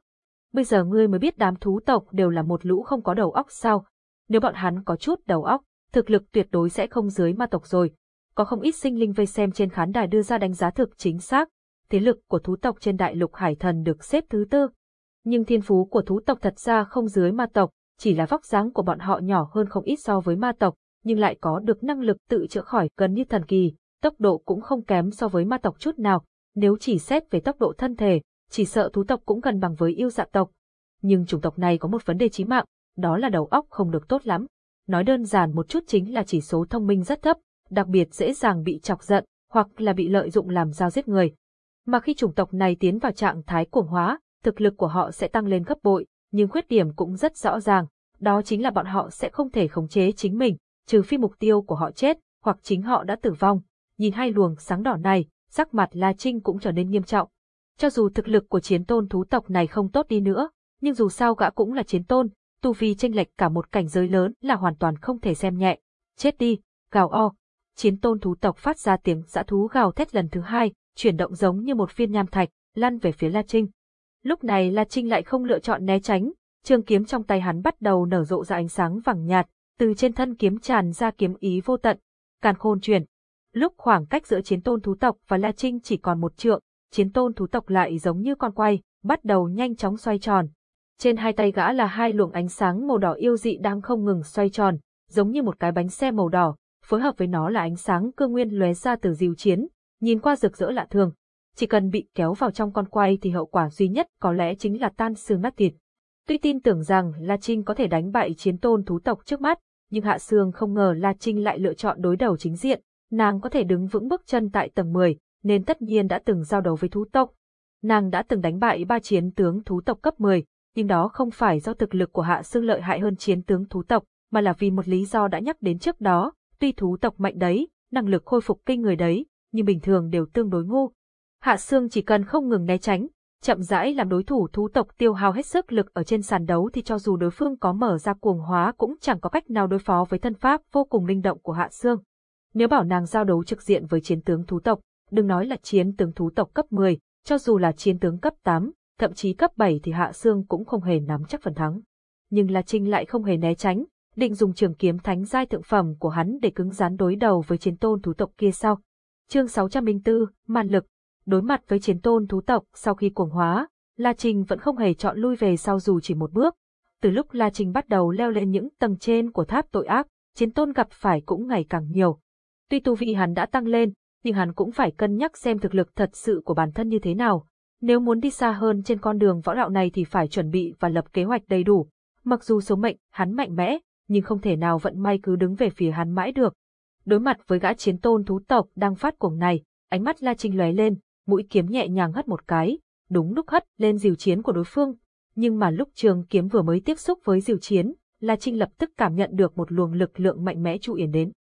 Bây giờ ngươi mới biết đám thú tộc đều là một lũ không có đầu óc sao, nếu bọn hắn có chút đầu óc, thực lực tuyệt đối sẽ không dưới ma tộc rồi. Có không ít sinh linh vây xem trên khán đài đưa ra đánh giá thực chính xác, thế lực của thú tộc trên đại lục hải thần được xếp thứ tư. Nhưng thiên phú của thú tộc thật ra không dưới ma tộc, chỉ là vóc dáng của bọn họ nhỏ hơn không ít so với ma tộc, nhưng lại có được năng lực tự chữa khỏi gần như thần kỳ, tốc độ cũng không kém so với ma tộc chút nào, nếu chỉ xét về tốc độ thân thể, chỉ sợ thú tộc cũng gần bằng với yêu dạ tộc. Nhưng chủng tộc này có một vấn đề chí mạng, đó là đầu óc không được tốt lắm. Nói đơn giản một chút chính là chỉ số thông minh rất thấp, đặc biệt dễ dàng bị chọc giận, hoặc là bị lợi dụng làm giao giết người. Mà khi chủng tộc này tiến vào trạng thái cuồng hóa, thực lực của họ sẽ tăng lên gấp bội, nhưng khuyết điểm cũng rất rõ ràng, đó chính là bọn họ sẽ không thể khống chế chính mình, trừ phi mục tiêu của họ chết, hoặc chính họ đã tử vong. Nhìn hai luồng sáng đỏ này, sắc mặt La Trinh cũng trở nên nghiêm trọng. Cho dù thực lực của chiến tôn thú tộc này không tốt đi nữa, nhưng dù sao gã cũng là chiến tôn, tu vi tranh lệch cả một cảnh giới lớn là hoàn toàn không thể xem nhẹ. Chết đi, gào o. Chiến tôn thú tộc phát ra tiếng dã thú gào thét lần thứ hai, chuyển động giống như một viên nham thạch, lăn về phía La Trinh. Lúc này La Trinh lại không lựa chọn né tránh, trường kiếm trong tay hắn bắt đầu nở rộ ra ánh sáng vàng nhạt, từ trên thân kiếm tràn ra kiếm ý vô tận, càn khôn chuyển. Lúc khoảng cách giữa chiến tôn thú tộc và La Trinh chỉ còn một trượng, chiến tôn thú tộc lại giống như con quay, bắt đầu nhanh chóng xoay tròn, trên hai tay gã là hai luồng ánh sáng màu đỏ yêu dị đang không ngừng xoay tròn, giống như một cái bánh xe màu đỏ, phối hợp với nó là ánh sáng cơ nguyên lóe ra từ diều chiến, nhìn qua rực rỡ lạ thường. Chỉ cần bị kéo vào trong con quay thì hậu quả duy nhất có lẽ chính là tan xương nát thịt. Tuy tin tưởng rằng La Trinh có thể đánh bại chiến tôn thú tộc trước mắt, nhưng Hạ Sương không ngờ La Trinh lại lựa chọn đối đầu chính diện, nàng có thể đứng vững bước chân tại tầng 10, nên tất nhiên đã từng giao đấu với thú tộc. Nàng đã từng đánh bại ba chiến tướng thú tộc cấp 10, nhưng đó không phải do thực lực của Hạ Sương lợi hại hơn chiến tướng thú tộc, mà là vì một lý do đã nhắc đến trước đó, tuy thú tộc mạnh đấy, năng lực khôi phục kinh người đấy, nhưng bình thường đều tương đối ngu. Hạ Sương chỉ cần không ngừng né tránh, chậm rãi làm đối thủ thú tộc tiêu hao hết sức lực ở trên sàn đấu thì cho dù đối phương có mở ra cuồng hóa cũng chẳng có cách nào đối phó với thân pháp vô cùng linh động của Hạ Sương. Nếu bảo nàng giao đấu trực diện với chiến tướng thú tộc, đừng nói là chiến tướng thú tộc cấp 10, cho dù là chiến tướng cấp 8, thậm chí cấp 7 thì Hạ Sương cũng không hề nắm chắc phần thắng. Nhưng La Trinh lại không hề né tránh, định dùng trường kiếm thánh giai thượng phẩm của hắn để cứng rắn đối đầu với chiến tôn thú tộc kia sau. Chương 604, màn lực. Đối mặt với chiến tôn thú tộc sau khi cuồng hóa, La trình vẫn không hề chọn lui về sau dù chỉ một bước. Từ lúc La trình bắt đầu leo lên những tầng trên của tháp tội ác, chiến tôn gặp phải cũng ngày càng nhiều. Tuy tu vị hắn đã tăng lên, nhưng hắn cũng phải cân nhắc xem thực lực thật sự của bản thân như thế nào, nếu muốn đi xa hơn trên con đường võ đạo này thì phải chuẩn bị và lập kế hoạch đầy đủ. Mặc dù số mệnh hắn mạnh mẽ, nhưng không thể nào vận may cứ đứng về phía hắn mãi được. Đối mặt với gã chiến tôn thú tộc đang phát cuồng này, ánh mắt La Trinh lóe lên, mũi kiếm nhẹ nhàng hất một cái, đúng lúc hất lên diều chiến của đối phương. Nhưng mà lúc trường kiếm vừa mới tiếp xúc với diều chiến, La Trinh lập tức cảm nhận được một luồng lực lượng mạnh mẽ trụ yển đến.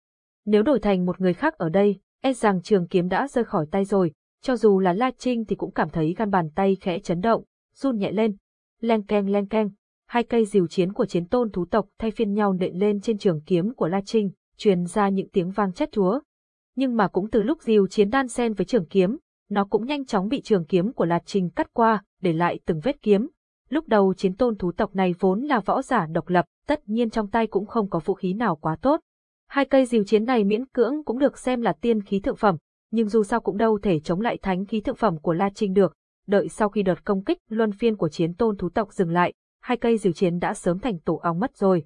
Nếu đổi thành một người khác ở đây, e rằng trường kiếm đã rơi khỏi tay rồi, cho dù là La Trinh thì cũng cảm thấy gan bàn tay khẽ chấn động, run nhẹ lên. Leng keng leng keng, hai cây diều chiến của chiến tôn thú tộc thay phiên nhau nện lên trên trường kiếm của La Trinh, truyền ra những tiếng vang chát chúa. Nhưng mà cũng từ lúc diều chiến đan xen với trường kiếm, nó cũng nhanh chóng bị trường kiếm của La Trình cắt qua, để lại từng vết kiếm. Lúc đầu chiến tôn thú tộc này vốn là võ giả độc lập, tất nhiên trong tay cũng không có vũ khí nào quá tốt. Hai cây diều chiến này miễn cưỡng cũng được xem là tiên khí thượng phẩm, nhưng dù sao cũng đâu thể chống lại thánh khí thượng phẩm của La Trinh được. Đợi sau khi đợt công kích luân phiên của chiến tôn thú tộc dừng lại, hai cây diều chiến đã sớm thành tổ ong mất rồi.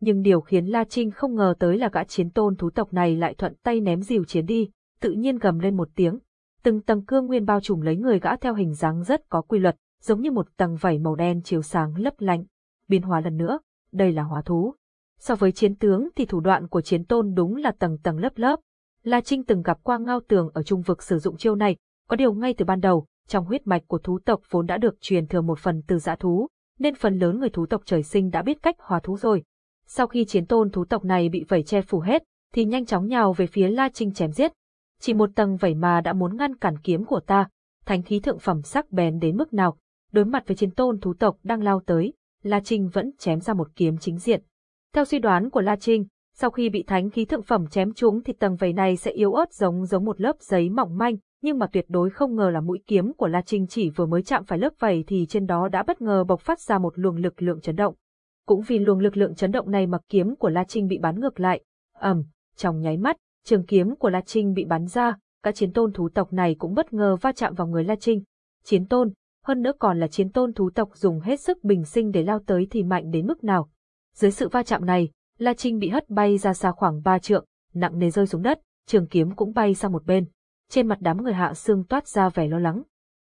Nhưng điều khiến La Trinh không ngờ tới là gã chiến tôn thú tộc này lại thuận tay ném diều chiến đi, tự nhiên gầm lên một tiếng. Từng tầng cương nguyên bao trùm lấy người gã theo hình dáng rất có quy luật, giống như một tầng vảy màu đen chiếu sáng lấp lạnh. Biến hóa lần nữa, đây là hóa thú. So với chiến tướng thì thủ đoạn của chiến tôn đúng là tầng tầng lớp lớp. La Trinh từng gặp qua ngao tường ở trung vực sử dụng chiêu này, có điều ngay từ ban đầu, trong huyết mạch của thú tộc vốn đã được truyền thừa một phần từ dã thú, nên phần lớn người thú tộc trời sinh đã biết cách hóa thú rồi. Sau khi chiến tôn thú tộc này bị vẩy che phủ hết, thì nhanh chóng nhào về phía La Trinh chém giết. Chỉ một tầng vẩy mà đã muốn ngăn cản kiếm của ta, thánh khí thượng phẩm sắc bén đến mức nào, đối mặt với chiến tôn thú tộc đang lao tới, La Trinh vẫn chém ra một kiếm chính diện. Theo suy đoán của La Trinh, sau khi bị thánh khí thượng phẩm chém trúng thì tầng vảy này sẽ yếu ớt giống giống một lớp giấy mỏng manh, nhưng mà tuyệt đối không ngờ là mũi kiếm của La Trinh chỉ vừa mới chạm phải lớp vảy thì trên đó đã bất ngờ bộc phát ra một luồng lực lượng chấn động. Cũng vì luồng lực lượng chấn động này mà kiếm của La Trinh bị bắn ngược lại. ầm, trong nháy mắt, trường kiếm của La Trinh bị bắn ra, các chiến tôn thú tộc này cũng bất ngờ va chạm vào người La Trinh. Chiến tôn, hơn nữa còn là chiến tôn thú tộc dùng hết sức bình sinh để lao tới thì mạnh đến mức nào. Dưới sự va chạm này, La Trinh bị hất bay ra xa khoảng ba trượng, nặng nề rơi xuống đất, trường kiếm cũng bay sang một bên. Trên mặt đám người hạ xương toát ra vẻ lo lắng.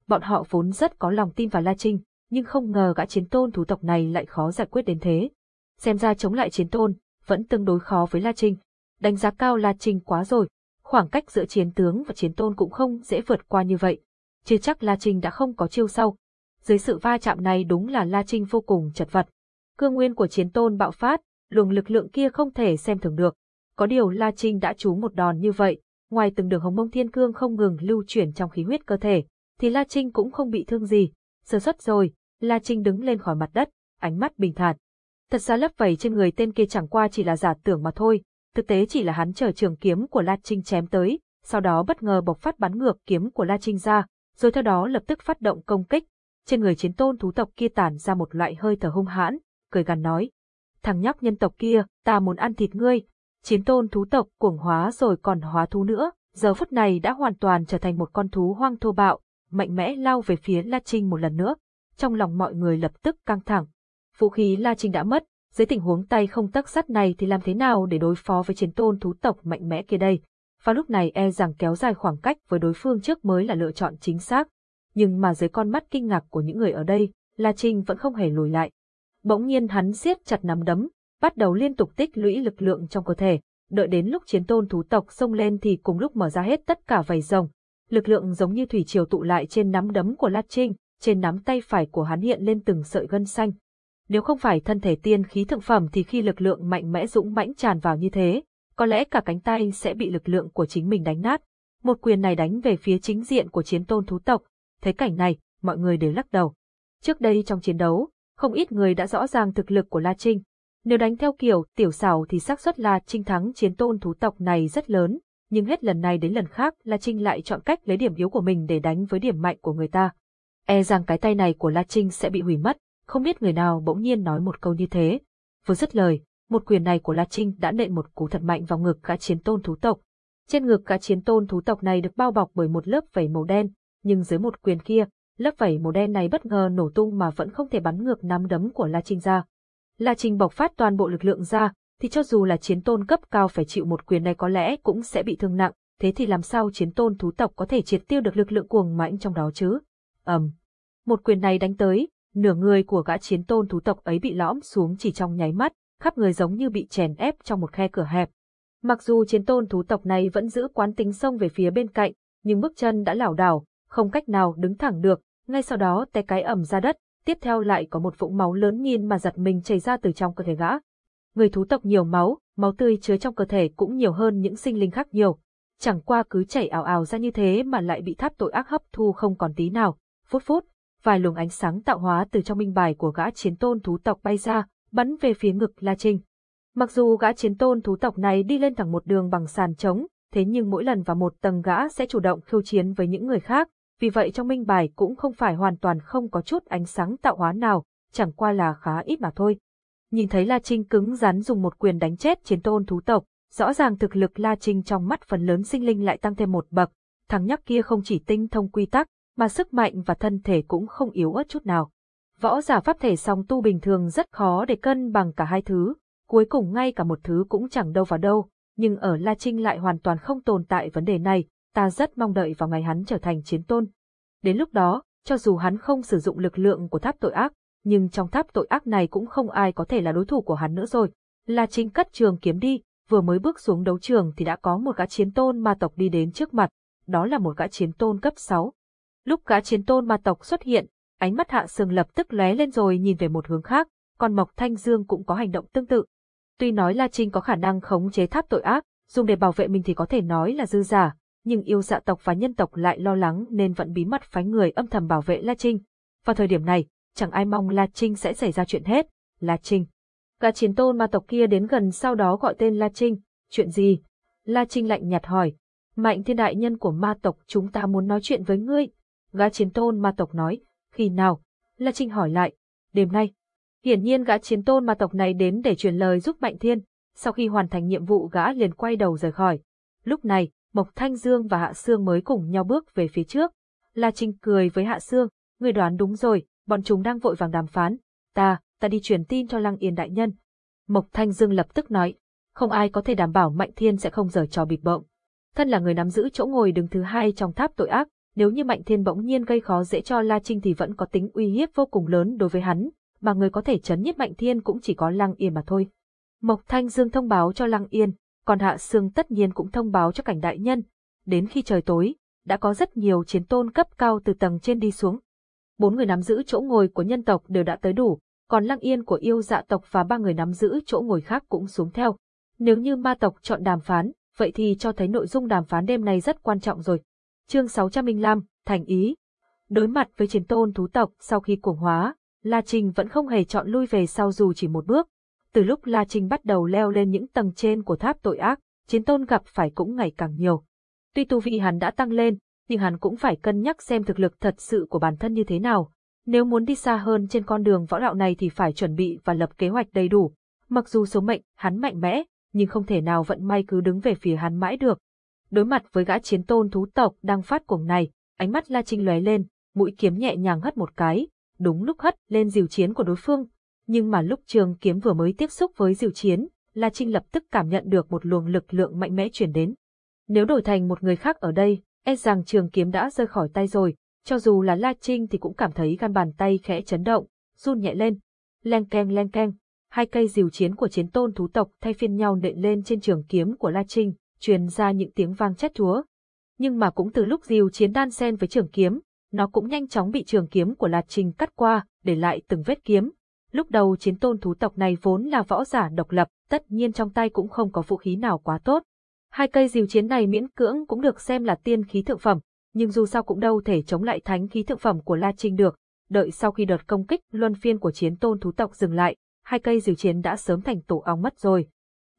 Bọn họ vốn rất có lòng tin vào La Trinh, nhưng không ngờ gã chiến tôn thú tộc này lại khó giải quyết đến thế. Xem ra chống lại chiến tôn, vẫn tương đối khó với La Trinh. Đánh giá cao La Trinh quá rồi, khoảng cách giữa chiến tướng và chiến tôn cũng không dễ vượt qua như vậy. Chưa chắc La Trinh đã không có chiêu sau. Dưới sự va chạm này đúng là La Trinh vô cùng chật vật. Cương nguyên của chiến tôn bạo phát, luồng lực lượng kia không thể xem thường được. Có điều La Trinh đã trú một đòn như vậy, ngoài từng đường hồng mông thiên cương không ngừng lưu chuyển trong khí huyết cơ thể, thì La Trinh cũng không bị thương gì. Sơ xuất rồi, La Trinh đứng lên khỏi mặt đất, ánh mắt bình thản. Thật ra lớp vảy trên người tên kia chẳng qua chỉ là giả tưởng mà thôi, thực tế chỉ là hắn chờ trường kiếm của La Trinh chém tới, sau đó bất ngờ bộc phát bắn ngược kiếm của La Trinh ra, rồi theo đó lập tức phát động công kích. Trên người chiến tôn thú tộc kia tản ra một loại hơi thở hung hãn, cười gằn nói. Thằng nhóc nhân tộc kia, ta muốn ăn thịt ngươi. Chiến tôn thú tộc cuồng hóa rồi còn hóa thú nữa, giờ phút này đã hoàn toàn trở thành một con thú hoang thô bạo, mạnh mẽ lao về phía La Trinh một lần nữa. Trong lòng mọi người lập tức căng thẳng. Vũ khí La Trinh đã mất, dưới tình huống tay không tắc sắt này thì làm thế nào để đối phó với chiến tôn thú tộc mạnh mẽ kia đây? Và lúc này e rằng kéo dài khoảng cách với đối phương trước mới là lựa chọn chính xác. Nhưng mà dưới con mắt kinh ngạc của những người ở đây, La Trinh vẫn không hề lùi lại. Bỗng nhiên hắn siết chặt nắm đấm, bắt đầu liên tục tích lũy lực lượng trong cơ thể, đợi đến lúc chiến tôn thú tộc xông lên thì cùng lúc mở ra hết tất cả vảy rồng. Lực lượng giống như thủy triều tụ lại trên nắm đấm của La Trinh, trên nắm tay phải của hắn hiện lên từng sợi gân xanh. Nếu không phải thân thể tiên khí thượng phẩm thì khi lực lượng mạnh mẽ dũng mãnh tràn vào như thế, có lẽ cả cánh tay sẽ bị lực lượng của chính mình đánh nát. Một quyền này đánh về phía chính diện của chiến tôn thú tộc. Thấy cảnh này, mọi người đều lắc đầu. Trước đây trong chiến đấu, không ít người đã rõ ràng thực lực của La Trinh. Nếu đánh theo kiểu tiểu xảo thì xác suất La Trinh thắng chiến tôn thú tộc này rất lớn, nhưng hết lần này đến lần khác La Trinh lại chọn cách lấy điểm yếu của mình để đánh với điểm mạnh của người ta. E rằng cái tay này của La Trinh sẽ bị hủy mất, không biết người nào bỗng nhiên nói một câu như thế. Vừa dứt lời, một quyền này của La Trinh đã nện một cú thật mạnh vào ngực gã chiến tôn thú tộc. Trên ngực gã chiến tôn thú tộc này được bao bọc bởi một lớp vảy màu đen, nhưng dưới một quyền kia, lớp vảy màu đen này bất ngờ nổ tung mà vẫn không thể bắn ngược nắm đấm của La Trinh ra. La Trinh bộc phát toàn bộ lực lượng ra, thì cho dù là chiến tôn cấp cao phải chịu một quyền này có lẽ cũng sẽ bị thương nặng, thế thì làm sao chiến tôn thú tộc có thể triệt tiêu được lực lượng cuồng mãnh trong đó chứ? ầm, um. một quyền này đánh tới, nửa người của gã chiến tôn thú tộc ấy bị lõm xuống chỉ trong nháy mắt, khắp người giống như bị chèn ép trong một khe cửa hẹp. Mặc dù chiến tôn thú tộc này vẫn giữ quán tính xông về phía bên cạnh, nhưng bước chân đã lảo đảo, không cách nào đứng thẳng được, ngay sau đó té cái ẩm ra đất, tiếp theo lại có một vũng máu lớn nhìn mà giật mình chảy ra từ trong cơ thể gã. Người thú tộc nhiều máu, máu tươi chứa trong cơ thể cũng nhiều hơn những sinh linh khác nhiều. Chẳng qua cứ chảy ảo ảo ra như thế mà lại bị tháp tội ác hấp thu không còn tí nào. Phút phút, vài luồng ánh sáng tạo hóa từ trong minh bài của gã chiến tôn thú tộc bay ra, bắn về phía ngực La Trinh. Mặc dù gã chiến tôn thú tộc này đi lên thẳng một đường bằng sàn trống, thế nhưng mỗi lần vào một tầng gã sẽ chủ động khiêu chiến với những người khác, vì vậy trong minh bài cũng không phải hoàn toàn không có chút ánh sáng tạo hóa nào, chẳng qua là khá ít mà thôi. Nhìn thấy La Trinh cứng rắn dùng một quyền đánh chết chiến tôn thú tộc, rõ ràng thực lực La Trinh trong mắt phần lớn sinh linh lại tăng thêm một bậc, thằng nhóc kia không chỉ tinh thông quy tắc, mà sức mạnh và thân thể cũng không yếu ớt chút nào. Võ giả pháp thể song tu bình thường rất khó để cân bằng cả hai thứ, cuối cùng ngay cả một thứ cũng chẳng đâu vào đâu, nhưng ở La Trinh lại hoàn toàn không tồn tại vấn đề này, ta rất mong đợi vào ngày hắn trở thành chiến tôn. Đến lúc đó, cho dù hắn không sử dụng lực lượng của tháp tội ác, nhưng trong tháp tội ác này cũng không ai có thể là đối thủ của hắn nữa rồi. La Trinh cất trường kiếm đi, vừa mới bước xuống đấu trường thì đã có một gã chiến tôn ma tộc đi đến trước mặt, đó là một gã chiến tôn cấp 6. Lúc gã chiến tôn ma tộc xuất hiện, ánh mắt hạ sừng lập tức lóe lên rồi nhìn về một hướng khác, còn Mộc Thanh Dương cũng có hành động tương tự. Tuy nói La Trinh có khả năng khống chế tháp tội ác, dùng để bảo vệ mình thì có thể nói là dư giả, nhưng yêu dạ tộc và nhân tộc lại lo lắng nên vẫn bí mật phái người âm thầm bảo vệ La Trinh. Vào thời điểm này, chẳng ai mong La Trinh sẽ xảy ra chuyện hết. La Trinh. Gã chiến tôn ma tộc kia đến gần sau đó gọi tên La Trinh. Chuyện gì? La Trinh lạnh nhạt hỏi. Mạnh thiên đại nhân của ma tộc chúng ta muốn nói chuyện với ngươi. Gã chiến tôn ma tộc nói. Khi nào? La Trinh hỏi lại. Đêm nay. Hiển nhiên gã chiến tôn ma tộc này đến để truyền lời giúp Mạnh Thiên. Sau khi hoàn thành nhiệm vụ gã liền quay đầu rời khỏi. Lúc này, Mộc Thanh Dương và Hạ Sương mới cùng nhau bước về phía trước. La Trinh cười với Hạ Sương, người đoán đúng rồi, bọn chúng đang vội vàng đàm phán. Ta, ta đi truyền tin cho Lăng Yên đại nhân. Mộc Thanh Dương lập tức nói, không ai có thể đảm bảo Mạnh Thiên sẽ không giở trò bịp bợm. Thân là người nắm giữ chỗ ngồi đứng thứ hai trong tháp tội ác, nếu như Mạnh Thiên bỗng nhiên gây khó dễ cho La Trinh thì vẫn có tính uy hiếp vô cùng lớn đối với hắn, mà người có thể chấn nhiếp Mạnh Thiên cũng chỉ có Lăng Yên mà thôi. Mộc Thanh Dương thông báo cho Lăng Yên, còn Hạ Sương tất nhiên cũng thông báo cho cảnh đại nhân. Đến khi trời tối, đã có rất nhiều chiến tôn cấp cao từ tầng trên đi xuống. Bốn người nắm giữ chỗ ngồi của nhân tộc đều đã tới đủ, còn Lăng Yên của yêu dạ tộc và ba người nắm giữ chỗ ngồi khác cũng xuống theo. Nếu như ma tộc chọn đàm phán, vậy thì cho thấy nội dung đàm phán đêm nay rất quan trọng rồi. Chương 605, Thành ý. Đối mặt với chiến tôn thú tộc sau khi cuồng hóa, La Trinh vẫn không hề chọn lui về sau dù chỉ một bước, từ lúc La Trinh bắt đầu leo lên những tầng trên của tháp tội ác, chiến tôn gặp phải cũng ngày càng nhiều. Tuy tu vị hắn đã tăng lên, nhưng hắn cũng phải cân nhắc xem thực lực thật sự của bản thân như thế nào. Nếu muốn đi xa hơn trên con đường võ đạo này thì phải chuẩn bị và lập kế hoạch đầy đủ. Mặc dù số mệnh hắn mạnh mẽ, nhưng không thể nào vận may cứ đứng về phía hắn mãi được. Đối mặt với gã chiến tôn thú tộc đang phát cuồng này, ánh mắt La Trinh lóe lên, mũi kiếm nhẹ nhàng hất một cái, đúng lúc hất lên diều chiến của đối phương, nhưng mà lúc trường kiếm vừa mới tiếp xúc với diều chiến, La Trinh lập tức cảm nhận được một luồng lực lượng mạnh mẽ chuyển đến. Nếu đổi thành một người khác ở đây, e rằng trường kiếm đã rơi khỏi tay rồi, cho dù là La Trinh thì cũng cảm thấy gan bàn tay khẽ chấn động, run nhẹ lên. Leng keng leng keng, hai cây diều chiến của chiến tôn thú tộc thay phiên nhau nện lên trên trường kiếm của La Trinh, truyền ra những tiếng vang chết chúa. Nhưng mà cũng từ lúc diều chiến đan xen với trường kiếm, nó cũng nhanh chóng bị trường kiếm của La Trình cắt qua, để lại từng vết kiếm, Lúc đầu chiến tôn thú tộc này vốn là võ giả độc lập, tất nhiên trong tay cũng không có vũ khí nào quá tốt. Hai cây diều chiến này miễn cưỡng cũng được xem là tiên khí thượng phẩm, nhưng dù sao cũng đâu thể chống lại thánh khí thượng phẩm của La Trinh được. Đợi sau khi đợt công kích luân phiên của chiến tôn thú tộc dừng lại, hai cây diều chiến đã sớm thành tổ ong mất rồi.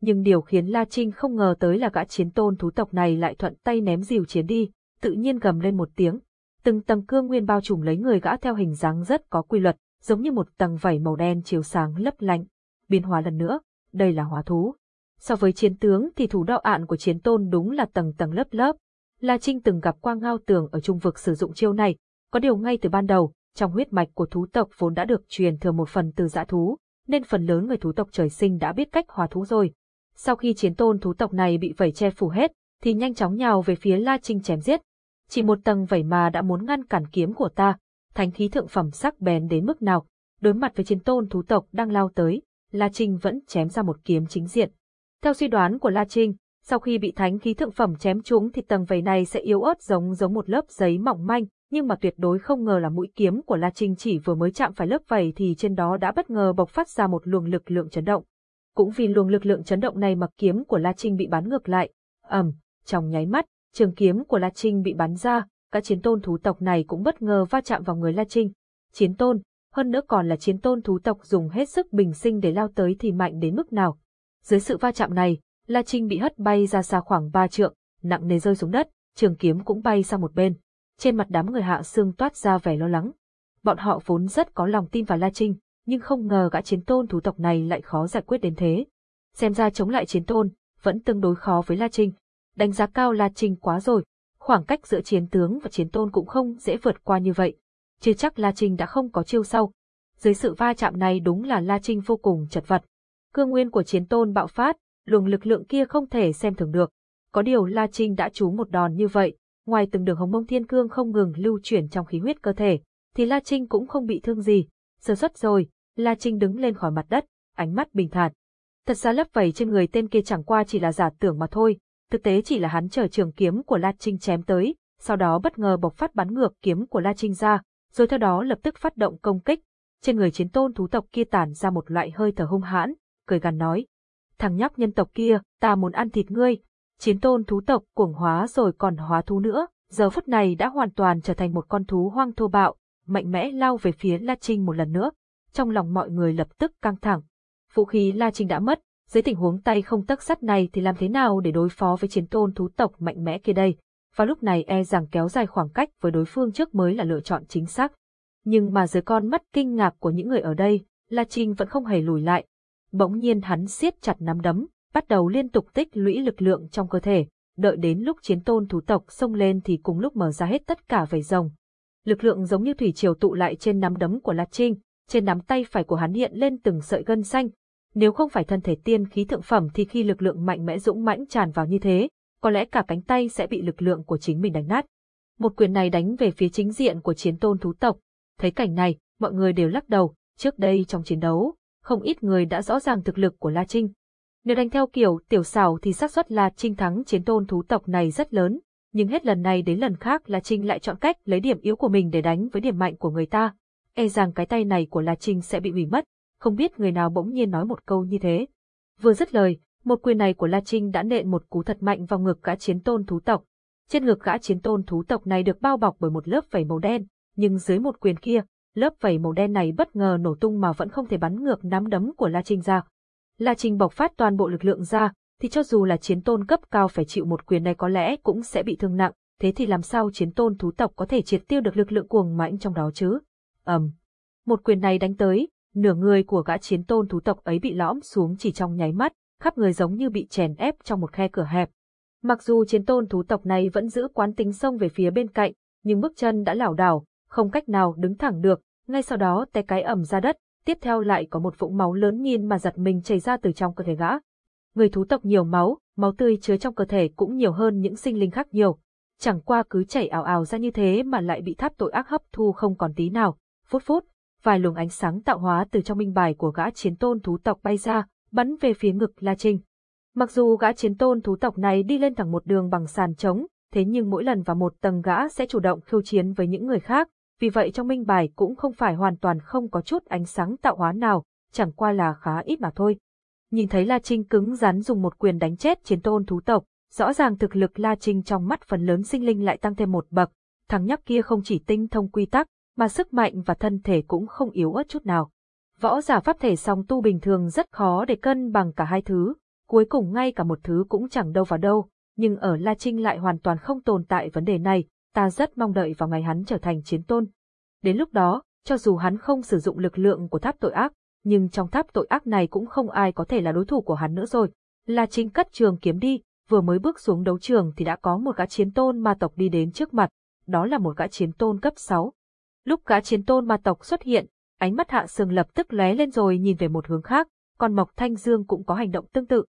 Nhưng điều khiến La Trinh không ngờ tới là gã chiến tôn thú tộc này lại thuận tay ném diều chiến đi, tự nhiên gầm lên một tiếng. Từng tầng cương nguyên bao trùm lấy người gã theo hình dáng rất có quy luật, giống như một tầng vảy màu đen chiếu sáng lấp lánh, biến hóa lần nữa, đây là hóa thú. So với chiến tướng thì thủ đạo ạn của chiến tôn đúng là tầng tầng lớp lớp. La Trinh từng gặp qua ngao tường ở trung vực sử dụng chiêu này, có điều ngay từ ban đầu, trong huyết mạch của thú tộc vốn đã được truyền thừa một phần từ dã thú, nên phần lớn người thú tộc trời sinh đã biết cách hóa thú rồi. Sau khi chiến tôn thú tộc này bị vẩy che phủ hết, thì nhanh chóng nhào về phía La Trinh chém giết. Chỉ một tầng vẩy mà đã muốn ngăn cản kiếm của ta, thánh khí thượng phẩm sắc bén đến mức nào, đối mặt với chiến tôn thú tộc đang lao tới, La Trinh vẫn chém ra một kiếm chính diện. Theo suy đoán của La Trinh, sau khi bị thánh khí thượng phẩm chém trúng thì tầng vảy này sẽ yếu ớt giống giống một lớp giấy mỏng manh, nhưng mà tuyệt đối không ngờ là mũi kiếm của La Trinh chỉ vừa mới chạm phải lớp vảy thì trên đó đã bất ngờ bộc phát ra một luồng lực lượng chấn động. Cũng vì luồng lực lượng chấn động này mà kiếm của La Trinh bị bắn ngược lại. ầm, trong nháy mắt, trường kiếm của La Trinh bị bắn ra, các chiến tôn thú tộc này cũng bất ngờ va chạm vào người La Trinh. Chiến tôn, hơn nữa còn là chiến tôn thú tộc dùng hết sức bình sinh để lao tới thì mạnh đến mức nào. Dưới sự va chạm này, La Trinh bị hất bay ra xa khoảng ba trượng, nặng nề rơi xuống đất, trường kiếm cũng bay sang một bên. Trên mặt đám người hạ xương toát ra vẻ lo lắng. Bọn họ vốn rất có lòng tin vào La Trinh, nhưng không ngờ gã chiến tôn thú tộc này lại khó giải quyết đến thế. Xem ra chống lại chiến tôn, vẫn tương đối khó với La Trinh. Đánh giá cao La Trinh quá rồi, khoảng cách giữa chiến tướng và chiến tôn cũng không dễ vượt qua như vậy. Chứ chắc La Trinh đã không có chiêu sau. Dưới sự va chạm này đúng là La Trinh vô cùng chật vật. Cương nguyên của chiến tôn bạo phát, luồng lực lượng kia không thể xem thường được. Có điều La Trinh đã trú một đòn như vậy, ngoài từng đường hồng mông thiên cương không ngừng lưu chuyển trong khí huyết cơ thể, thì La Trinh cũng không bị thương gì. Sơ xuất rồi, La Trinh đứng lên khỏi mặt đất, ánh mắt bình thản. Thật ra lấp vẩy trên người tên kia chẳng qua chỉ là giả tưởng mà thôi, thực tế chỉ là hắn chờ trường kiếm của La Trinh chém tới, sau đó bất ngờ bộc phát bắn ngược kiếm của La Trinh ra, rồi theo đó lập tức phát động công kích. Trên người chiến tôn thú tộc kia tản ra một loại hơi thở hung hãn, cười gằn nói. Thằng nhóc nhân tộc kia, ta muốn ăn thịt ngươi. Chiến tôn thú tộc cuồng hóa rồi còn hóa thú nữa, giờ phút này đã hoàn toàn trở thành một con thú hoang thô bạo, mạnh mẽ lao về phía La Trinh một lần nữa. Trong lòng mọi người lập tức căng thẳng. Vũ khí La Trinh đã mất, dưới tình huống tay không tấc sắt này thì làm thế nào để đối phó với chiến tôn thú tộc mạnh mẽ kia đây? Và lúc này e rằng kéo dài khoảng cách với đối phương trước mới là lựa chọn chính xác. Nhưng mà dưới con mắt kinh ngạc của những người ở đây, La Trinh vẫn không hề lùi lại, bỗng nhiên hắn siết chặt nắm đấm, bắt đầu liên tục tích lũy lực lượng trong cơ thể, đợi đến lúc chiến tôn thú tộc xông lên thì cùng lúc mở ra hết tất cả vảy rồng. Lực lượng giống như thủy triều tụ lại trên nắm đấm của La Trinh, trên nắm tay phải của hắn hiện lên từng sợi gân xanh. Nếu không phải thân thể tiên khí thượng phẩm thì khi lực lượng mạnh mẽ dũng mãnh tràn vào như thế, có lẽ cả cánh tay sẽ bị lực lượng của chính mình đánh nát. Một quyền này đánh về phía chính diện của chiến tôn thú tộc. Thấy cảnh này, mọi người đều lắc đầu, trước đây trong chiến đấu, không ít người đã rõ ràng thực lực của La Trinh. Nếu đánh theo kiểu tiểu xảo thì xác suất La Trinh thắng chiến tôn thú tộc này rất lớn, nhưng hết lần này đến lần khác La Trinh lại chọn cách lấy điểm yếu của mình để đánh với điểm mạnh của người ta. E rằng cái tay này của La Trinh sẽ bị hủy mất, không biết người nào bỗng nhiên nói một câu như thế. Vừa dứt lời, một quyền này của La Trinh đã nện một cú thật mạnh vào ngực gã chiến tôn thú tộc. Trên ngực gã chiến tôn thú tộc này được bao bọc bởi một lớp vảy màu đen, nhưng dưới một quyền kia, lớp vảy màu đen này bất ngờ nổ tung mà vẫn không thể bắn ngược nắm đấm của La Trinh ra. La Trinh bộc phát toàn bộ lực lượng ra, thì cho dù là chiến tôn cấp cao phải chịu một quyền này có lẽ cũng sẽ bị thương nặng, thế thì làm sao chiến tôn thú tộc có thể triệt tiêu được lực lượng cuồng mãnh trong đó chứ? Ầm, một quyền này đánh tới, nửa người của gã chiến tôn thú tộc ấy bị lõm xuống chỉ trong nháy mắt, khắp người giống như bị chèn ép trong một khe cửa hẹp. Mặc dù chiến tôn thú tộc này vẫn giữ quán tính xông về phía bên cạnh, nhưng bước chân đã lảo đảo, không cách nào đứng thẳng được, ngay sau đó té cái ẩm ra đất, tiếp theo lại có một vũng máu lớn nhìn mà giật mình chảy ra từ trong cơ thể gã. Người thú tộc nhiều máu, máu tươi chứa trong cơ thể cũng nhiều hơn những sinh linh khác nhiều. Chẳng qua cứ chảy ảo ảo ra như thế mà lại bị tháp tội ác hấp thu không còn tí nào. Phút phút, vài luồng ánh sáng tạo hóa từ trong minh bài của gã chiến tôn thú tộc bay ra, bắn về phía ngực La Trinh. Mặc dù gã chiến tôn thú tộc này đi lên thẳng một đường bằng sàn trống, thế nhưng mỗi lần vào một tầng gã sẽ chủ động khiêu chiến với những người khác, vì vậy trong minh bài cũng không phải hoàn toàn không có chút ánh sáng tạo hóa nào, chẳng qua là khá ít mà thôi. Nhìn thấy La Trinh cứng rắn dùng một quyền đánh chết chiến tôn thú tộc, rõ ràng thực lực La Trinh trong mắt phần lớn sinh linh lại tăng thêm một bậc, thằng nhóc kia không chỉ tinh thông quy tắc, mà sức mạnh và thân thể cũng không yếu ớt chút nào. Võ giả pháp thể song tu bình thường rất khó để cân bằng cả hai thứ, cuối cùng ngay cả một thứ cũng chẳng đâu vào đâu, nhưng ở La Trinh lại hoàn toàn không tồn tại vấn đề này, ta rất mong đợi vào ngày hắn trở thành chiến tôn. Đến lúc đó, cho dù hắn không sử dụng lực lượng của tháp tội ác, nhưng trong tháp tội ác này cũng không ai có thể là đối thủ của hắn nữa rồi. La Trinh cất trường kiếm đi, vừa mới bước xuống đấu trường thì đã có một gã chiến tôn ma tộc đi đến trước mặt, đó là một gã chiến tôn cấp 6. Lúc gã chiến tôn ma tộc xuất hiện, ánh mắt hạ sương lập tức lóe lên rồi nhìn về một hướng khác, còn Mộc Thanh Dương cũng có hành động tương tự.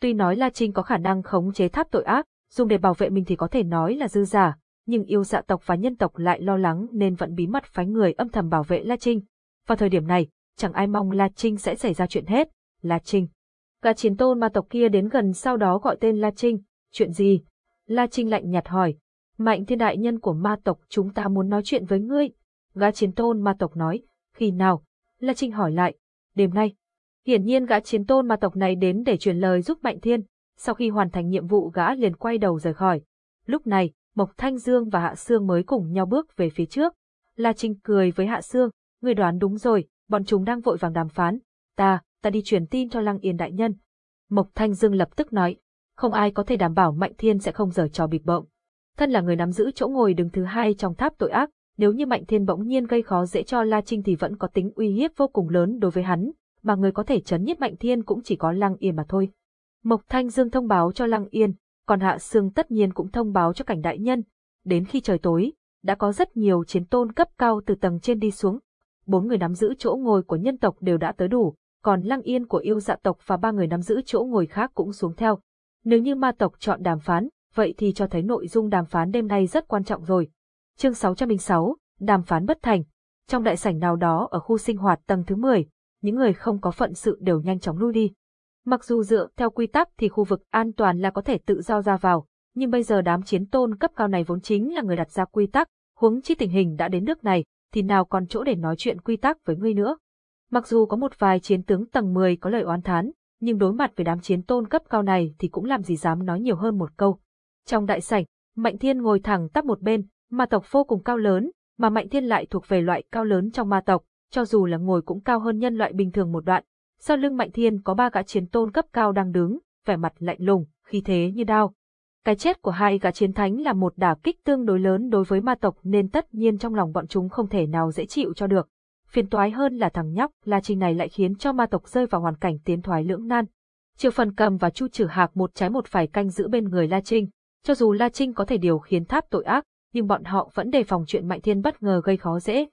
Tuy nói La Trinh có khả năng khống chế tháp tội ác, dùng để bảo vệ mình thì có thể nói là dư giả, nhưng yêu dạ tộc và nhân tộc lại lo lắng nên vẫn bí mật phái người âm thầm bảo vệ La Trinh. Vào thời điểm này, chẳng ai mong La Trinh sẽ xảy ra chuyện hết, La Trinh. Gã chiến tôn ma tộc kia đến gần sau đó gọi tên La Trinh, chuyện gì? La Trinh lạnh nhạt hỏi, mạnh thiên đại nhân của ma tộc chúng ta muốn nói chuyện với ngươi. Gã chiến tôn ma tộc nói, khi nào? La Trinh hỏi lại, đêm nay. Hiển nhiên gã chiến tôn ma tộc này đến để truyền lời giúp Mạnh Thiên, sau khi hoàn thành nhiệm vụ gã liền quay đầu rời khỏi. Lúc này, Mộc Thanh Dương và Hạ Sương mới cùng nhau bước về phía trước. La Trinh cười với Hạ Sương, người đoán đúng rồi, bọn chúng đang vội vàng đàm phán. Ta, ta đi truyền tin cho Lăng Yên đại nhân. Mộc Thanh Dương lập tức nói, không ai có thể đảm bảo Mạnh Thiên sẽ không giở trò bịp bợm. Thân là người nắm giữ chỗ ngồi đứng thứ hai trong tháp tội ác, nếu như Mạnh Thiên bỗng nhiên gây khó dễ cho La Trinh thì vẫn có tính uy hiếp vô cùng lớn đối với hắn, mà người có thể chấn nhiếp Mạnh Thiên cũng chỉ có Lăng Yên mà thôi. Mộc Thanh Dương thông báo cho Lăng Yên, còn Hạ Sương tất nhiên cũng thông báo cho cảnh đại nhân. Đến khi trời tối, đã có rất nhiều chiến tôn cấp cao từ tầng trên đi xuống. Bốn người nắm giữ chỗ ngồi của nhân tộc đều đã tới đủ, còn Lăng Yên của yêu dạ tộc và ba người nắm giữ chỗ ngồi khác cũng xuống theo. Nếu như ma tộc chọn đàm phán, vậy thì cho thấy nội dung đàm phán đêm nay rất quan trọng rồi. Chương 606, đàm phán bất thành. Trong đại sảnh nào đó ở khu sinh hoạt tầng thứ 10, những người không có phận sự đều nhanh chóng lui đi. Mặc dù dựa theo quy tắc thì khu vực an toàn là có thể tự do ra vào, nhưng bây giờ đám chiến tôn cấp cao này vốn chính là người đặt ra quy tắc, huống chi tình hình đã đến nước này, thì nào còn chỗ để nói chuyện quy tắc với ngươi nữa. Mặc dù có một vài chiến tướng tầng 10 có lời oán thán, nhưng đối mặt với đám chiến tôn cấp cao này thì cũng làm gì dám nói nhiều hơn một câu. Trong đại sảnh, Mạnh Thiên ngồi thẳng tắp một bên, ma tộc vô cùng cao lớn, mà Mạnh Thiên lại thuộc về loại cao lớn trong ma tộc, cho dù là ngồi cũng cao hơn nhân loại bình thường một đoạn. Sau lưng Mạnh Thiên có ba gã chiến tôn cấp cao đang đứng, vẻ mặt lạnh lùng, khí thế như đao. Cái chết của hai gã chiến thánh là một đả kích tương đối lớn đối với ma tộc nên tất nhiên trong lòng bọn chúng không thể nào dễ chịu cho được. Phiền toái hơn là thằng nhóc La Trinh này lại khiến cho ma tộc rơi vào hoàn cảnh tiến thoái lưỡng nan. Triệu Phần Cầm và Chu Trử Hạc một trái một phải canh giữ bên người La Trinh. Cho dù La Trinh có thể điều khiến tháp tội ác, nhưng bọn họ vẫn đề phòng chuyện Mạnh Thiên bất ngờ gây khó dễ.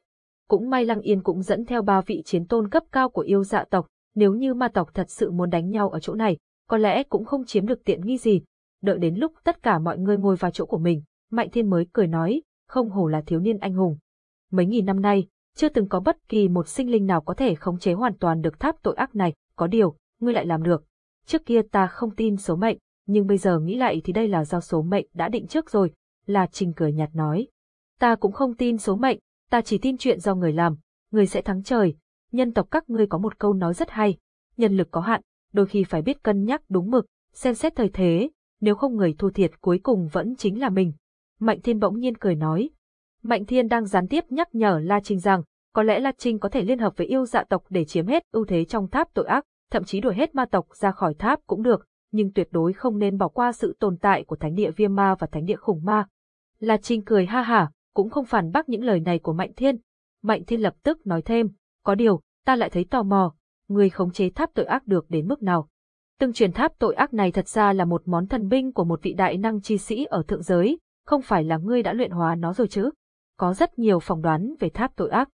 Cũng may Lăng Yên cũng dẫn theo ba vị chiến tôn cấp cao của yêu dạ tộc, nếu như ma tộc thật sự muốn đánh nhau ở chỗ này, có lẽ cũng không chiếm được tiện nghi gì. Đợi đến lúc tất cả mọi người ngồi vào chỗ của mình, Mạnh Thiên mới cười nói, không hổ là thiếu niên anh hùng. Mấy nghìn năm nay, chưa từng có bất kỳ một sinh linh nào có thể khống chế hoàn toàn được tháp tội ác này, có điều, ngươi lại làm được. Trước kia ta không tin số mệnh, nhưng bây giờ nghĩ lại thì đây là do số mệnh đã định trước rồi, La Trình cười nhạt nói. Ta cũng không tin số mệnh, ta chỉ tin chuyện do người làm, người sẽ thắng trời. Nhân tộc các ngươi có một câu nói rất hay, nhân lực có hạn, đôi khi phải biết cân nhắc đúng mực, xem xét thời thế, nếu không người thua thiệt cuối cùng vẫn chính là mình. Mạnh Thiên bỗng nhiên cười nói. Mạnh Thiên đang gián tiếp nhắc nhở La Trinh rằng, có lẽ La Trinh có thể liên hợp với yêu dạ tộc để chiếm hết ưu thế trong tháp tội ác, thậm chí đuổi hết ma tộc ra khỏi tháp cũng được, nhưng tuyệt đối không nên bỏ qua sự tồn tại của thánh địa viêm ma và thánh địa khủng ma. La Trinh cười ha hả, cũng không phản bác những lời này của Mạnh Thiên. Mạnh Thiên lập tức nói thêm, có điều, ta lại thấy tò mò, người khống chế tháp tội ác được đến mức nào. Từng truyền tháp tội ác này thật ra là một món thần binh của một vị đại năng chi sĩ ở thượng giới, không phải là ngươi đã luyện hóa nó rồi chứ. Có rất nhiều phỏng đoán về tháp tội ác.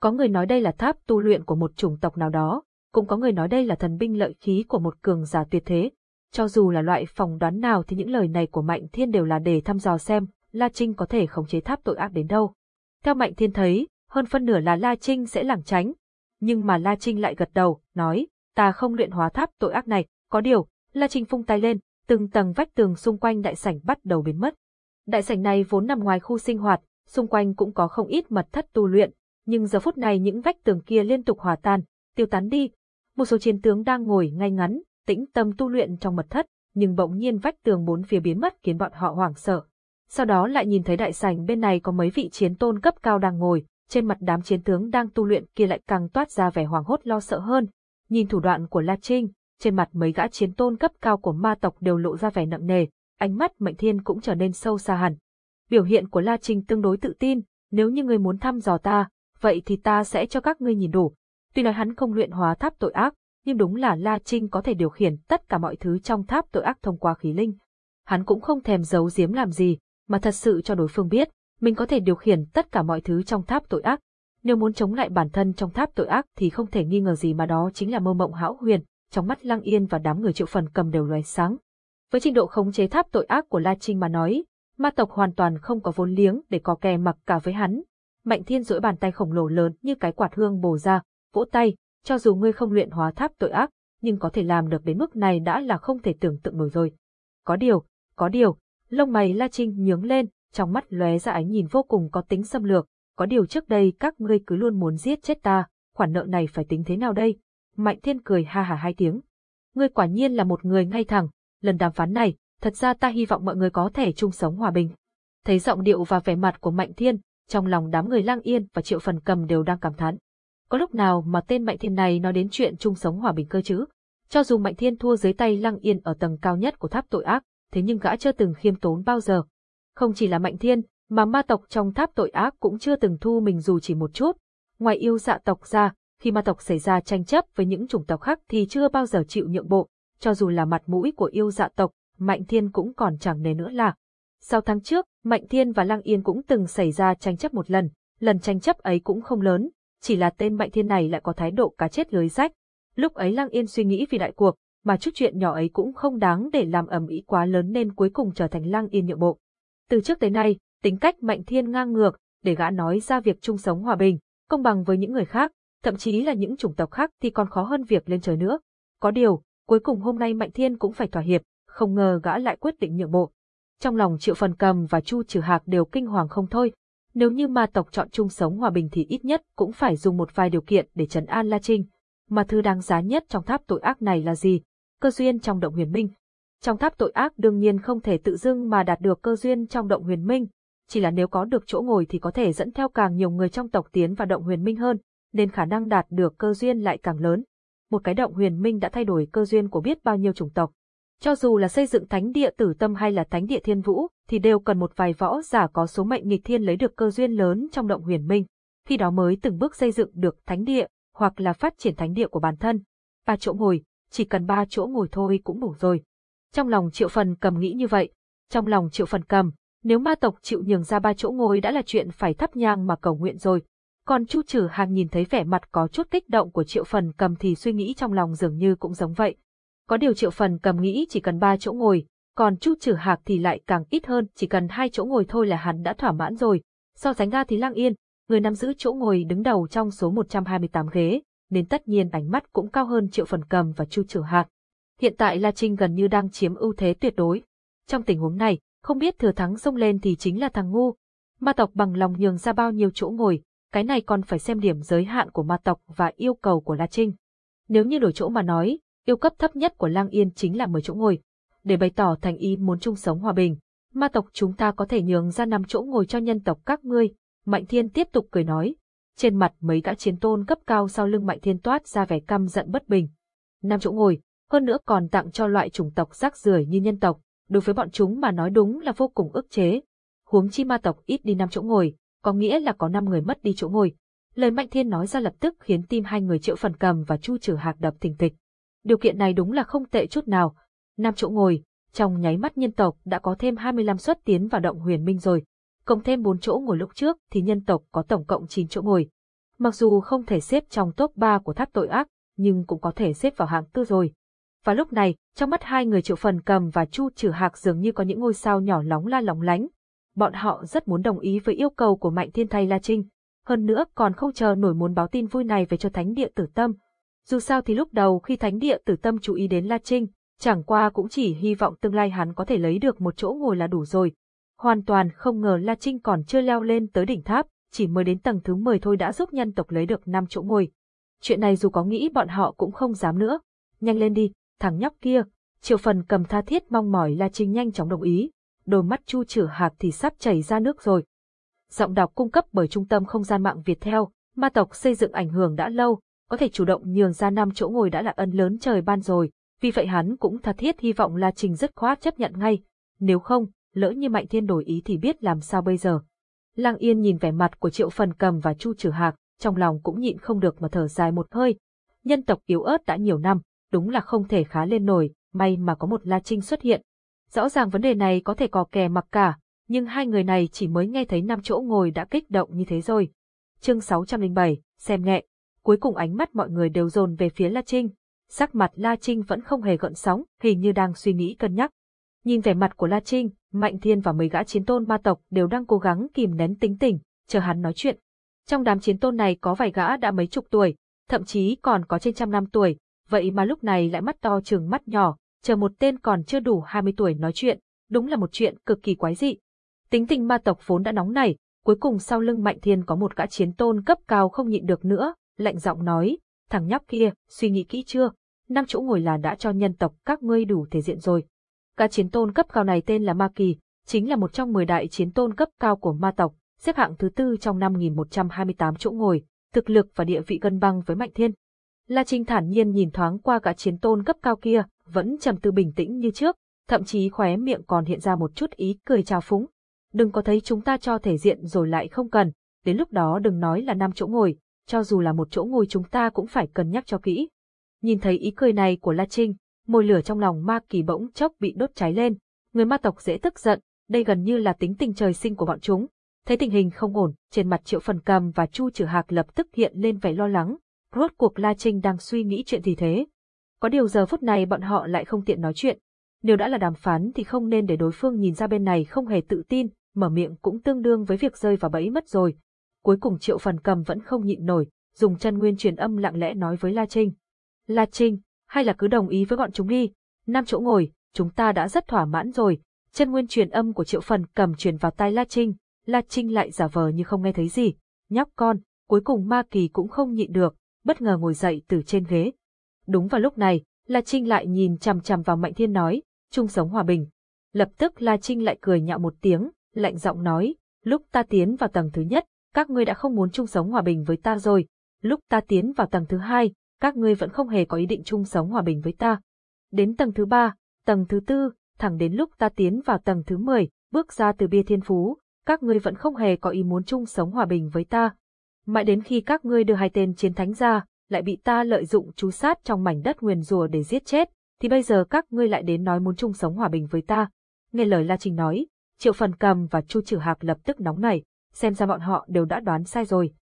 Có người nói đây là tháp tu luyện của một chủng tộc nào đó, cũng có người nói đây là thần binh lợi khí của một cường giả tuyệt thế. Cho dù là loại phỏng đoán nào thì những lời này của Mạnh Thiên đều là để thăm dò xem La Trinh có thể khống chế tháp tội ác đến đâu. Theo Mạnh Thiên thấy, hơn phân nửa là La Trinh sẽ lảng tránh. Nhưng mà La Trinh lại gật đầu, nói, ta không luyện hóa tháp tội ác này, có điều, La Trinh phung tay lên, từng tầng vách tường xung quanh đại sảnh bắt đầu biến mất. Đại sảnh này vốn nằm ngoài khu sinh hoạt, xung quanh cũng có không ít mật thất tu luyện, nhưng giờ phút này những vách tường kia liên tục hòa tan, tiêu tán đi. Một số chiến tướng đang ngồi ngay ngắn, tĩnh tâm tu luyện trong mật thất, nhưng bỗng nhiên vách tường bốn phía biến mất khiến bọn họ hoảng sợ. Sau đó lại nhìn thấy đại sảnh bên này có mấy vị chiến tôn cấp cao đang ngồi, trên mặt đám chiến tướng đang tu luyện kia lại càng toát ra vẻ hoảng hốt lo sợ hơn. Nhìn thủ đoạn của La Trinh, trên mặt mấy gã chiến tôn cấp cao của ma tộc đều lộ ra vẻ nặng nề, ánh mắt Mệnh Thiên cũng trở nên sâu xa hẳn. Biểu hiện của La Trinh tương đối tự tin, nếu như người muốn thăm dò ta, vậy thì ta sẽ cho các ngươi nhìn đủ. Tuy nói hắn không luyện hóa tháp tội ác, nhưng đúng là La Trinh có thể điều khiển tất cả mọi thứ trong tháp tội ác thông qua khí linh. Hắn cũng không thèm giấu giếm làm gì, mà thật sự cho đối phương biết, mình có thể điều khiển tất cả mọi thứ trong tháp tội ác. Nếu muốn chống lại bản thân trong tháp tội ác thì không thể nghi ngờ gì mà đó chính là mơ mộng hão huyền, trong mắt Lăng Yên và đám người triệu phần cầm đều loé sáng. Với trình độ khống chế tháp tội ác của La Trinh mà nói, ma tộc hoàn toàn không có vốn liếng để có kè mặc cả với hắn. Mạnh Thiên duỗi bàn tay khổng lồ lớn như cái quạt hương bổ ra, vỗ tay, cho dù ngươi không luyện hóa tháp tội ác, nhưng có thể làm được đến mức này đã là không thể tưởng tượng nổi rồi. Có điều, có điều, lông mày La Trinh nhướng lên, trong mắt lóe ra ánh nhìn vô cùng có tính xâm lược, có điều trước đây các ngươi cứ luôn muốn giết chết ta, khoản nợ này phải tính thế nào đây? Mạnh Thiên cười ha hà hai tiếng. Ngươi quả nhiên là một người ngay thẳng, lần đàm phán này, thật ra ta hy vọng mọi người có thể chung sống hòa bình. Thấy giọng điệu và vẻ mặt của Mạnh Thiên, trong lòng đám người lang yên và triệu phần cầm đều đang cảm thán. Có lúc nào mà tên Mạnh Thiên này nói đến chuyện chung sống hòa bình cơ chứ? Cho dù Mạnh Thiên thua dưới tay Lăng Yên ở tầng cao nhất của tháp tội ác, thế nhưng gã chưa từng khiêm tốn bao giờ. Không chỉ là Mạnh Thiên, mà ma tộc trong tháp tội ác cũng chưa từng thu mình dù chỉ một chút. Ngoài yêu dạ tộc ra, khi ma tộc xảy ra tranh chấp với những chủng tộc khác thì chưa bao giờ chịu nhượng bộ, cho dù là mặt mũi của yêu dạ tộc, Mạnh Thiên cũng còn chẳng nề nữa là. Sau tháng trước, Mạnh Thiên và Lăng Yên cũng từng xảy ra tranh chấp một lần, lần tranh chấp ấy cũng không lớn, chỉ là tên Mạnh Thiên này lại có thái độ cá chết lưới rách. Lúc ấy Lăng Yên suy nghĩ vì đại cuộc, mà chút chuyện nhỏ ấy cũng không đáng để làm ầm ĩ quá lớn nên cuối cùng trở thành Lăng Yên nhượng bộ. Từ trước tới nay, tính cách Mạnh Thiên ngang ngược, để gã nói ra việc chung sống hòa bình, công bằng với những người khác, thậm chí là những chủng tộc khác thì còn khó hơn việc lên trời nữa. Có điều, cuối cùng hôm nay Mạnh Thiên cũng phải thỏa hiệp, không ngờ gã lại quyết định nhượng bộ. Trong lòng Triệu Phần Cầm và Chu Trừ Hạc đều kinh hoàng không thôi. Nếu như ma tộc chọn chung sống hòa bình thì ít nhất cũng phải dùng một vài điều kiện để trấn an La Trinh. Mà thứ đáng giá nhất trong tháp tội ác này là gì? Cơ duyên trong động huyền minh. Trong tháp tội ác đương nhiên không thể tự dưng mà đạt được cơ duyên trong động huyền minh, chỉ là nếu có được chỗ ngồi thì có thể dẫn theo càng nhiều người trong tộc tiến vào động huyền minh hơn, nên khả năng đạt được cơ duyên lại càng lớn. Một cái động huyền minh đã thay đổi cơ duyên của biết bao nhiêu chủng tộc. Cho dù là xây dựng thánh địa tử tâm hay là thánh địa thiên vũ, thì đều cần một vài võ giả có số mệnh nghịch thiên lấy được cơ duyên lớn trong động huyền minh, khi đó mới từng bước xây dựng được thánh địa, hoặc là phát triển thánh địa của bản thân. Ba chỗ ngồi, chỉ cần ba chỗ ngồi thôi cũng đủ rồi. Trong lòng triệu phần cầm nghĩ như vậy, trong lòng triệu phần cầm, nếu ma tộc chịu nhường ra ba chỗ ngồi đã là chuyện phải thắp nhang mà cầu nguyện rồi. Còn Chu Trử Hàn nhìn thấy vẻ mặt có chút kích động của Triệu Phần cầm thì suy nghĩ trong lòng dường như cũng giống vậy. Có điều Triệu Phần cầm nghĩ chỉ cần ba chỗ ngồi, còn Chu Trử Hạc thì lại càng ít hơn, chỉ cần hai chỗ ngồi thôi là hắn đã thỏa mãn rồi. So sánh ra thì Lang Yên, người nắm giữ chỗ ngồi đứng đầu trong số 128 ghế, nên tất nhiên ánh mắt cũng cao hơn Triệu Phần cầm và Chu Trở Hạc. Hiện tại La Trinh gần như đang chiếm ưu thế tuyệt đối. Trong tình huống này, không biết thừa thắng xông lên thì chính là thằng ngu. Ma tộc bằng lòng nhường ra bao nhiêu chỗ ngồi, cái này còn phải xem điểm giới hạn của ma tộc và yêu cầu của La Trinh. Nếu như đổi chỗ mà nói, yêu cấp thấp nhất của Lang Yên chính là 10 chỗ ngồi. Để bày tỏ thành ý muốn chung sống hòa bình, ma tộc chúng ta có thể nhường ra 5 chỗ ngồi cho nhân tộc các ngươi. Mạnh Thiên tiếp tục cười nói. Trên mặt mấy gã chiến tôn cấp cao sau lưng Mạnh Thiên toát ra vẻ căm giận bất bình. Năm chỗ ngồi, hơn nữa còn tặng cho loại chủng tộc rác rưởi như nhân tộc, đối với bọn chúng mà nói đúng là vô cùng ức chế. Huống chi ma tộc ít đi năm chỗ ngồi, có nghĩa là có năm người mất đi chỗ ngồi. Lời Mạnh Thiên nói ra lập tức khiến tim hai người triệu phần cầm và chu trừ hạc đập thình thịch. Điều kiện này đúng là không tệ chút nào. Năm chỗ ngồi, trong nháy mắt nhân tộc đã có thêm 25 suất tiến vào động huyền minh rồi. Cộng thêm 4 chỗ ngồi lúc trước thì nhân tộc có tổng cộng 9 chỗ ngồi. Mặc dù không thể xếp trong top 3 của tháp tội ác, nhưng cũng có thể xếp vào hạng tư rồi. Và lúc này, trong mắt hai người triệu phần cầm và chu trừ hạc dường như có những ngôi sao nhỏ lóng la lóng lánh. Bọn họ rất muốn đồng ý với yêu cầu của Mạnh Thiên Thay La Trinh, hơn nữa còn không chờ nổi muốn báo tin vui này về cho Thánh Địa Tử Tâm. Dù sao thì lúc đầu khi Thánh Địa Tử Tâm chú ý đến La Trinh, chẳng qua cũng chỉ hy vọng tương lai hắn có thể lấy được một chỗ ngồi là đủ rồi. Hoàn toàn không ngờ La Trinh còn chưa leo lên tới đỉnh tháp, chỉ mới đến tầng thứ 10 thôi đã giúp nhân tộc lấy được 5 chỗ ngồi. Chuyện này dù có nghĩ bọn họ cũng không dám nữa. Nhanh lên đi, thằng nhóc kia, triệu phần cầm tha thiết mong mỏi La Trinh nhanh chóng đồng ý, đôi mắt chu chử hạc thì sắp chảy ra nước rồi. Giọng đọc cung cấp bởi Trung tâm Không gian mạng Việt theo, ma tộc xây dựng ảnh hưởng đã lâu, có thể chủ động nhường ra năm chỗ ngồi đã là ân lớn trời ban rồi, vì vậy hắn cũng tha thiết hy vọng La Trinh dứt khoát chấp nhận ngay, nếu không, lỡ như Mạnh Thiên đổi ý thì biết làm sao bây giờ. Lang Yên nhìn vẻ mặt của Triệu Phần Cầm và Chu Trử Hạc, trong lòng cũng nhịn không được mà thở dài một hơi. Nhân tộc yếu ớt đã nhiều năm, đúng là không thể khá lên nổi, may mà có một La Trinh xuất hiện. Rõ ràng vấn đề này có thể có kè mặc cả, nhưng hai người này chỉ mới nghe thấy năm chỗ ngồi đã kích động như thế rồi. Chương 607, xem nhẹ. Cuối cùng ánh mắt mọi người đều dồn về phía La Trinh. Sắc mặt La Trinh vẫn không hề gợn sóng, hình như đang suy nghĩ cân nhắc. Nhìn vẻ mặt của La Trinh, Mạnh Thiên và mấy gã chiến tôn ma tộc đều đang cố gắng kìm nén tính tình, chờ hắn nói chuyện. Trong đám chiến tôn này có vài gã đã mấy chục tuổi, thậm chí còn có trên trăm năm tuổi, vậy mà lúc này lại mắt to trừng mắt nhỏ, chờ một tên còn chưa đủ 20 tuổi nói chuyện, đúng là một chuyện cực kỳ quái dị. Tính tình ma tộc vốn đã nóng nảy, cuối cùng sau lưng Mạnh Thiên có một gã chiến tôn cấp cao không nhịn được nữa, lạnh giọng nói, thằng nhóc kia, suy nghĩ kỹ chưa, năm chỗ ngồi là đã cho nhân tộc các ngươi đủ thể diện rồi. Gã chiến tôn cấp cao này tên là Ma Kỳ, chính là một trong 10 đại chiến tôn cấp cao của ma tộc, xếp hạng thứ tư trong 5.128 chỗ ngồi, thực lực và địa vị cân bằng với Mạnh Thiên. La Trinh thản nhiên nhìn thoáng qua cả chiến tôn cấp cao kia, vẫn trầm tư bình tĩnh như trước, thậm chí khóe miệng còn hiện ra một chút ý cười trào phúng. Đừng có thấy chúng ta cho thể diện rồi lại không cần, đến lúc đó đừng nói là năm chỗ ngồi, cho dù là một chỗ ngồi chúng ta cũng phải cân nhắc cho kỹ. Nhìn thấy ý cười này của La Trinh, môi lửa trong lòng ma kỳ bỗng chốc bị đốt cháy lên, người ma tộc dễ tức giận, đây gần như là tính tình trời sinh của bọn chúng. Thấy tình hình không ổn, trên mặt Triệu Phần Cầm và Chu Trử Hạc lập tức hiện lên vẻ lo lắng, rốt cuộc La Trinh đang suy nghĩ chuyện gì thế. Có điều giờ phút này bọn họ lại không tiện nói chuyện. Nếu đã là đàm phán thì không nên để đối phương nhìn ra bên này không hề tự tin, mở miệng cũng tương đương với việc rơi vào bẫy mất rồi. Cuối cùng Triệu Phần Cầm vẫn không nhịn nổi, dùng chân nguyên truyền âm lặng lẽ nói với La Trinh. La Trinh, hay là cứ đồng ý với bọn chúng đi, năm chỗ ngồi, chúng ta đã rất thỏa mãn rồi. Chân nguyên truyền âm của Triệu Phần Cầm truyền vào tai La Trinh, La Trinh lại giả vờ như không nghe thấy gì. Nhóc con, cuối cùng Ma Kỳ cũng không nhịn được, bất ngờ ngồi dậy từ trên ghế. Đúng vào lúc này, La Trinh lại nhìn chằm chằm vào Mạnh Thiên nói, chung sống hòa bình. Lập tức La Trinh lại cười nhạo một tiếng, lạnh giọng nói, lúc ta tiến vào tầng thứ nhất, các ngươi đã không muốn chung sống hòa bình với ta rồi. Lúc ta tiến vào tầng thứ hai, các ngươi vẫn không hề có ý định chung sống hòa bình với ta. Đến tầng thứ ba, tầng thứ tư, thẳng đến lúc ta tiến vào tầng thứ mười, bước ra từ bia thiên phú, các ngươi vẫn không hề có ý muốn chung sống hòa bình với ta. Mãi đến khi các ngươi đưa hai tên chiến thánh ra, lại bị ta lợi dụng chú sát trong mảnh đất nguyền rùa để giết chết, thì bây giờ các ngươi lại đến nói muốn chung sống hòa bình với ta. Nghe lời La Trình nói, Triệu Phần Cầm và Chu Trử Hạc lập tức nóng nảy, xem ra bọn họ đều đã đoán sai rồi.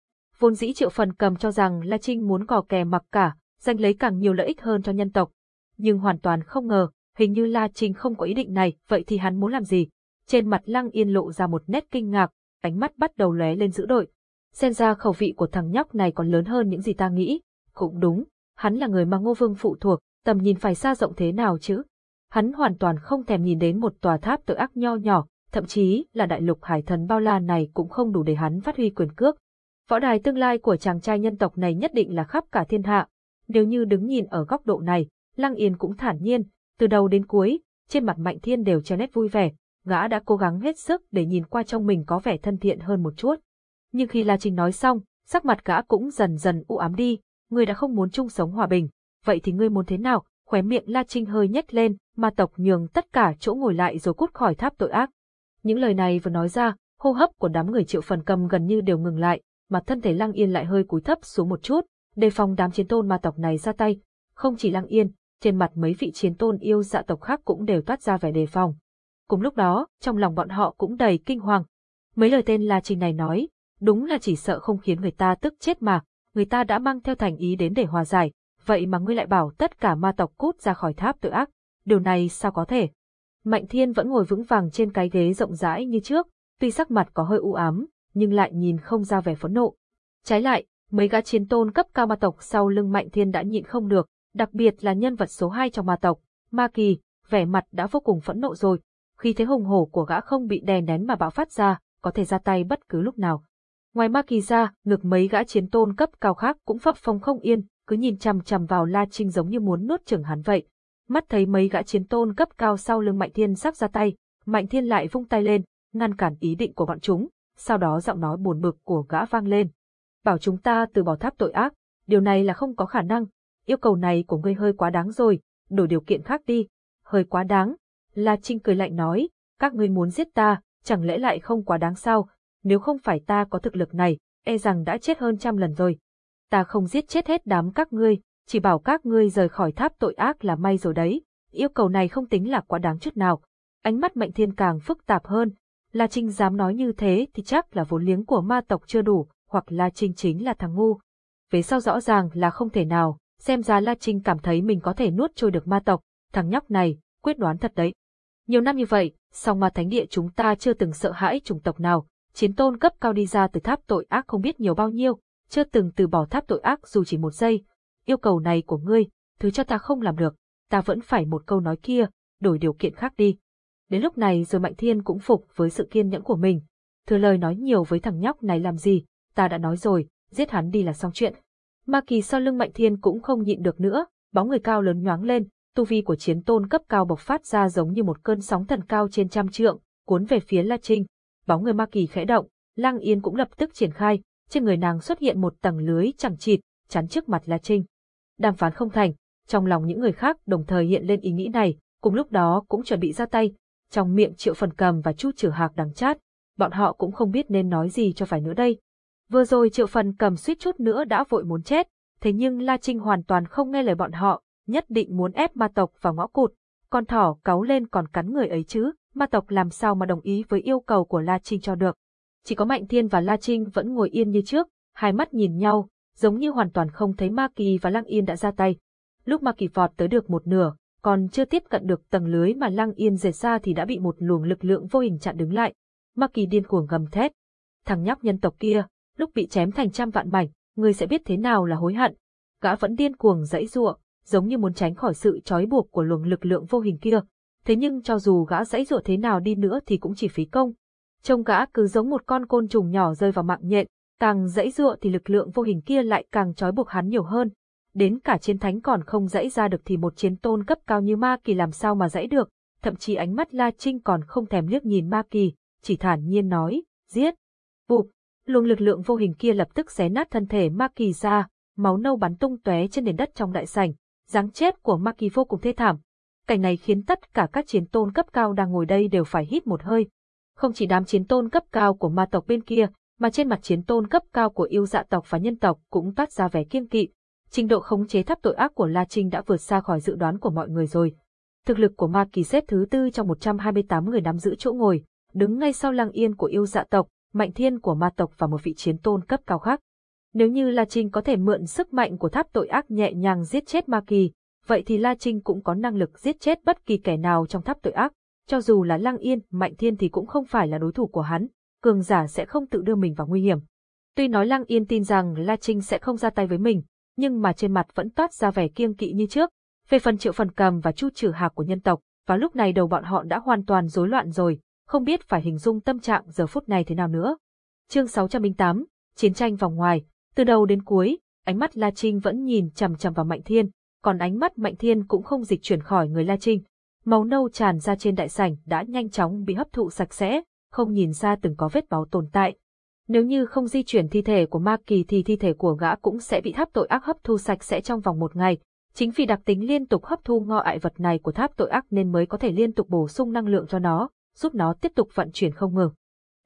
Vốn dĩ Triệu Phần Cầm cho rằng La Trinh muốn cò kè mặc cả, giành lấy càng nhiều lợi ích hơn cho nhân tộc. Nhưng hoàn toàn không ngờ, hình như La Trinh không có ý định này, vậy thì hắn muốn làm gì? Trên mặt Lăng Yên lộ ra một nét kinh ngạc, ánh mắt bắt đầu lóe lên dữ đội. Xem ra khẩu vị của thằng nhóc này còn lớn hơn những gì ta nghĩ. Cũng đúng, hắn là người mà Ngô Vương phụ thuộc, tầm nhìn phải xa rộng thế nào chứ? Hắn hoàn toàn không thèm nhìn đến một tòa tháp tự ác nho nhỏ, thậm chí là đại lục hải thần bao la này cũng không đủ để hắn phát huy quyền cước. Võ đài tương lai của chàng trai nhân tộc này nhất định là khắp cả thiên hạ. Nếu như đứng nhìn ở góc độ này, Lăng Yên cũng thản nhiên, từ đầu đến cuối, trên mặt Mạnh Thiên đều che nét vui vẻ, gã đã cố gắng hết sức để nhìn qua trong mình có vẻ thân thiện hơn một chút. Nhưng khi La trinh nói xong, sắc mặt gã cũng dần dần u ám đi, ngươi đã không muốn chung sống hòa bình, vậy thì ngươi muốn thế nào? Khóe miệng La Trinh hơi nhếch lên, ma tộc nhường tất cả chỗ ngồi lại rồi cút khỏi tháp tội ác. Những lời này vừa nói ra, hô hấp của đám người triệu phần cầm gần như đều ngừng lại, mà thân thể Lăng Yên lại hơi cúi thấp xuống một chút, đề phòng đám chiến tôn ma tộc này ra tay. Không chỉ Lăng Yên, trên mặt mấy vị chiến tôn yêu dạ tộc khác cũng đều toát ra vẻ đề phòng. Cùng lúc đó, trong lòng bọn họ cũng đầy kinh hoàng. Mấy lời tên La Trinh này nói, đúng là chỉ sợ không khiến người ta tức chết mà, người ta đã mang theo thành ý đến để hòa giải, vậy mà ngươi lại bảo tất cả ma tộc cút ra khỏi tháp tự ác, điều này sao có thể? Mạnh Thiên vẫn ngồi vững vàng trên cái ghế rộng rãi như trước, tuy sắc mặt có hơi u ám, nhưng lại nhìn không ra vẻ phẫn nộ. Trái lại, mấy gã chiến tôn cấp cao ma tộc sau lưng Mạnh Thiên đã nhịn không được, đặc biệt là nhân vật số 2 trong ma tộc, Ma Kỳ, vẻ mặt đã vô cùng phẫn nộ rồi, khi thế hùng hổ của gã không bị đè nén mà bạo phát ra, có thể ra tay bất cứ lúc nào. Ngoài Ma Kỳ ra, ngược mấy gã chiến tôn cấp cao khác cũng phập phồng không yên, cứ nhìn chằm chằm vào La Trinh giống như muốn nuốt chửng hắn vậy. Mắt thấy mấy gã chiến tôn cấp cao sau lưng Mạnh Thiên sắp ra tay, Mạnh Thiên lại vung tay lên, ngăn cản ý định của bọn chúng, sau đó giọng nói buồn bực của gã vang lên. Bảo chúng ta từ bỏ tháp tội ác, điều này là không có khả năng, yêu cầu này của ngươi hơi quá đáng rồi, đổi điều kiện khác đi. Hơi quá đáng. La Trinh cười lạnh nói, các ngươi muốn giết ta, chẳng lẽ lại không quá đáng sao, nếu không phải ta có thực lực này, e rằng đã chết hơn trăm lần rồi. Ta không giết chết hết đám các ngươi, chỉ bảo các ngươi rời khỏi tháp tội ác là may rồi đấy. Yêu cầu này không tính là quá đáng chút nào. Ánh mắt Mạnh Thiên càng phức tạp hơn. La Trinh dám nói như thế thì chắc là vốn liếng của ma tộc chưa đủ, hoặc La Trinh chính là thằng ngu. Về sau rõ ràng là không thể nào, xem ra La Trinh cảm thấy mình có thể nuốt trôi được ma tộc, thằng nhóc này, quyết đoán thật đấy. Nhiều năm như vậy, song ma thánh địa chúng ta chưa từng sợ hãi chủng tộc nào, chiến tôn cấp cao đi ra từ tháp tội ác không biết nhiều bao nhiêu, chưa từng từ bỏ tháp tội ác dù chỉ một giây. Yêu cầu này của ngươi, thứ cho ta không làm được, ta vẫn phải một câu nói kia, đổi điều kiện khác đi. Đến lúc này rồi Mạnh Thiên cũng phục với sự kiên nhẫn của mình. Thừa lời nói nhiều với thằng nhóc này làm gì, ta đã nói rồi, giết hắn đi là xong chuyện. Ma kỳ sau lưng Mạnh Thiên cũng không nhịn được nữa, bóng người cao lớn nhoáng lên, tu vi của chiến tôn cấp cao bộc phát ra giống như một cơn sóng thần cao trên trăm trượng, cuốn về phía La Trinh. Bóng người Ma kỳ khẽ động, Lăng Yên cũng lập tức triển khai, trên người nàng xuất hiện một tầng lưới chẳng chịt, chắn trước mặt La Trinh. Đàm phán không thành, trong lòng những người khác đồng thời hiện lên ý nghĩ này, cùng lúc đó cũng chuẩn bị ra tay, trong miệng Triệu Phần Cầm và chút trừ Hạc đắng chát, bọn họ cũng không biết nên nói gì cho phải nữa đây. Vừa rồi Triệu Phần Cầm suýt chút nữa đã vội muốn chết, thế nhưng La Trinh hoàn toàn không nghe lời bọn họ, nhất định muốn ép ma tộc vào ngõ cụt. Con thỏ cáu lên còn cắn người ấy chứ, ma tộc làm sao mà đồng ý với yêu cầu của La Trinh cho được. Chỉ có Mạnh Thiên và La Trinh vẫn ngồi yên như trước, hai mắt nhìn nhau, giống như hoàn toàn không thấy Ma Kỳ và Lăng Yên đã ra tay. Lúc Ma Kỳ vọt tới được một nửa, còn chưa tiếp cận được tầng lưới mà Lăng Yên rời ra thì đã bị một luồng lực lượng vô hình chặn đứng lại. Ma Kỳ điên cuồng gầm thét. Thằng nhóc nhân tộc kia, lúc bị chém thành trăm vạn mảnh, ngươi sẽ biết thế nào là hối hận. Gã vẫn điên cuồng dãy giụa, giống như muốn tránh khỏi sự trói buộc của luồng lực lượng vô hình kia. Thế nhưng cho dù gã dãy giụa thế nào đi nữa thì cũng chỉ phí công. Trông gã cứ giống một con côn trùng nhỏ rơi vào mạng nhện, càng dãy giụa thì lực lượng vô hình kia lại càng trói buộc hắn nhiều hơn. Đến cả chiến thánh còn không dãy ra được thì một chiến tôn cấp cao như Ma Kỳ làm sao mà dãy được, thậm chí ánh mắt La Trinh còn không thèm liếc nhìn Ma Kỳ, chỉ thản nhiên nói, giết. Bụp, luồng lực lượng vô hình kia lập tức xé nát thân thể Ma Kỳ ra, máu nâu bắn tung tóe trên nền đất trong đại sảnh, dáng chết của Ma Kỳ vô cùng thê thảm. Cảnh này khiến tất cả các chiến tôn cấp cao đang ngồi đây đều phải hít một hơi. Không chỉ đám chiến tôn cấp cao của ma tộc bên kia, mà trên mặt chiến tôn cấp cao của yêu dạ tộc và nhân tộc cũng toát ra vẻ kiêng kỵ. Trình độ khống chế tháp tội ác của La Trinh đã vượt xa khỏi dự đoán của mọi người rồi. Thực lực của Ma Kỳ xếp thứ tư trong 128 người nắm giữ chỗ ngồi, đứng ngay sau Lăng Yên của yêu dạ tộc, Mạnh Thiên của ma tộc và một vị chiến tôn cấp cao khác. Nếu như La Trinh có thể mượn sức mạnh của tháp tội ác nhẹ nhàng giết chết Ma Kỳ, vậy thì La Trinh cũng có năng lực giết chết bất kỳ kẻ nào trong tháp tội ác. Cho dù là Lăng Yên, Mạnh Thiên thì cũng không phải là đối thủ của hắn, cường giả sẽ không tự đưa mình vào nguy hiểm. Tuy nói Lăng Yên tin rằng La Trinh sẽ không ra tay với mình, nhưng mà trên mặt vẫn toát ra vẻ kiêng kỵ như trước. Về phần triệu phần cầm và chu trừ hạc của nhân tộc, và lúc này đầu bọn họ đã hoàn toàn rối loạn rồi, không biết phải hình dung tâm trạng giờ phút này thế nào nữa. Chương 608, Chiến tranh vòng ngoài, từ đầu đến cuối, ánh mắt La Trinh vẫn nhìn chằm chằm vào Mạnh Thiên, còn ánh mắt Mạnh Thiên cũng không dịch chuyển khỏi người La Trinh. Màu nâu tràn ra trên đại sảnh đã nhanh chóng bị hấp thụ sạch sẽ, không nhìn ra từng có vết máu tồn tại. Nếu như không di chuyển thi thể của Ma Kỳ thì thi thể của gã cũng sẽ bị tháp tội ác hấp thu sạch sẽ trong vòng một ngày. Chính vì đặc tính liên tục hấp thu ngọ ại vật này của tháp tội ác nên mới có thể liên tục bổ sung năng lượng cho nó, giúp nó tiếp tục vận chuyển không ngừng.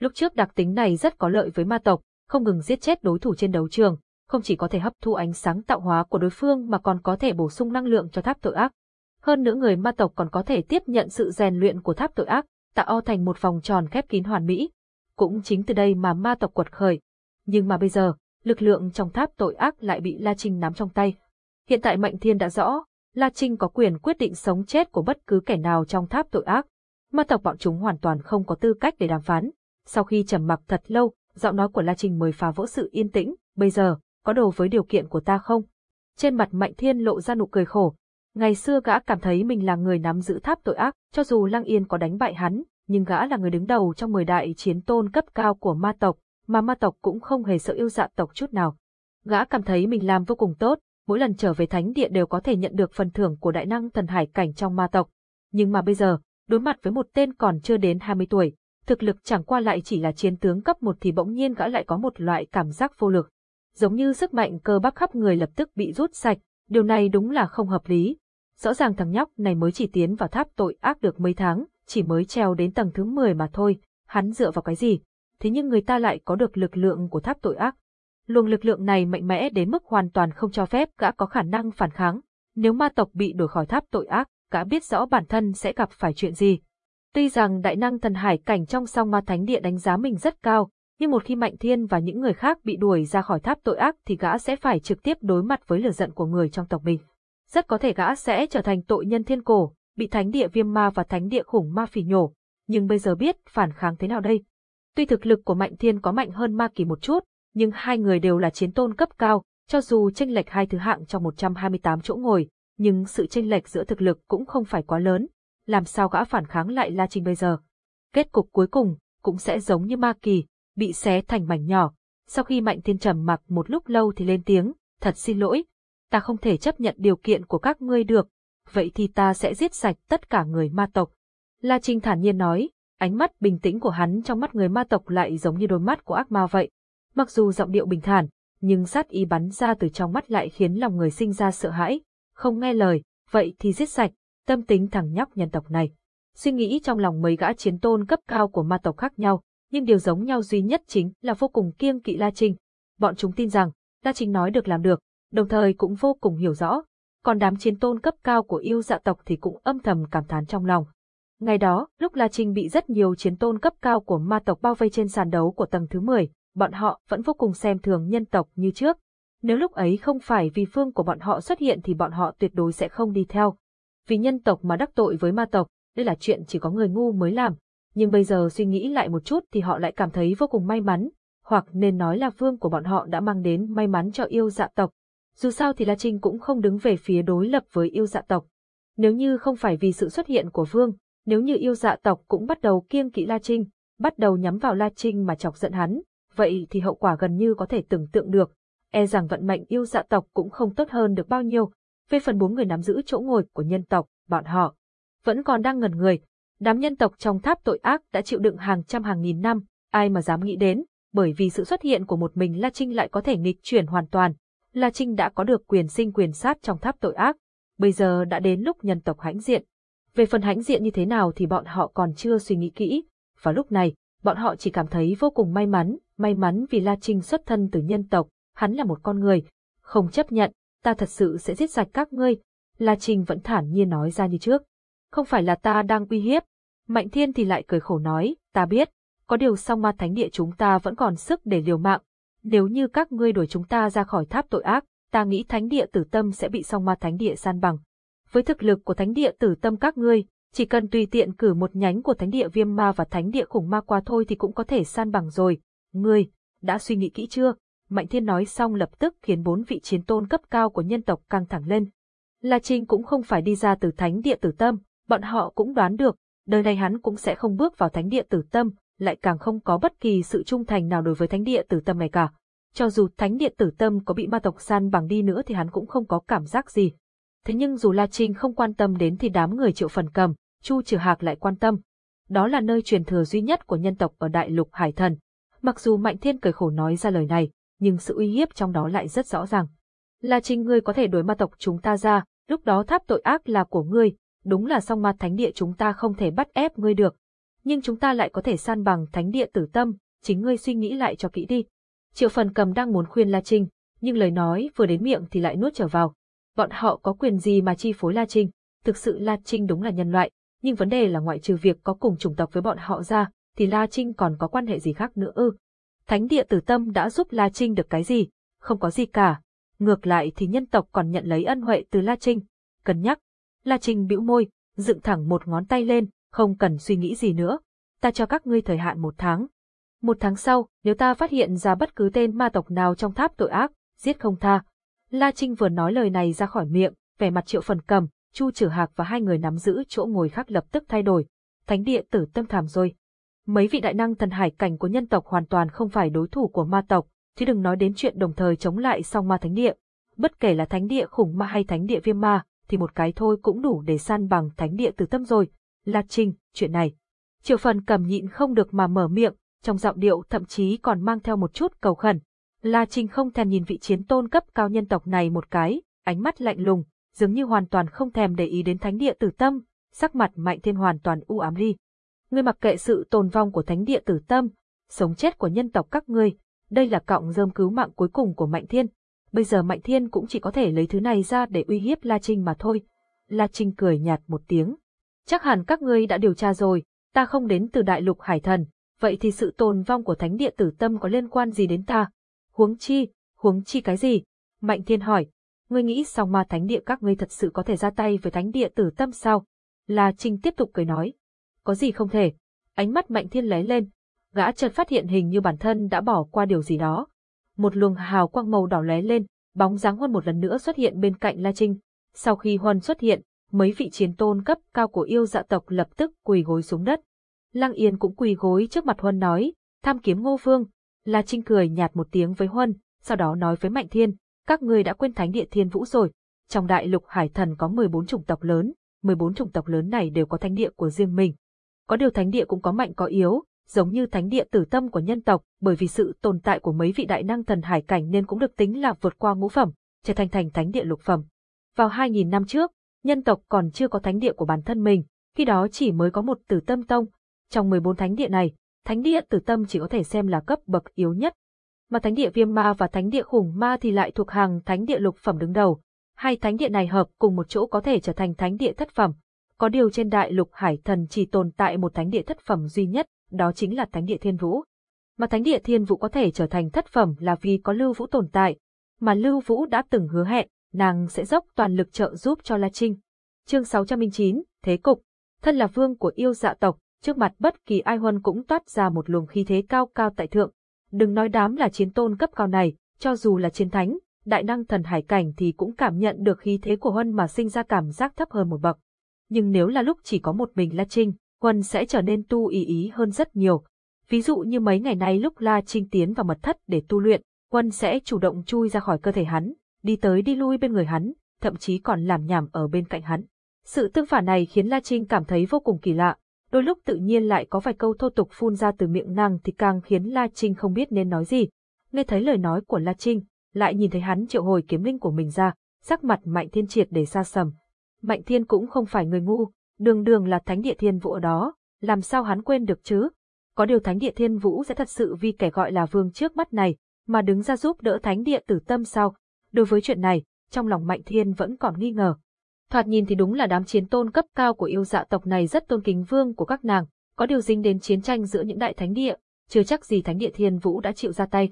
Lúc trước đặc tính này rất có lợi với ma tộc, không ngừng giết chết đối thủ trên đấu trường, không chỉ có thể hấp thu ánh sáng tạo hóa của đối phương mà còn có thể bổ sung năng lượng cho tháp tội ác. Hơn nữa người ma tộc còn có thể tiếp nhận sự rèn luyện của tháp tội ác, tạo o thành một vòng tròn khép kín hoàn mỹ. Cũng chính từ đây mà ma tộc quật khởi. Nhưng mà bây giờ, lực lượng trong tháp tội ác lại bị La Trinh nắm trong tay. Hiện tại Mạnh Thiên đã rõ, La Trinh có quyền quyết định sống chết của bất cứ kẻ nào trong tháp tội ác. Ma tộc bọn chúng hoàn toàn không có tư cách để đàm phán. Sau khi trầm mặc thật lâu, giọng nói của La Trinh mới phá vỡ sự yên tĩnh, bây giờ, có đồ với điều kiện của ta không? Trên mặt Mạnh Thiên lộ ra nụ cười khổ. Ngày xưa gã cảm thấy mình là người nắm giữ tháp tội ác, cho dù Lăng Yên có đánh bại hắn, nhưng gã là người đứng đầu trong 10 đại chiến tôn cấp cao của ma tộc, mà ma tộc cũng không hề sợ yêu dạ tộc chút nào. Gã cảm thấy mình làm vô cùng tốt, mỗi lần trở về thánh địa đều có thể nhận được phần thưởng của đại năng thần hải cảnh trong ma tộc. Nhưng mà bây giờ, đối mặt với một tên còn chưa đến 20 tuổi, thực lực chẳng qua lại chỉ là chiến tướng cấp một thì bỗng nhiên gã lại có một loại cảm giác vô lực. Giống như sức mạnh cơ bắp khắp người lập tức bị rút sạch, điều này đúng là không hợp lý. Rõ ràng thằng nhóc này mới chỉ tiến vào tháp tội ác được mấy tháng, chỉ mới treo đến tầng thứ 10 mà thôi, hắn dựa vào cái gì? Thế nhưng người ta lại có được lực lượng của tháp tội ác. Luồng lực lượng này mạnh mẽ đến mức hoàn toàn không cho phép gã có khả năng phản kháng. Nếu ma tộc bị đuổi khỏi tháp tội ác, gã biết rõ bản thân sẽ gặp phải chuyện gì. Tuy rằng đại năng thần hải cảnh trong song ma thánh địa đánh giá mình rất cao, nhưng một khi Mạnh Thiên và những người khác bị đuổi ra khỏi tháp tội ác thì gã sẽ phải trực tiếp đối mặt với lửa giận của người trong tộc mình. Rất có thể gã sẽ trở thành tội nhân thiên cổ, bị thánh địa viêm ma và thánh địa khủng ma phỉ nhổ, nhưng bây giờ biết phản kháng thế nào đây? Tuy thực lực của Mạnh Thiên có mạnh hơn Ma Kỳ một chút, nhưng hai người đều là chiến tôn cấp cao, cho dù tranh lệch hai thứ hạng trong 128 chỗ ngồi, nhưng sự chênh lệch giữa thực lực cũng không phải quá lớn, làm sao gã phản kháng lại La Trinh bây giờ. Kết cục cuối cùng cũng sẽ giống như Ma Kỳ, bị xé thành mảnh nhỏ. Sau khi Mạnh Thiên trầm mặc một lúc lâu thì lên tiếng, thật xin lỗi, ta không thể chấp nhận điều kiện của các ngươi được, vậy thì ta sẽ giết sạch tất cả người ma tộc. La Trinh thản nhiên nói, ánh mắt bình tĩnh của hắn trong mắt người ma tộc lại giống như đôi mắt của ác ma vậy. Mặc dù giọng điệu bình thản, nhưng sát ý bắn ra từ trong mắt lại khiến lòng người sinh ra sợ hãi, không nghe lời, vậy thì giết sạch, tâm tính thằng nhóc nhân tộc này. Suy nghĩ trong lòng mấy gã chiến tôn cấp cao của ma tộc khác nhau, nhưng điều giống nhau duy nhất chính là vô cùng kiêng kỵ La Trinh. Bọn chúng tin rằng, La Trinh nói được làm được, đồng thời cũng vô cùng hiểu rõ. Còn đám chiến tôn cấp cao của yêu dạ tộc thì cũng âm thầm cảm thán trong lòng. Ngày đó, lúc La Trinh bị rất nhiều chiến tôn cấp cao của ma tộc bao vây trên sàn đấu của tầng thứ 10, bọn họ vẫn vô cùng xem thường nhân tộc như trước. Nếu lúc ấy không phải vì phương của bọn họ xuất hiện thì bọn họ tuyệt đối sẽ không đi theo. Vì nhân tộc mà đắc tội với ma tộc, đây là chuyện chỉ có người ngu mới làm. Nhưng bây giờ suy nghĩ lại một chút thì họ lại cảm thấy vô cùng may mắn, hoặc nên nói là phương của bọn họ đã mang đến may mắn cho yêu dạ tộc. Dù sao thì La Trinh cũng không đứng về phía đối lập với yêu dạ tộc. Nếu như không phải vì sự xuất hiện của vương, nếu như yêu dạ tộc cũng bắt đầu kiêng kỵ La Trinh, bắt đầu nhắm vào La Trinh mà chọc giận hắn, vậy thì hậu quả gần như có thể tưởng tượng được. E rằng vận mệnh yêu dạ tộc cũng không tốt hơn được bao nhiêu. Về phần bốn người nắm giữ chỗ ngồi của nhân tộc, bọn họ vẫn còn đang ngẩn người. Đám nhân tộc trong tháp tội ác đã chịu đựng hàng trăm hàng nghìn năm, ai mà dám nghĩ đến, bởi vì sự xuất hiện của một mình La Trinh lại có thể nghịch chuyển hoàn toàn. La Trinh đã có được quyền sinh quyền sát trong tháp tội ác, bây giờ đã đến lúc nhân tộc hãnh diện. Về phần hãnh diện như thế nào thì bọn họ còn chưa suy nghĩ kỹ, và lúc này, bọn họ chỉ cảm thấy vô cùng may mắn, may mắn vì La Trinh xuất thân từ nhân tộc, hắn là một con người, không chấp nhận, ta thật sự sẽ giết sạch các ngươi. La Trinh vẫn thản nhiên nói ra như trước. Không phải là ta đang uy hiếp. Mạnh Thiên thì lại cười khổ nói, ta biết, có điều song ma thánh địa chúng ta vẫn còn sức để liều mạng. Nếu như các ngươi đuổi chúng ta ra khỏi tháp tội ác, ta nghĩ thánh địa tử tâm sẽ bị song ma thánh địa san bằng. Với thực lực của thánh địa tử tâm các ngươi, chỉ cần tùy tiện cử một nhánh của thánh địa viêm ma và thánh địa khủng ma qua thôi thì cũng có thể san bằng rồi. Ngươi, đã suy nghĩ kỹ chưa? Mạnh Thiên nói xong lập tức khiến bốn vị chiến tôn cấp cao của nhân tộc căng thẳng lên. La Trinh cũng không phải đi ra từ thánh địa tử tâm, bọn họ cũng đoán được, đời này hắn cũng sẽ không bước vào thánh địa tử tâm, lại càng không có bất kỳ sự trung thành nào đối với thánh địa tử tâm này cả. Cho dù thánh địa tử tâm có bị ma tộc san bằng đi nữa thì hắn cũng không có cảm giác gì. Thế nhưng dù La Trinh không quan tâm đến thì đám người triệu phần cầm, Chu Trừ Hạc lại quan tâm. Đó là nơi truyền thừa duy nhất của nhân tộc ở đại lục Hải Thần. Mặc dù Mạnh Thiên cười khổ nói ra lời này, nhưng sự uy hiếp trong đó lại rất rõ ràng. La Trinh ngươi có thể đuổi ma tộc chúng ta ra, lúc đó tháp tội ác là của ngươi, đúng là song ma thánh địa chúng ta không thể bắt ép ngươi được. Nhưng chúng ta lại có thể san bằng thánh địa tử tâm, chính ngươi suy nghĩ lại cho kỹ đi. Triệu phần cầm đang muốn khuyên La Trinh, nhưng lời nói vừa đến miệng thì lại nuốt trở vào. Bọn họ có quyền gì mà chi phối La Trinh? Thực sự La Trinh đúng là nhân loại, nhưng vấn đề là ngoại trừ việc có cùng chủng tộc với bọn họ ra, thì La Trinh còn có quan hệ gì khác nữa ư? Thánh địa tử tâm đã giúp La Trinh được cái gì? Không có gì cả. Ngược lại thì nhân tộc còn nhận lấy ân huệ từ La Trinh. Cân nhắc. La Trinh bĩu môi, dựng thẳng một ngón tay lên, không cần suy nghĩ gì nữa. Ta cho các ngươi thời hạn một tháng. Một tháng sau, nếu ta phát hiện ra bất cứ tên ma tộc nào trong tháp tội ác, giết không tha. La Trinh vừa nói lời này ra khỏi miệng, vẻ mặt triệu phần cầm, Chu Trử Hạc và hai người nắm giữ chỗ ngồi khác lập tức thay đổi. Thánh địa tử tâm thảm rồi. Mấy vị đại năng thần hải cảnh của nhân tộc hoàn toàn không phải đối thủ của ma tộc, chứ đừng nói đến chuyện đồng thời chống lại song ma thánh địa. Bất kể là thánh địa khủng ma hay thánh địa viêm ma, thì một cái thôi cũng đủ để san bằng thánh địa tử tâm rồi. La Trinh, chuyện này. Triệu phần cầm nhịn không được mà mở miệng, trong giọng điệu thậm chí còn mang theo một chút cầu khẩn. La Trinh không thèm nhìn vị chiến tôn cấp cao nhân tộc này một cái, ánh mắt lạnh lùng, dường như hoàn toàn không thèm để ý đến thánh địa tử tâm, sắc mặt mạnh thiên hoàn toàn u ám đi. Ngươi mặc kệ sự tồn vong của thánh địa tử tâm, sống chết của nhân tộc các ngươi, đây là cọng rơm cứu mạng cuối cùng của Mạnh Thiên. Bây giờ Mạnh Thiên cũng chỉ có thể lấy thứ này ra để uy hiếp La Trinh mà thôi. La Trinh cười nhạt một tiếng. Chắc hẳn các ngươi đã điều tra rồi, ta không đến từ đại lục hải thần, vậy thì sự tồn vong của thánh địa tử tâm có liên quan gì đến ta? Huống chi, huống chi cái gì? Mạnh Thiên hỏi, ngươi nghĩ sao ma thánh địa các ngươi thật sự có thể ra tay với thánh địa tử tâm sao? La Trinh tiếp tục cười nói, có gì không thể? Ánh mắt Mạnh Thiên lóe lên, gã chợt phát hiện hình như bản thân đã bỏ qua điều gì đó. Một luồng hào quang màu đỏ lóe lên, bóng dáng huân một lần nữa xuất hiện bên cạnh La Trinh. Sau khi Huân xuất hiện, mấy vị chiến tôn cấp cao của yêu dạ tộc lập tức quỳ gối xuống đất. Lăng Yên cũng quỳ gối trước mặt Huân nói, tham kiếm ngô vương. La Trinh cười nhạt một tiếng với Huân, sau đó nói với Mạnh Thiên, các người đã quên thánh địa thiên vũ rồi. Trong đại lục hải thần có 14 chủng tộc lớn, 14 chủng tộc lớn này đều có thánh địa của riêng mình. Có điều thánh địa cũng có mạnh có yếu, giống như thánh địa tử tâm của nhân tộc, bởi vì sự tồn tại của mấy vị đại năng thần hải cảnh nên cũng được tính là vượt qua ngũ phẩm, trở thành thành thánh địa lục phẩm. Vào 2.000 năm trước, nhân tộc còn chưa có thánh địa của bản thân mình, khi đó chỉ mới có một tử tâm tông. Trong 14 thánh địa này, thánh địa tử tâm chỉ có thể xem là cấp bậc yếu nhất. Mà thánh địa viêm ma và thánh địa khủng ma thì lại thuộc hàng thánh địa lục phẩm đứng đầu. Hai thánh địa này hợp cùng một chỗ có thể trở thành thánh địa thất phẩm. Có điều trên đại lục hải thần chỉ tồn tại một thánh địa thất phẩm duy nhất, đó chính là thánh địa thiên vũ. Mà thánh địa thiên vũ có thể trở thành thất phẩm là vì có Lưu Vũ tồn tại, mà Lưu Vũ đã từng hứa hẹn, nàng sẽ dốc toàn lực trợ giúp cho La Trinh. Chương 609, Thế Cục Thân là vương của yêu dạ tộc, trước mặt bất kỳ ai huân cũng toát ra một luồng khí thế cao cao tại thượng. Đừng nói đám là chiến tôn cấp cao này, cho dù là chiến thánh, đại năng thần hải cảnh thì cũng cảm nhận được khí thế của huân mà sinh ra cảm giác thấp hơn một bậc. Nhưng nếu là lúc chỉ có một mình La Trinh, huân sẽ trở nên tu ý ý hơn rất nhiều. Ví dụ như mấy ngày nay lúc La Trinh tiến vào mật thất để tu luyện, huân sẽ chủ động chui ra khỏi cơ thể hắn, đi tới đi lui bên người hắn, thậm chí còn làm nhảm ở bên cạnh hắn. Sự tương phản này khiến La Trinh cảm thấy vô cùng kỳ lạ, đôi lúc tự nhiên lại có vài câu thô tục phun ra từ miệng nàng thì càng khiến La Trinh không biết nên nói gì. Nghe thấy lời nói của La Trinh, lại nhìn thấy hắn triệu hồi kiếm linh của mình ra, sắc mặt Mạnh Thiên triệt để xa sầm. Mạnh Thiên cũng không phải người ngu, đường đường là thánh địa thiên vũ ở đó, làm sao hắn quên được chứ? Có điều thánh địa thiên vũ sẽ thật sự vì kẻ gọi là vương trước mắt này, mà đứng ra giúp đỡ thánh địa tử tâm sao? Đối với chuyện này, trong lòng Mạnh Thiên vẫn còn nghi ngờ. Thoạt nhìn thì đúng là đám chiến tôn cấp cao của yêu dạ tộc này rất tôn kính vương của các nàng, có điều dính đến chiến tranh giữa những đại thánh địa, chưa chắc gì thánh địa thiên vũ đã chịu ra tay.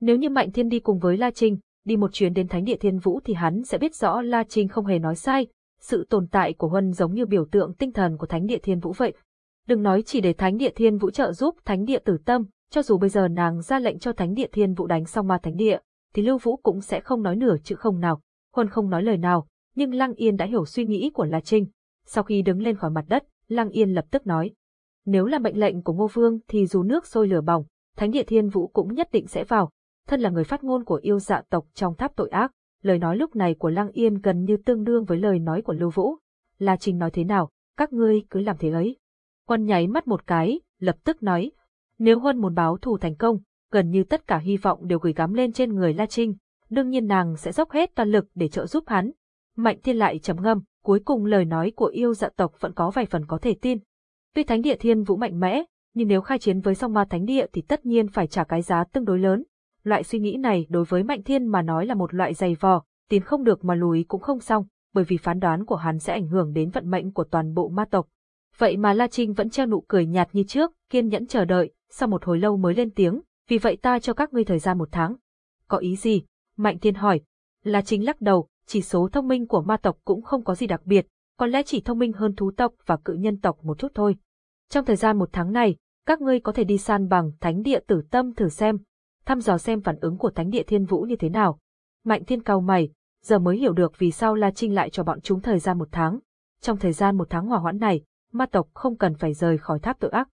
Nếu như Mạnh Thiên đi cùng với La Trinh, đi một chuyến đến thánh địa thiên vũ thì hắn sẽ biết rõ La Trinh không hề nói sai, sự tồn tại của Huân giống như biểu tượng tinh thần của thánh địa thiên vũ vậy. Đừng nói chỉ để thánh địa thiên vũ trợ giúp thánh địa tử tâm, cho dù bây giờ nàng ra lệnh cho thánh địa thiên vũ đánh xong ma thánh địa, thì Lưu Vũ cũng sẽ không nói nửa chữ không nào. Huân không nói lời nào, nhưng Lăng Yên đã hiểu suy nghĩ của La Trinh. Sau khi đứng lên khỏi mặt đất, Lăng Yên lập tức nói. Nếu là mệnh lệnh của Ngô Vương thì dù nước sôi lửa bỏng, Thánh địa Thiên Vũ cũng nhất định sẽ vào. Thân là người phát ngôn của yêu dạ tộc trong tháp tội ác, lời nói lúc này của Lăng Yên gần như tương đương với lời nói của Lưu Vũ. La Trinh nói thế nào, các ngươi cứ làm thế ấy. Quân nháy mắt một cái, lập tức nói. Nếu Huân muốn báo thù thành công, gần như tất cả hy vọng đều gửi gắm lên trên người La Trinh, đương nhiên nàng sẽ dốc hết toàn lực để trợ giúp hắn. Mạnh Thiên lại trầm ngâm, cuối cùng lời nói của yêu dạ tộc vẫn có vài phần có thể tin. Tuy Thánh địa Thiên Vũ mạnh mẽ, nhưng nếu khai chiến với song ma Thánh địa thì tất nhiên phải trả cái giá tương đối lớn. Loại suy nghĩ này đối với Mạnh Thiên mà nói là một loại dày vò, tiến không được mà lùi cũng không xong, bởi vì phán đoán của hắn sẽ ảnh hưởng đến vận mệnh của toàn bộ ma tộc. Vậy mà La Trinh vẫn treo nụ cười nhạt như trước, kiên nhẫn chờ đợi, sau một hồi lâu mới lên tiếng, vì vậy ta cho các ngươi thời gian một tháng. Có ý gì? Mạnh Thiên hỏi. là chính lắc đầu, chỉ số thông minh của ma tộc cũng không có gì đặc biệt, có lẽ chỉ thông minh hơn thú tộc và cự nhân tộc một chút thôi. Trong thời gian một tháng này, các ngươi có thể đi san bằng thánh địa tử tâm thử xem, thăm dò xem phản ứng của thánh địa thiên vũ như thế nào. Mạnh thiên cao mày, giờ mới hiểu được vì sao La Trinh lại cho bọn chúng thời gian một tháng. Trong thời gian một tháng hòa hoãn này, ma tộc không cần phải rời khỏi tháp tội ác.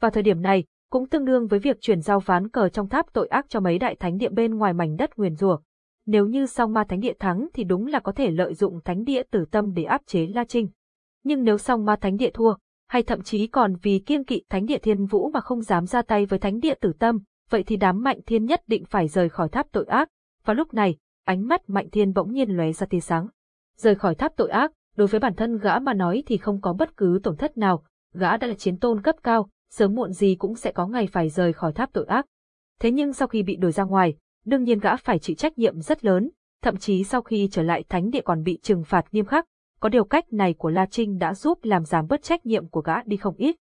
Vào thời điểm này, cũng tương đương với việc chuyển giao ván cờ trong tháp tội ác cho mấy đại thánh địa bên ngoài mảnh đất nguyền rủa. Nếu như song ma thánh địa thắng thì đúng là có thể lợi dụng thánh địa tử tâm để áp chế La Trinh. Nhưng nếu song ma thánh địa thua, hay thậm chí còn vì kiêng kỵ thánh địa thiên vũ mà không dám ra tay với thánh địa tử tâm, vậy thì đám mạnh thiên nhất định phải rời khỏi tháp tội ác. Và lúc này, ánh mắt mạnh thiên bỗng nhiên lóe ra tia sáng. Rời khỏi tháp tội ác, đối với bản thân gã mà nói thì không có bất cứ tổn thất nào, gã đã là chiến tôn cấp cao, sớm muộn gì cũng sẽ có ngày phải rời khỏi tháp tội ác. Thế nhưng sau khi bị đuổi ra ngoài, đương nhiên gã phải chịu trách nhiệm rất lớn, thậm chí sau khi trở lại thánh địa còn bị trừng phạt nghiêm khắc, có điều cách này của La Trinh đã giúp làm giảm bớt trách nhiệm của gã đi không ít.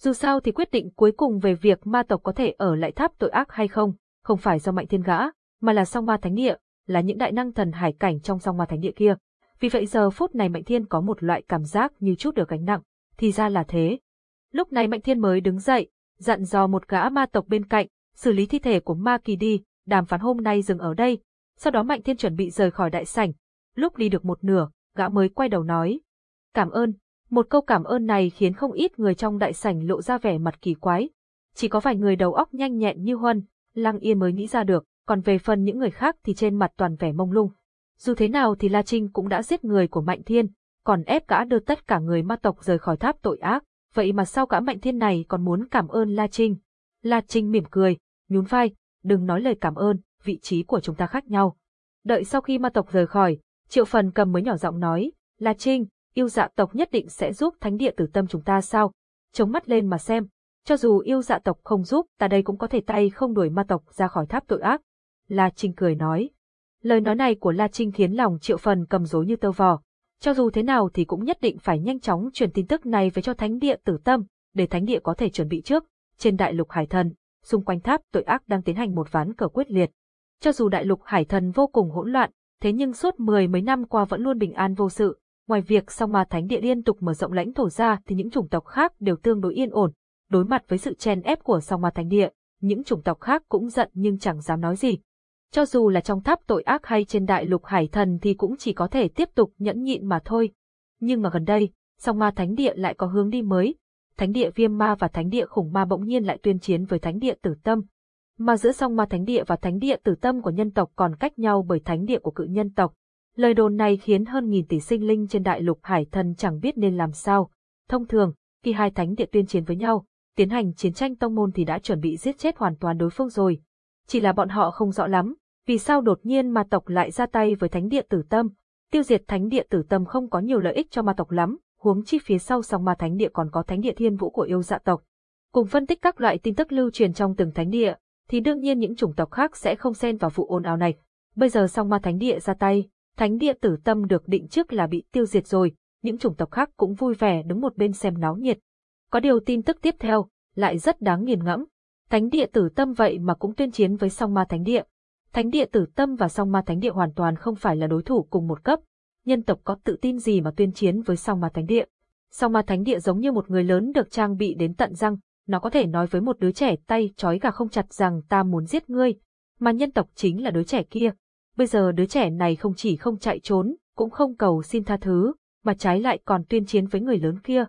Dù sao thì quyết định cuối cùng về việc ma tộc có thể ở lại tháp tội ác hay không, không phải do mạnh thiên gã, mà là song ma thánh địa, là những đại năng thần hải cảnh trong song ma thánh địa kia. Vì vậy giờ phút này Mạnh Thiên có một loại cảm giác như chút được gánh nặng, thì ra là thế. Lúc này Mạnh Thiên mới đứng dậy, dặn dò một gã ma tộc bên cạnh, xử lý thi thể của ma kỳ đi, đàm phán hôm nay dừng ở đây. Sau đó Mạnh Thiên chuẩn bị rời khỏi đại sảnh. Lúc đi được một nửa, gã mới quay đầu nói. Cảm ơn. Một câu cảm ơn này khiến không ít người trong đại sảnh lộ ra vẻ mặt kỳ quái. Chỉ có vài người đầu óc nhanh nhẹn như Huân, Lăng Yên mới nghĩ ra được, còn về phần những người khác thì trên mặt toàn vẻ mông lung. Dù thế nào thì La Trinh cũng đã giết người của Mạnh Thiên, còn ép gã đưa tất cả người ma tộc rời khỏi tháp tội ác, vậy mà sao cả Mạnh Thiên này còn muốn cảm ơn La Trinh? La Trinh mỉm cười, nhún vai, đừng nói lời cảm ơn, vị trí của chúng ta khác nhau. Đợi sau khi ma tộc rời khỏi, Triệu Phần cầm mới nhỏ giọng nói, La Trinh, yêu dạ tộc nhất định sẽ giúp thánh địa tử tâm chúng ta sao? Chống mắt lên mà xem, cho dù yêu dạ tộc không giúp, ta đây cũng có thể tay không đuổi ma tộc ra khỏi tháp tội ác. La Trinh cười nói. Lời nói này của La Trinh khiến lòng Triệu Phần cầm rối như tơ vò. Cho dù thế nào thì cũng nhất định phải nhanh chóng truyền tin tức này về cho thánh địa tử tâm, để thánh địa có thể chuẩn bị trước. Trên đại lục hải thần, xung quanh tháp tội ác đang tiến hành một ván cờ quyết liệt. Cho dù đại lục hải thần vô cùng hỗn loạn, thế nhưng suốt mười mấy năm qua vẫn luôn bình an vô sự. Ngoài việc song ma thánh địa liên tục mở rộng lãnh thổ ra thì những chủng tộc khác đều tương đối yên ổn. Đối mặt với sự chen ép của song ma thánh địa, những chủng tộc khác cũng giận nhưng chẳng dám nói gì. Cho dù là trong tháp tội ác hay trên đại lục hải thần thì cũng chỉ có thể tiếp tục nhẫn nhịn mà thôi. Nhưng mà gần đây, song ma thánh địa lại có hướng đi mới. Thánh địa viêm ma và thánh địa khủng ma bỗng nhiên lại tuyên chiến với thánh địa tử tâm. Mà giữa song ma thánh địa và thánh địa tử tâm của nhân tộc còn cách nhau bởi thánh địa của cự nhân tộc. Lời đồn này khiến hơn nghìn tỷ sinh linh trên đại lục hải thần chẳng biết nên làm sao. Thông thường, khi hai thánh địa tuyên chiến với nhau, tiến hành chiến tranh tông môn thì đã chuẩn bị giết chết hoàn toàn đối phương rồi. Chỉ là bọn họ không rõ lắm, vì sao đột nhiên ma tộc lại ra tay với thánh địa tử tâm. Tiêu diệt thánh địa tử tâm không có nhiều lợi ích cho ma tộc lắm, huống chi phía sau song ma thánh địa còn có thánh địa thiên vũ của yêu dạ tộc. Cùng phân tích các loại tin tức lưu truyền trong từng thánh địa, thì đương nhiên những chủng tộc khác sẽ không xen vào vụ ồn ào này. Bây giờ song ma thánh địa ra tay, thánh địa tử tâm được định trước là bị tiêu diệt rồi, những chủng tộc khác cũng vui vẻ đứng một bên xem náo nhiệt. Có điều tin tức tiếp theo, lại rất đáng nghiền ngẫm. Thánh địa tử tâm vậy mà cũng tuyên chiến với song ma thánh địa. Thánh địa tử tâm và song ma thánh địa hoàn toàn không phải là đối thủ cùng một cấp. Nhân tộc có tự tin gì mà tuyên chiến với song ma thánh địa? Song ma thánh địa giống như một người lớn được trang bị đến tận răng, nó có thể nói với một đứa trẻ tay trói gà không chặt rằng ta muốn giết ngươi, mà nhân tộc chính là đứa trẻ kia. Bây giờ đứa trẻ này không chỉ không chạy trốn, cũng không cầu xin tha thứ, mà trái lại còn tuyên chiến với người lớn kia.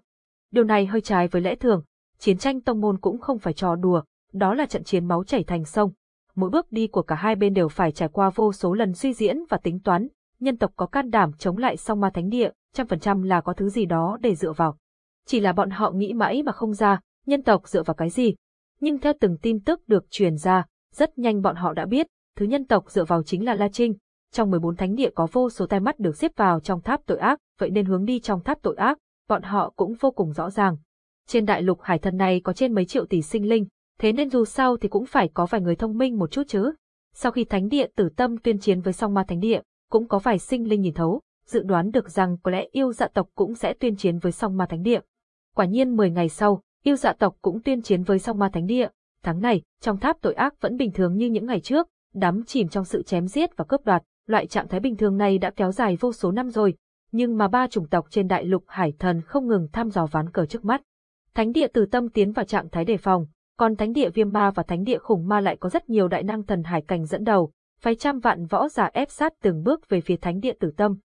Điều này hơi trái với lẽ thường, chiến tranh tông môn cũng không phải trò đùa, đó là trận chiến máu chảy thành sông. Mỗi bước đi của cả hai bên đều phải trải qua vô số lần suy diễn và tính toán, nhân tộc có can đảm chống lại song ma thánh địa, trăm phần trăm là có thứ gì đó để dựa vào. Chỉ là bọn họ nghĩ mãi mà không ra, nhân tộc dựa vào cái gì. Nhưng theo từng tin tức được truyền ra, rất nhanh bọn họ đã biết, thứ nhân tộc dựa vào chính là La Trinh. Trong 14 thánh địa có vô số tai mắt được xếp vào trong tháp tội ác, vậy nên hướng đi trong tháp tội ác, bọn họ cũng vô cùng rõ ràng. Trên đại lục hải thần này có trên mấy triệu tỷ sinh linh, thế nên dù sao thì cũng phải có vài người thông minh một chút chứ. Sau khi thánh địa tử tâm tuyên chiến với song ma thánh địa, cũng có vài sinh linh nhìn thấu, dự đoán được rằng có lẽ yêu dạ tộc cũng sẽ tuyên chiến với song ma thánh địa. Quả nhiên 10 ngày sau, yêu dạ tộc cũng tuyên chiến với song ma thánh địa. Tháng này, trong tháp tội ác vẫn bình thường như những ngày trước, đắm chìm trong sự chém giết và cướp đoạt. Loại trạng thái bình thường này đã kéo dài vô số năm rồi, nhưng mà ba chủng tộc trên đại lục hải thần không ngừng thăm dò ván cờ trước mắt. Thánh địa từ tâm tiến vào trạng thái đề phòng, còn thánh địa viêm ma và thánh địa khủng ma lại có rất nhiều đại năng thần hải cảnh dẫn đầu, phải trăm vạn võ giả ép sát từng bước về phía thánh địa tử tâm.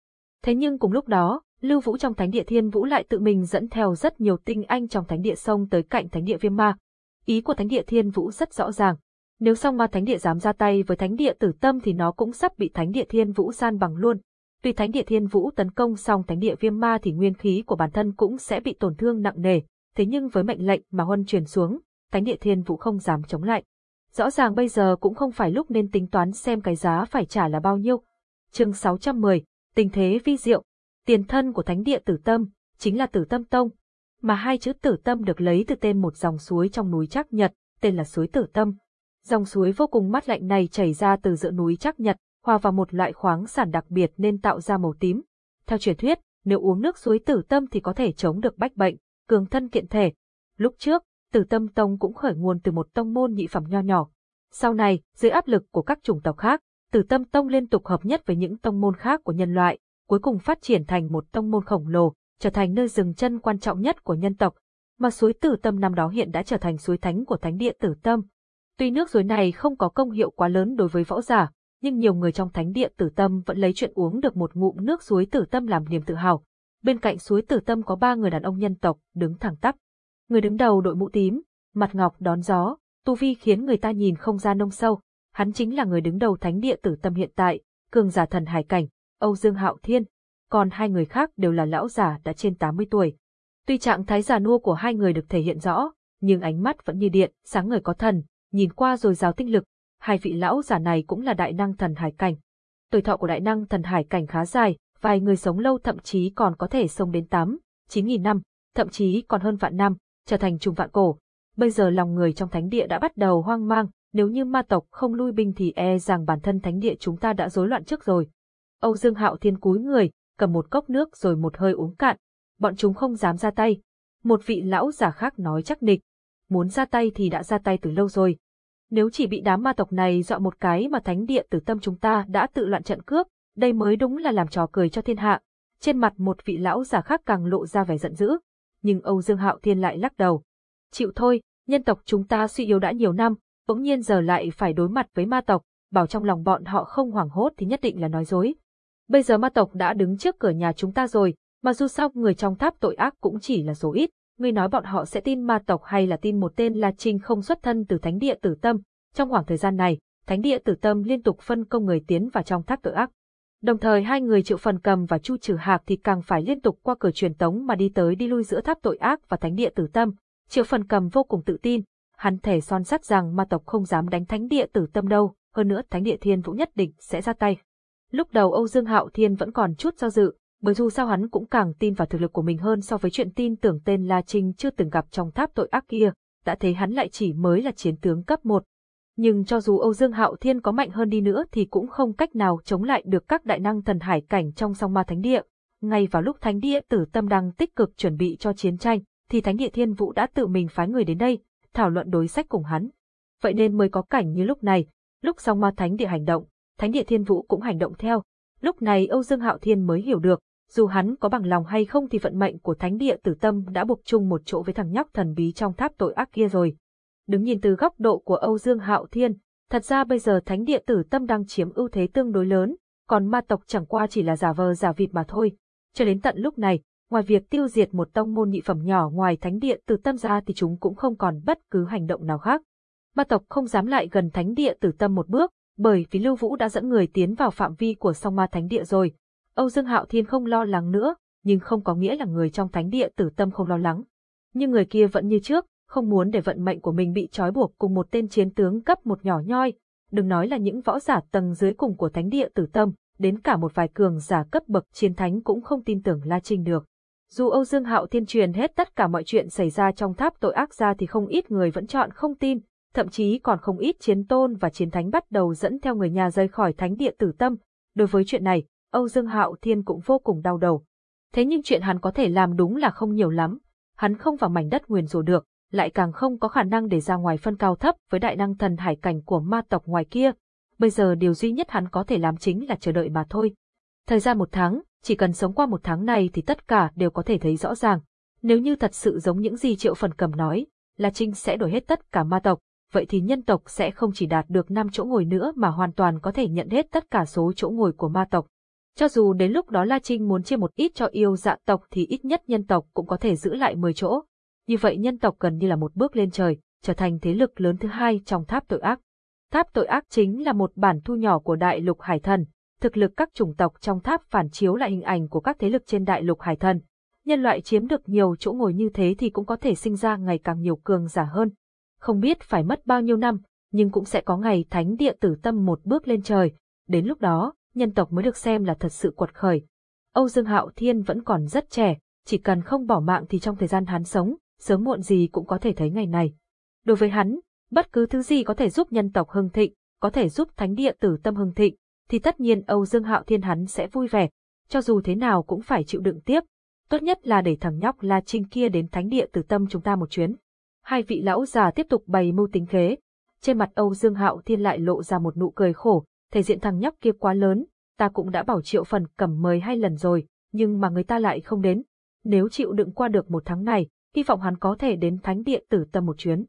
Thế nhưng cùng lúc đó, Lưu Vũ trong thánh địa thiên vũ lại tự mình dẫn theo rất nhiều tinh anh trong thánh địa sông tới cạnh thánh địa viêm ma. Ý của thánh địa thiên vũ rất rõ ràng. Nếu song ma thánh địa dám ra tay với thánh địa tử tâm thì nó cũng sắp bị thánh địa thiên vũ san bằng luôn. Tuy thánh địa thiên vũ tấn công xong thánh địa viêm ma thì nguyên khí của bản thân cũng sẽ bị tổn thương nặng nề, thế nhưng với mệnh lệnh mà Huân truyền xuống, Thánh địa Thiên Vũ không dám chống lại. Rõ ràng bây giờ cũng không phải lúc nên tính toán xem cái giá phải trả là bao nhiêu. Chương 610, tình thế vi diệu. Tiền thân của Thánh địa Tử Tâm chính là Tử Tâm Tông, mà hai chữ Tử Tâm được lấy từ tên một dòng suối trong núi Trác Nhật, tên là suối Tử Tâm. Dòng suối vô cùng mát lạnh này chảy ra từ giữa núi Trác Nhật, hòa vào một loại khoáng sản đặc biệt nên tạo ra màu tím. Theo truyền thuyết, nếu uống nước suối Tử Tâm thì có thể chống được bách bệnh, cường thân kiện thể. Lúc trước, Tử Tâm Tông cũng khởi nguồn từ một tông môn nhị phẩm nho nhỏ. Sau này, dưới áp lực của các chủng tộc khác, Tử Tâm Tông liên tục hợp nhất với những tông môn khác của nhân loại, cuối cùng phát triển thành một tông môn khổng lồ, trở thành nơi dừng chân quan trọng nhất của nhân tộc. Mà suối Tử Tâm năm đó hiện đã trở thành suối thánh của thánh địa Tử Tâm. Tuy nước suối này không có công hiệu quá lớn đối với võ giả, nhưng nhiều người trong thánh địa tử tâm vẫn lấy chuyện uống được một ngụm nước suối tử tâm làm niềm tự hào. Bên cạnh suối tử tâm có ba người đàn ông nhân tộc đứng thẳng tắp. Người đứng đầu đội mũ tím, mặt ngọc đón gió, tu vi khiến người ta nhìn không ra nông sâu. Hắn chính là người đứng đầu thánh địa tử tâm hiện tại, cường giả thần hải cảnh, Âu Dương Hạo Thiên. Còn hai người khác đều là lão giả đã trên 80 tuổi. Tuy trạng thái già nua của hai người được thể hiện rõ, nhưng ánh mắt vẫn như điện, sáng người có thần, nhìn qua rồi rào tinh lực, hai vị lão giả này cũng là đại năng thần hải cảnh. Tuổi thọ của đại năng thần hải cảnh khá dài, vài người sống lâu thậm chí còn có thể sống đến 8, 9 nghìn năm, thậm chí còn hơn vạn năm, trở thành trùng vạn cổ. Bây giờ lòng người trong thánh địa đã bắt đầu hoang mang, nếu như ma tộc không lui binh thì e rằng bản thân thánh địa chúng ta đã rối loạn trước rồi. Âu Dương Hạo Thiên cúi người, cầm một cốc nước rồi một hơi uống cạn. Bọn chúng không dám ra tay. Một vị lão giả khác nói chắc nịch. Muốn ra tay thì đã ra tay từ lâu rồi. Nếu chỉ bị đám ma tộc này dọa một cái mà thánh địa tử tâm chúng ta đã tự loạn trận cướp, đây mới đúng là làm trò cười cho thiên hạ. Trên mặt một vị lão giả khác càng lộ ra vẻ giận dữ. Nhưng Âu Dương Hạo Thiên lại lắc đầu. Chịu thôi, nhân tộc chúng ta suy yếu đã nhiều năm, bỗng nhiên giờ lại phải đối mặt với ma tộc, bảo trong lòng bọn họ không hoảng hốt thì nhất định là nói dối. Bây giờ ma tộc đã đứng trước cửa nhà chúng ta rồi, mà dù sao người trong tháp tội ác cũng chỉ là số ít, ngươi nói bọn họ sẽ tin ma tộc hay là tin một tên là Trinh không xuất thân từ thánh địa tử tâm. Trong khoảng thời gian này, thánh địa tử tâm liên tục phân công người tiến vào trong tháp tội ác. Đồng thời hai người triệu phần cầm và chu trừ hạc thì càng phải liên tục qua cửa truyền tống mà đi tới đi lui giữa tháp tội ác và thánh địa tử tâm. Triệu phần cầm vô cùng tự tin, hắn thể son sắt rằng ma tộc không dám đánh thánh địa tử tâm đâu, hơn nữa thánh địa thiên vũ nhất định sẽ ra tay. Lúc đầu Âu Dương Hạo Thiên vẫn còn chút do dự, bởi dù sao hắn cũng càng tin vào thực lực của mình hơn so với chuyện tin tưởng tên La Trinh chưa từng gặp trong tháp tội ác kia, đã thấy hắn lại chỉ mới là chiến tướng cấp 1. Nhưng cho dù Âu Dương Hạo Thiên có mạnh hơn đi nữa thì cũng không cách nào chống lại được các đại năng thần hải cảnh trong song ma thánh địa. Ngay vào lúc thánh địa tử tâm đang tích cực chuẩn bị cho chiến tranh, thì thánh địa thiên vũ đã tự mình phái người đến đây, thảo luận đối sách cùng hắn. Vậy nên mới có cảnh như lúc này, lúc song ma thánh địa hành động, thánh địa thiên vũ cũng hành động theo. Lúc này Âu Dương Hạo Thiên mới hiểu được, dù hắn có bằng lòng hay không thì vận mệnh của thánh địa tử tâm đã buộc chung một chỗ với thằng nhóc thần bí trong tháp tội ác kia rồi. Đứng nhìn từ góc độ của Âu Dương Hạo Thiên, thật ra bây giờ thánh địa tử tâm đang chiếm ưu thế tương đối lớn, còn ma tộc chẳng qua chỉ là giả vờ giả vịt mà thôi. Cho đến tận lúc này, ngoài việc tiêu diệt một tông môn nhị phẩm nhỏ ngoài thánh địa tử tâm ra thì chúng cũng không còn bất cứ hành động nào khác. Ma tộc không dám lại gần thánh địa tử tâm một bước, bởi vì Lưu Vũ đã dẫn người tiến vào phạm vi của song ma thánh địa rồi, Âu Dương Hạo Thiên không lo lắng nữa, nhưng không có nghĩa là người trong thánh địa tử tâm không lo lắng. Nhưng người kia vẫn như trước, không muốn để vận mệnh của mình bị trói buộc cùng một tên chiến tướng cấp một nhỏ nhoi, đừng nói là những võ giả tầng dưới cùng của thánh địa tử tâm, đến cả một vài cường giả cấp bậc chiến thánh cũng không tin tưởng La Trinh được. Dù Âu Dương Hạo Thiên truyền hết tất cả mọi chuyện xảy ra trong tháp tội ác ra thì không ít người vẫn chọn không tin, thậm chí còn không ít chiến tôn và chiến thánh bắt đầu dẫn theo người nhà rời khỏi thánh địa tử tâm. Đối với chuyện này, Âu Dương Hạo Thiên cũng vô cùng đau đầu. Thế nhưng chuyện hắn có thể làm đúng là không nhiều lắm. Hắn không vào mảnh đất nguyền rủa được, lại càng không có khả năng để ra ngoài phân cao thấp với đại năng thần hải cảnh của ma tộc ngoài kia. Bây giờ điều duy nhất hắn có thể làm chính là chờ đợi mà thôi. Thời gian một tháng, chỉ cần sống qua một tháng này thì tất cả đều có thể thấy rõ ràng. Nếu như thật sự giống những gì Triệu Phần Cầm nói, là Trinh sẽ đổi hết tất cả ma tộc, vậy thì nhân tộc sẽ không chỉ đạt được 5 chỗ ngồi nữa mà hoàn toàn có thể nhận hết tất cả số chỗ ngồi của ma tộc. Cho dù đến lúc đó La Trinh muốn chia một ít cho yêu dạ tộc thì ít nhất nhân tộc cũng có thể giữ lại 10 chỗ. Như vậy nhân tộc gần như là một bước lên trời, trở thành thế lực lớn thứ hai trong tháp tội ác. Tháp tội ác chính là một bản thu nhỏ của đại lục hải thần, thực lực các chủng tộc trong tháp phản chiếu lại hình ảnh của các thế lực trên đại lục hải thần. Nhân loại chiếm được nhiều chỗ ngồi như thế thì cũng có thể sinh ra ngày càng nhiều cường giả hơn. Không biết phải mất bao nhiêu năm, nhưng cũng sẽ có ngày thánh địa tử tâm một bước lên trời. Đến lúc đó, nhân tộc mới được xem là thật sự quật khởi. Âu Dương Hạo Thiên vẫn còn rất trẻ, chỉ cần không bỏ mạng thì trong thời gian hắn sống, sớm muộn gì cũng có thể thấy ngày này. Đối với hắn, bất cứ thứ gì có thể giúp nhân tộc hưng thịnh, có thể giúp thánh địa tử tâm hưng thịnh, thì tất nhiên Âu Dương Hạo Thiên hắn sẽ vui vẻ, cho dù thế nào cũng phải chịu đựng tiếp. Tốt nhất là để thằng nhóc La Trinh kia đến thánh địa tử tâm chúng ta một chuyến. Hai vị lão già tiếp tục bày mưu tính kế. Trên mặt Âu Dương Hạo Thiên lại lộ ra một nụ cười khổ, thể diện thằng nhóc kia quá lớn, ta cũng đã bảo triệu phần cầm mời hai lần rồi, nhưng mà người ta lại không đến. Nếu chịu đựng qua được một tháng này, hy vọng hắn có thể đến thánh địa tử tâm một chuyến.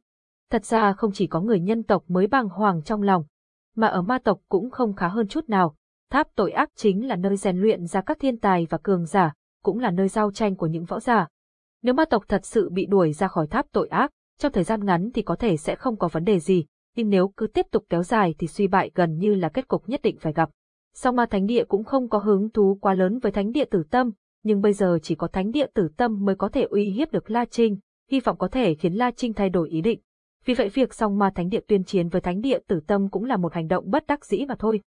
Thật ra không chỉ có người nhân tộc mới bàng hoàng trong lòng, mà ở ma tộc cũng không khá hơn chút nào. Tháp tội ác chính là nơi rèn luyện ra các thiên tài và cường giả, cũng là nơi giao tranh của những võ giả. Nếu ma tộc thật sự bị đuổi ra khỏi tháp tội ác, trong thời gian ngắn thì có thể sẽ không có vấn đề gì, nhưng nếu cứ tiếp tục kéo dài thì suy bại gần như là kết cục nhất định phải gặp. Song ma thánh địa cũng không có hứng thú quá lớn với thánh địa tử tâm, nhưng bây giờ chỉ có thánh địa tử tâm mới có thể uy hiếp được La Trinh, hy vọng có thể khiến La Trinh thay đổi ý định. Vì vậy việc song ma thánh địa tuyên chiến với thánh địa tử tâm cũng là một hành động bất đắc dĩ mà thôi.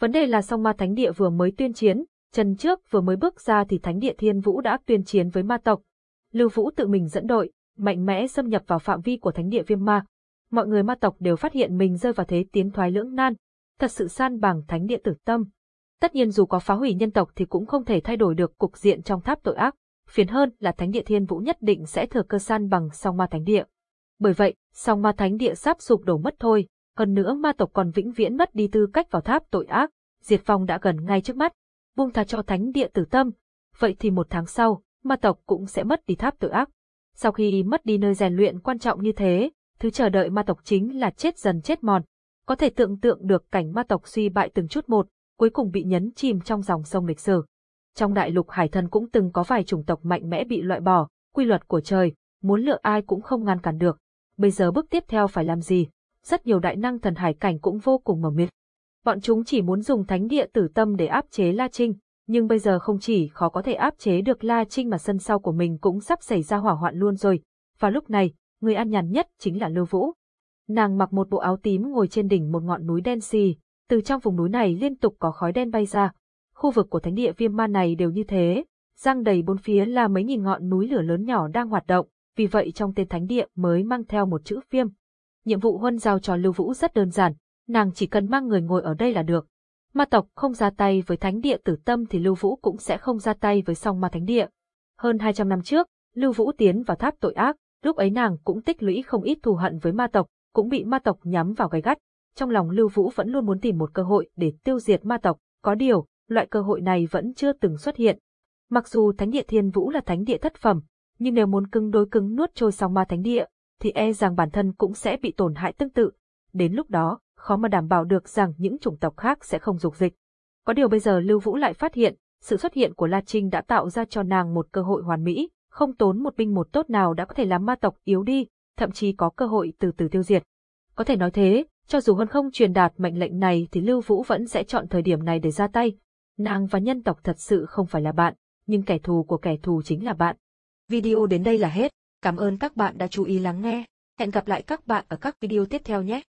Vấn đề là song ma thánh địa vừa mới tuyên chiến, chân trước vừa mới bước ra thì thánh địa thiên vũ đã tuyên chiến với ma tộc. Lưu Vũ tự mình dẫn đội, mạnh mẽ xâm nhập vào phạm vi của thánh địa viêm ma. Mọi người ma tộc đều phát hiện mình rơi vào thế tiến thoái lưỡng nan, thật sự san bằng thánh địa tử tâm. Tất nhiên dù có phá hủy nhân tộc thì cũng không thể thay đổi được cục diện trong tháp tội ác, phiền hơn là thánh địa thiên vũ nhất định sẽ thừa cơ san bằng song ma thánh địa. Bởi vậy, song ma thánh địa sắp sụp đổ mất thôi, hơn nữa ma tộc còn vĩnh viễn mất đi tư cách vào tháp tội ác, diệt vong đã gần ngay trước mắt, buông tha cho thánh địa tử tâm. Vậy thì một tháng sau, ma tộc cũng sẽ mất đi tháp tội ác. Sau khi mất đi nơi rèn luyện quan trọng như thế, thứ chờ đợi ma tộc chính là chết dần chết mòn. Có thể tưởng tượng được cảnh ma tộc suy bại từng chút một, cuối cùng bị nhấn chìm trong dòng sông lịch sử. Trong đại lục hải thần cũng từng có vài chủng tộc mạnh mẽ bị loại bỏ, quy luật của trời, muốn lựa ai cũng không ngăn cản được. Bây giờ bước tiếp theo phải làm gì? Rất nhiều đại năng thần hải cảnh cũng vô cùng mờ mịt. Bọn chúng chỉ muốn dùng thánh địa tử tâm để áp chế La Trinh, nhưng bây giờ không chỉ khó có thể áp chế được La Trinh mà sân sau của mình cũng sắp xảy ra hỏa hoạn luôn rồi. Và lúc này, người an nhàn nhất chính là Lưu Vũ. Nàng mặc một bộ áo tím ngồi trên đỉnh một ngọn núi đen xì, từ trong vùng núi này liên tục có khói đen bay ra. Khu vực của thánh địa viêm ma này đều như thế, Giang đầy bốn phía là mấy nghìn ngọn núi lửa lớn nhỏ đang hoạt động, vì vậy trong tên thánh địa mới mang theo một chữ viêm. Nhiệm vụ huân giao cho Lưu Vũ rất đơn giản, nàng chỉ cần mang người ngồi ở đây là được. Ma tộc không ra tay với thánh địa tử tâm thì Lưu Vũ cũng sẽ không ra tay với song ma thánh địa. Hơn 200 năm trước, Lưu Vũ tiến vào tháp tội ác, lúc ấy nàng cũng tích lũy không ít thù hận với ma tộc, cũng bị ma tộc nhắm vào gai gắt. Trong lòng Lưu Vũ vẫn luôn muốn tìm một cơ hội để tiêu diệt ma tộc, có điều, loại cơ hội này vẫn chưa từng xuất hiện. Mặc dù Thánh địa Thiên Vũ là thánh địa thất phẩm, nhưng nếu muốn cứng đối cứng nuốt trôi song ma thánh địa, thì e rằng bản thân cũng sẽ bị tổn hại tương tự. Đến lúc đó, khó mà đảm bảo được rằng những chủng tộc khác sẽ không dục dịch. Có điều bây giờ Lưu Vũ lại phát hiện, sự xuất hiện của La Trinh đã tạo ra cho nàng một cơ hội hoàn mỹ, không tốn một binh một tốt nào đã có thể làm ma tộc yếu đi, thậm chí có cơ hội từ từ tiêu diệt. Có thể nói thế, cho dù hơn không truyền đạt mệnh lệnh này thì Lưu Vũ vẫn sẽ chọn thời điểm này để ra tay. Nàng và nhân tộc thật sự không phải là bạn, nhưng kẻ thù của kẻ thù chính là bạn. Video đến đây là hết. Cảm ơn các bạn đã chú ý lắng nghe. Hẹn gặp lại các bạn ở các video tiếp theo nhé.